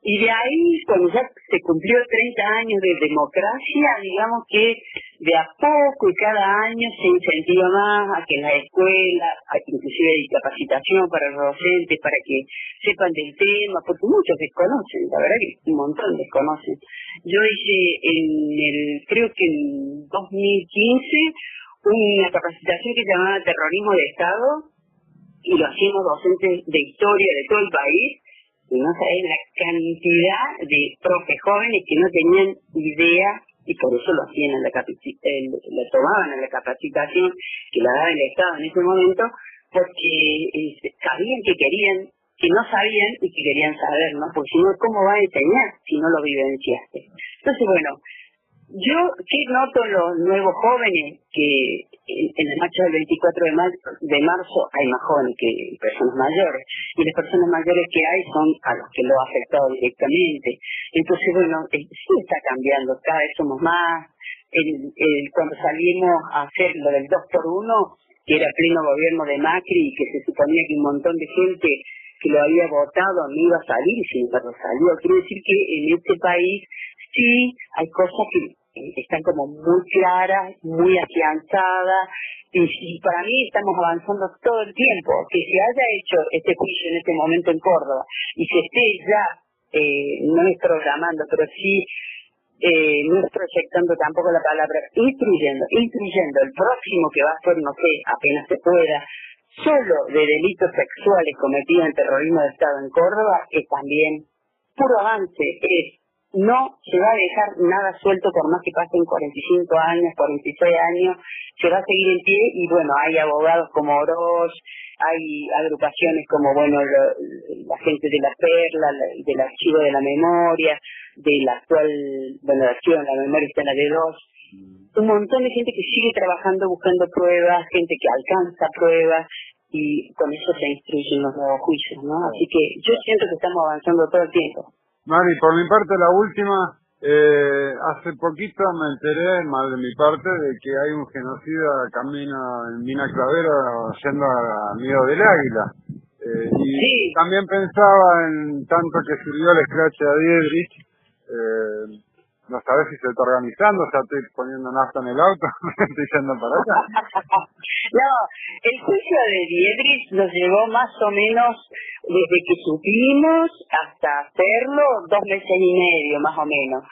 Y de ahí, cuando ya se cumplió 30 años de democracia, digamos que de a poco y cada año se incentiva más a que en la escuela, inclusive hay capacitación para los docentes, para que sepan del tema, porque muchos desconocen, la verdad que un montón desconocen. Yo hice en el, creo que en 2015, una capacitación que se llamaba Terrorismo de Estado, y lo hacíamos docentes de historia de todo el país, no sabés la cantidad de profes jóvenes que no tenían idea y por eso lo hacían en la lo tomaban en la capacitación que la daba el Estado en ese momento porque este, sabían que querían que no sabían y que querían saber, ¿no? Porque si no, ¿cómo va a enseñar si no lo vivenciaste? Entonces, bueno, yo sí noto los nuevos jóvenes que en el macho del 24 de, marzo hay más jóvenes que personas mayores y las personas mayores que hay son a los que lo ha afectado directamente. Entonces, bueno, eh, sí está cambiando, cada vez somos más. Cuando salimos a hacer lo del 2 por 1 que era pleno gobierno de Macri y que se suponía que un montón de gente que lo había votado no iba a salir sin embargo salió. Quiere decir que en este país sí hay cosas que están como muy claras, muy afianzadas, y, para mí estamos avanzando todo el tiempo. Que se haya hecho este juicio en este momento en Córdoba y se esté ya, eh, no es programando, pero sí eh, no es proyectando tampoco la palabra, instruyendo, instruyendo el próximo que va a ser, no sé, apenas se pueda, solo de delitos sexuales cometidos en terrorismo de Estado en Córdoba, es también puro avance, es no se va a dejar nada suelto por más que pasen 45 años, 46 años, se va a seguir en pie y bueno, hay abogados como Oroz, hay agrupaciones como bueno la gente de la Perla, del Archivo de la Memoria, del actual, bueno, el Archivo de la Memoria está en la de dos, un montón de gente que sigue trabajando buscando pruebas, gente que alcanza pruebas y con eso se instruyen los nuevos juicios, ¿no? Así que yo siento que estamos avanzando todo el tiempo. Mari, por mi parte la última, eh, hace poquito me enteré, mal de mi parte, de que hay un genocida camino en Mina Clavero yendo a Nido del Águila. Eh, y también pensaba en tanto que sirvió el scratch a Diedrich, eh, no sabes si se está organizando, sea, estoy poniendo nafta en el auto, estoy yendo para allá. no, el juicio de Diedrich nos llevó más o menos desde que supimos hasta hacerlo dos meses y medio, más o menos.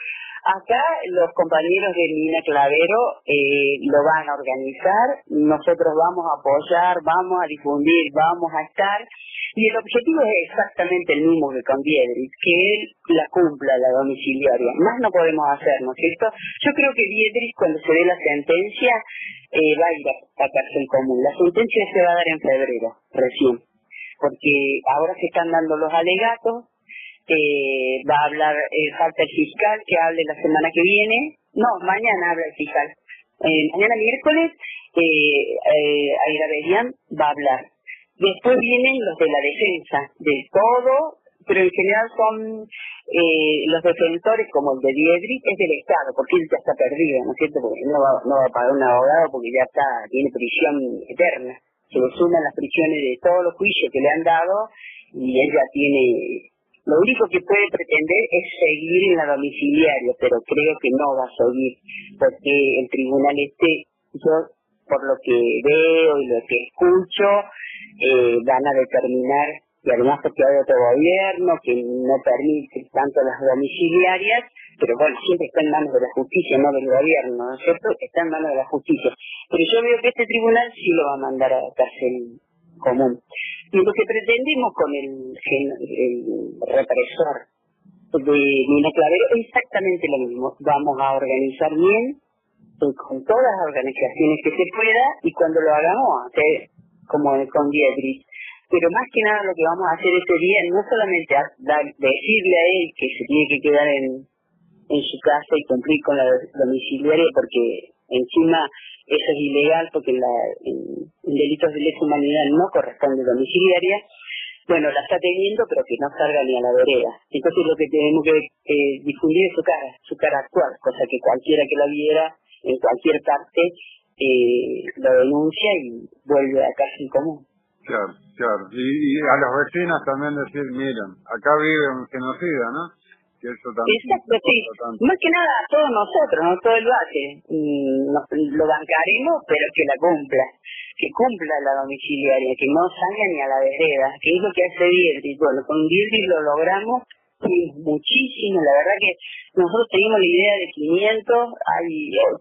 Acá los compañeros de Mina Clavero eh, lo van a organizar, nosotros vamos a apoyar, vamos a difundir, vamos a estar y el objetivo es exactamente el mismo que con Diedrich, que él la cumpla, la domiciliaria. Más no podemos hacer, ¿no es cierto? Yo creo que Diedrich, cuando se dé la sentencia, eh, va a ir a, cárcel común. La sentencia se va a dar en febrero, recién. Porque ahora se están dando los alegatos, va a hablar, eh, falta el fiscal que hable la semana que viene. No, mañana habla el fiscal. Eh, mañana miércoles, eh, eh, va a hablar Después vienen los de la defensa, de todo, pero en general son los defensores, como el de Diedrich, es del Estado, porque él ya está perdido, ¿no es cierto? Porque no va, no va a pagar un abogado porque ya está, tiene prisión eterna. Se le suman las prisiones de todos los juicios que le han dado y él ya tiene... Lo único que puede pretender es seguir en la domiciliaria, pero creo que no va a seguir, porque el tribunal este, yo por lo que veo y lo que escucho, eh, van a determinar, y además porque hay otro gobierno que no permite tanto las domiciliarias, pero bueno, siempre está en manos de la justicia, no del gobierno, ¿no es cierto? Está en manos de la justicia. Pero yo veo que este tribunal sí lo va a mandar a cárcel común. Lo que pretendemos con el, el represor de Mina Clavero es exactamente lo mismo. Vamos a organizar bien con todas las organizaciones que se pueda y cuando lo hagamos hacer como con Dietrich. Pero más que nada lo que vamos a hacer este día no solamente decirle a él que se tiene que quedar en, en su casa y cumplir con la domiciliaria porque encima eso es ilegal porque en, la, delitos de lesa humanidad no corresponde domiciliaria, bueno, la está teniendo, pero que no salga ni a la vereda. Entonces lo que tenemos que difundir es su cara, su cara actual, cosa que cualquiera que la viera en cualquier parte eh, lo denuncia y vuelve a casa en común. Claro, claro. Y, y a los vecinos también decir, miren, acá vive un genocida, ¿no? Que eso también Exacto, es sí. Más que nada todos nosotros, no todo el valle. Mm, nos- lo bancaremos, pero que la cumpla. Que cumpla la domiciliaria, que no salga ni a la vereda, que es lo que hace Dierdri. Bueno, con Dierdri lo logramos muchísimo. La verdad que nosotros teníamos la idea de 500. Hay,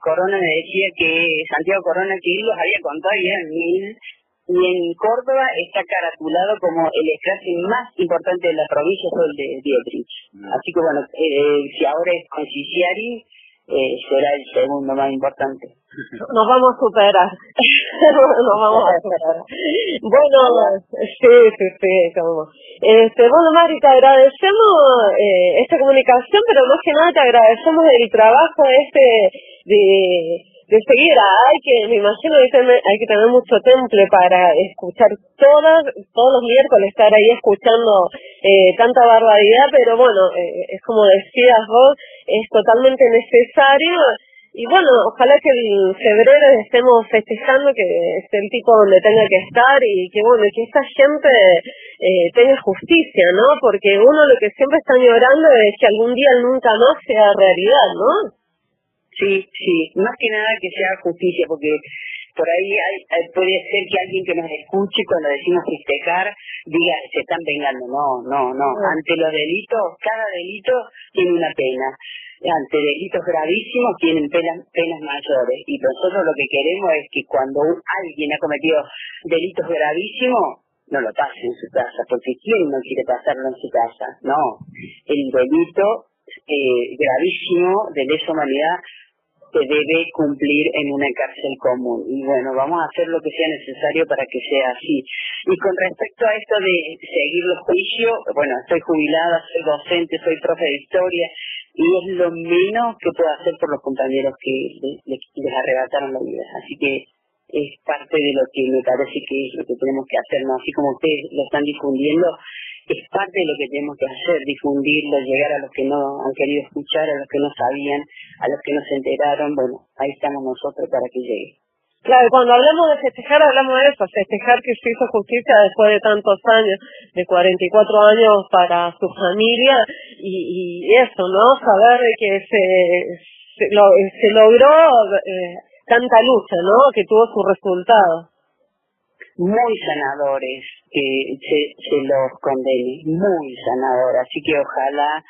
Corona me decía que Santiago Corona que los había contado y eran mil. Y en Córdoba está caratulado como el escrache más importante de la provincia, fue el de Dietrich. Así que bueno, eh, si ahora es con Siciari, eh, será el segundo más importante. Nos vamos a superar. Nos vamos a superar. Bueno, sí, sí, sí, como. Este, bueno, Mari, te agradecemos eh, esta comunicación, pero más que nada te agradecemos el trabajo este de, de seguir. Hay que, me imagino que hay que tener mucho temple para escuchar todas, todos los miércoles estar ahí escuchando eh, tanta barbaridad, pero bueno, eh, es como decías vos, es totalmente necesario y bueno, ojalá que en febrero estemos festejando que esté el tipo donde tenga que estar y que bueno, que esta gente eh, tenga justicia, ¿no? Porque uno lo que siempre está llorando es que algún día nunca más sea realidad, ¿no? Sí, sí, más que nada que sea justicia, porque por ahí hay- hay- puede ser que alguien que nos escuche cuando decimos festejar diga se están vengando. No, no, no. Ante los delitos, cada delito tiene una pena. Ante delitos gravísimos tienen penas, penas mayores. Y nosotros lo que queremos es que cuando alguien ha cometido delitos gravísimos, no lo pase en su casa, porque ¿quién no quiere pasarlo en su casa? No, el delito eh, gravísimo de lesa humanidad se debe cumplir en una cárcel común. Y bueno, vamos a hacer lo que sea necesario para que sea así. Y con respecto a esto de seguir los juicios, bueno, estoy jubilada, soy docente, soy profe de historia, y es lo menos que puedo hacer por los compañeros que le- le- les arrebataron la vida. Así que es parte de lo que me parece que es lo que tenemos que hacer, ¿no? Así como ustedes lo están difundiendo, es parte de lo que tenemos que hacer, difundirlo, llegar a los que no han querido escuchar, a los que no sabían, a los que no se enteraron, bueno, ahí estamos nosotros para que llegue. Claro, cuando hablamos de festejar, hablamos de eso, festejar que se hizo justicia después de tantos años, de 44 años para su familia, y, y eso, ¿no? Saber que se, se, lo- se logró eh, tanta lucha, ¿no? Que tuvo su resultado. Muy sanadores que se, los condene, muy sanador, así que ojalá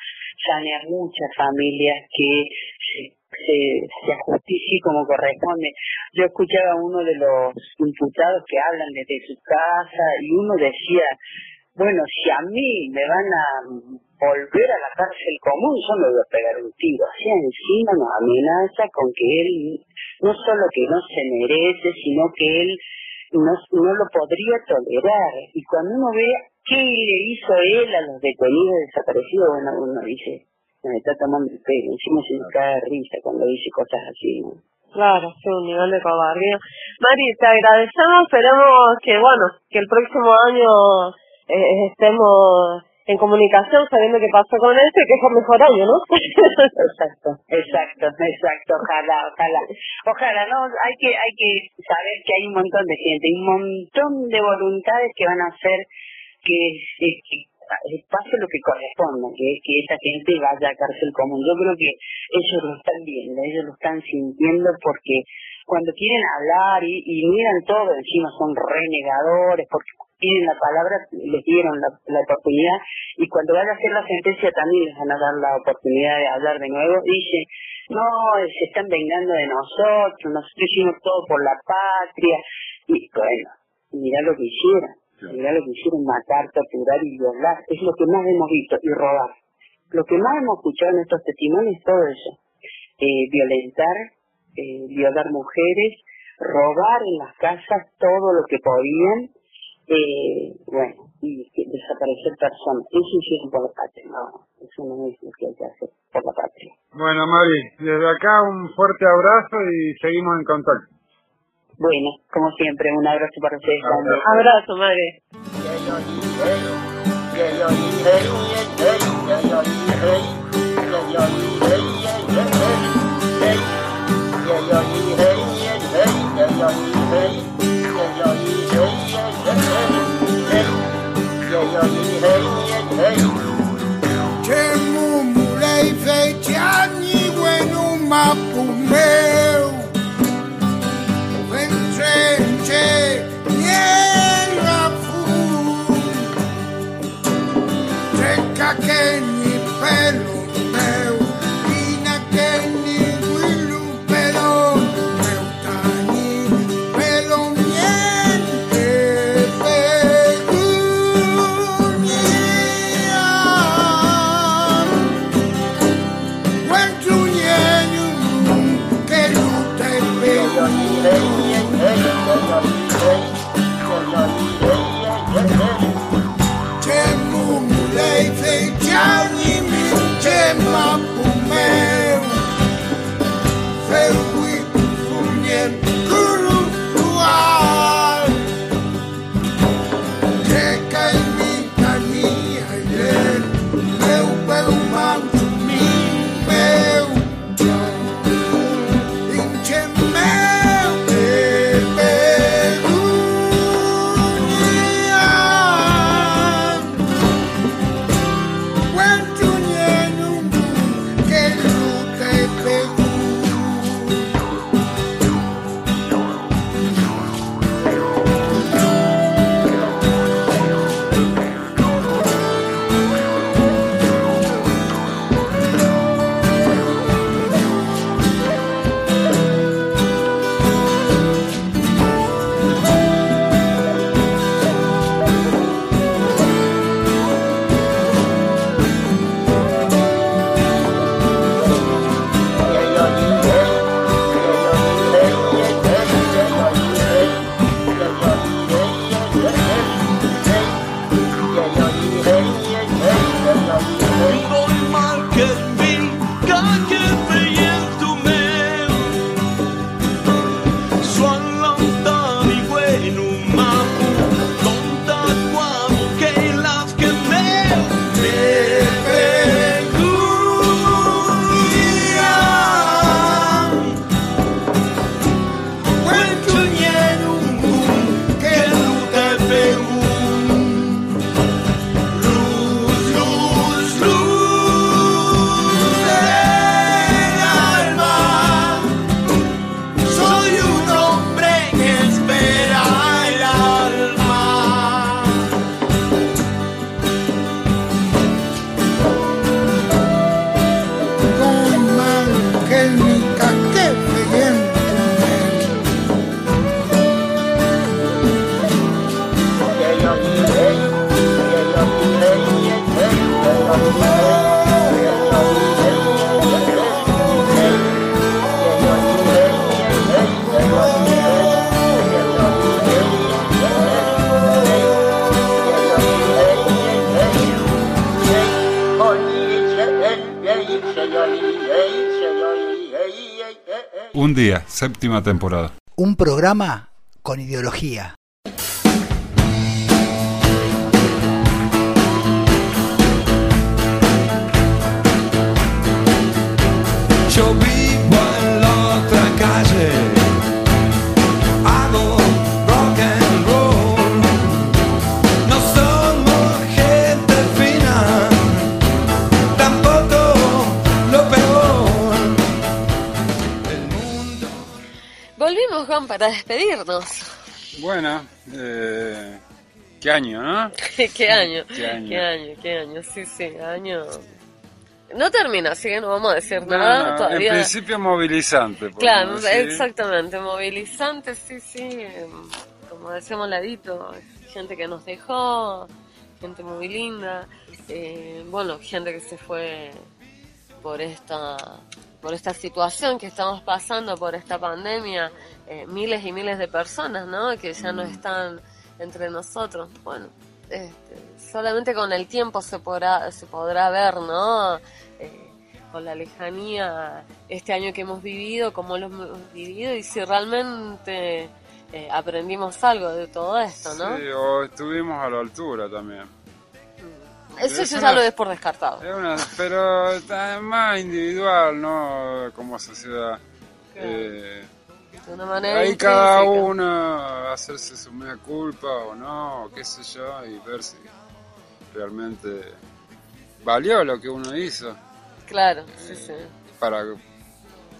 sane a muchas familias que se, se, como corresponde. Yo escuchaba a uno de los imputados que hablan desde su casa y uno decía, bueno, si a mí me van a volver a la cárcel común, yo me voy a pegar un tiro. Así encima nos amenaza con que él no solo que no se merece, sino que él no, lo podría tolerar. Y cuando uno ve qué le hizo él a los detenidos desaparecidos, bueno, uno dice, me está tomando el pelo, encima se me cae risa cuando dice cosas así, ¿no? Claro, sí, un nivel de cobardía. Mari, te agradecemos, esperemos que, bueno, que el próximo año eh, estemos en comunicación sabiendo qué pasó con esto y que fue mejor año, ¿no? Exacto, exacto, exacto, ojalá, ojalá. Ojalá, no, hay que, hay que saber que hay un montón de gente, un montón de voluntades que van a hacer que, que pase lo que corresponda, que es que esa gente vaya a cárcel común. Yo creo que ellos lo están viendo, ellos lo están sintiendo porque cuando quieren hablar y miran todo, encima son renegadores, porque tienen la palabra, les dieron la, la oportunidad, y cuando van a hacer la sentencia también les van a dar la oportunidad de hablar de nuevo, dice, no, se están vengando de nosotros, nosotros hicimos todo por la patria, y bueno, mirá lo que hicieron, mirá lo que hicieron, matar, torturar y violar, es lo que más hemos visto, y robar. Lo que más hemos escuchado en estos testimonios es todo eso, eh, violentar, eh, violar mujeres, robar en las casas todo lo que podían, eh, bueno, y desaparecer personas. Eso hicieron por la patria, no, eso no es lo que hay que hacer por la patria. Bueno, Mari, desde acá un fuerte abrazo y seguimos en contacto. Bueno, como siempre, un abrazo para ustedes. también. Abrazo, madre. Chemumulei veiani wenu mapumeu fu che ni pelu meu temporada. Un programa ¿Qué año? Qué año. ¿Qué año? ¿Qué año? Sí, sí, año... No termina, así que no vamos a decir No, nada no, todavía. En principio movilizante. Claro, decir. exactamente, movilizante, sí, sí, em, como decíamos ladito, gente que nos dejó, gente muy linda, eh, bueno, gente que se fue por esta, por esta situación que estamos pasando, por esta pandemia, eh, miles y miles de personas, ¿no? Que ya no están entre nosotros. Bueno, este, solamente con el tiempo se podrá, se podrá ver, ¿no? Eh, con la lejanía este año que hemos vivido, cómo lo hemos vivido y si realmente eh, aprendimos algo de todo esto, ¿no? Sí, o estuvimos a la altura también. Eso Es una- ya lo des por descartado. Es una- pero es más individual, ¿no? Como sociedad. Eh, De una manera ahí cada intrínseca. uno hacerse su media culpa o no, o qué sé yo, y ver si realmente valió lo que uno hizo Claro, sí, sí. para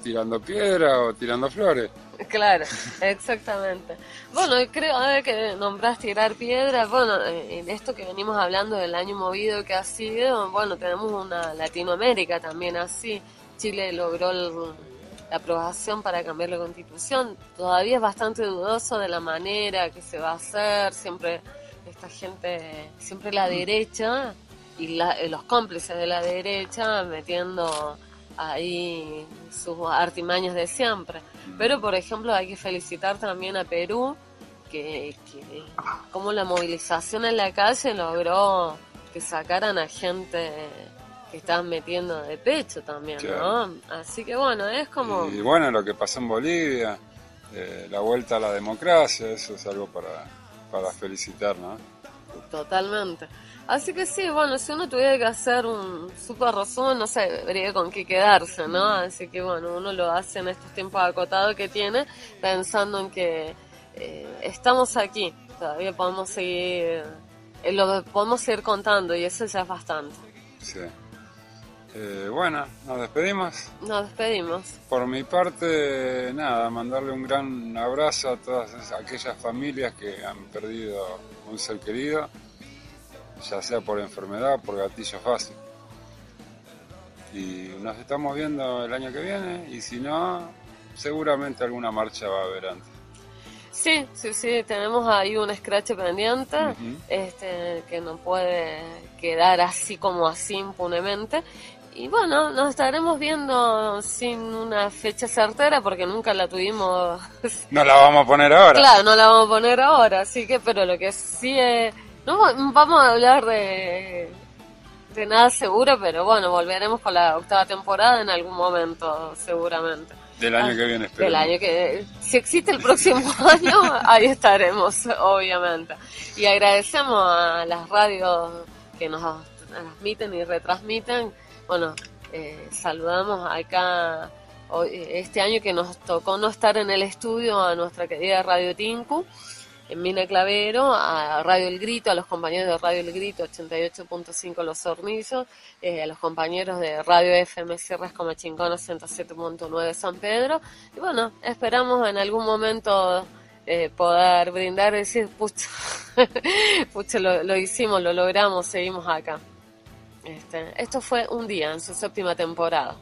tirando piedra o tirando flores. Claro, exactamente. Bueno, creo ahora que nombrás tirar piedras, bueno, eh, en esto que venimos hablando del año movido que ha sido, bueno, tenemos una Latinoamérica también así. Chile logró el- la aprobación para cambiar la constitución. Todavía es bastante dudoso de la manera que se va a hacer, siempre esta gente, siempre la derecha y la- eh, los cómplices de la derecha metiendo ahí sus artimañas de siempre. Pero, por ejemplo, hay que felicitar también a Perú, que, que como la movilización en la calle logró que sacaran a gente que estaban metiendo de pecho también, Claro. ¿no? Así que bueno, es como... Y bueno, lo que pasó en Bolivia, eh, la vuelta a la democracia, eso es algo para, para felicitar, ¿no? Totalmente. Así que sí, bueno, si uno tuviera que hacer un super resumen, no sé, vería con qué quedarse, ¿no? Así que bueno, uno lo hace en estos tiempos acotados que tiene, pensando en que eh, estamos aquí, todavía podemos seguir, eh, lo podemos seguir contando y eso ya es bastante. Sí. Eh, bueno, nos despedimos. Nos despedimos. Por mi parte, nada, mandarle un gran abrazo a todas aquellas familias que han perdido un ser querido, ya sea por enfermedad o por gatillo fácil. Y nos estamos viendo el año que viene, y si no, seguramente alguna marcha va a haber antes. Sí, sí, sí, tenemos ahí un scratch pendiente, este, que no puede quedar así como así impunemente. Y bueno, nos estaremos viendo sin una fecha certera porque nunca la tuvimos. No la vamos a poner ahora. Claro, no la vamos a poner ahora, así que, pero lo que sí es. No va- vamos a hablar de, de nada seguro, pero bueno, volveremos con la octava temporada en algún momento, seguramente. Del año que viene, espero. Del año que si existe el próximo año, ahí estaremos, obviamente. Y agradecemos a las radios que nos transmiten y retransmiten. Bueno, eh, saludamos acá hoy- este año que nos tocó no estar en el estudio a nuestra querida Radio Tinku, en Mina Clavero, a Radio El Grito, a los compañeros de Radio El Grito 88.5 Los Hornillos, eh, a los compañeros de Radio FM Sierras como Chincona 107.9 San Pedro. Y bueno, esperamos en algún momento eh, poder brindar y decir, pucha, pucha, lo, lo hicimos, lo logramos, seguimos acá. Este, esto fue un día en su séptima temporada.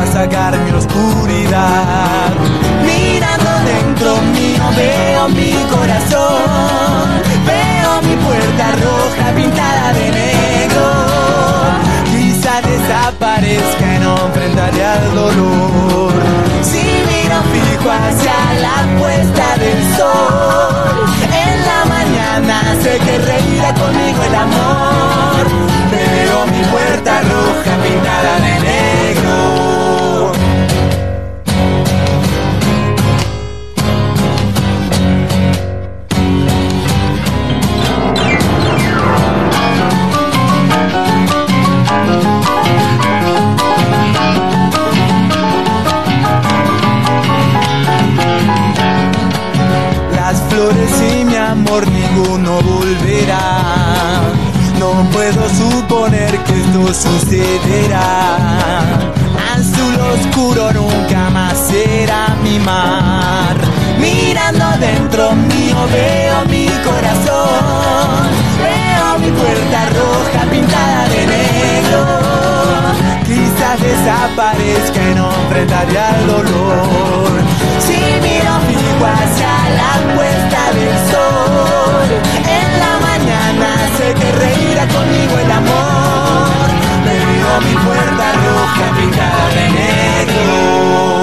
Hasta sacar mi oscuridad. Mirando dentro mío veo mi corazón. Veo mi puerta roja pintada de negro. Quizá desaparezca y no enfrentaré al dolor. Si miro fijo hacia la puesta del sol, en la mañana sé que reirá conmigo el amor. Veo mi puerta roja pintada de negro. esto sucederá. Azul oscuro nunca más será mi mar. Mirando dentro mío veo mi corazón. Veo mi puerta roja pintada de negro. Quizás desaparezca en nombre al dolor. Si miro fijo hacia la puesta del sol. En la mañana sé que reirá conmigo el amor mi puerta roja pintada de negro.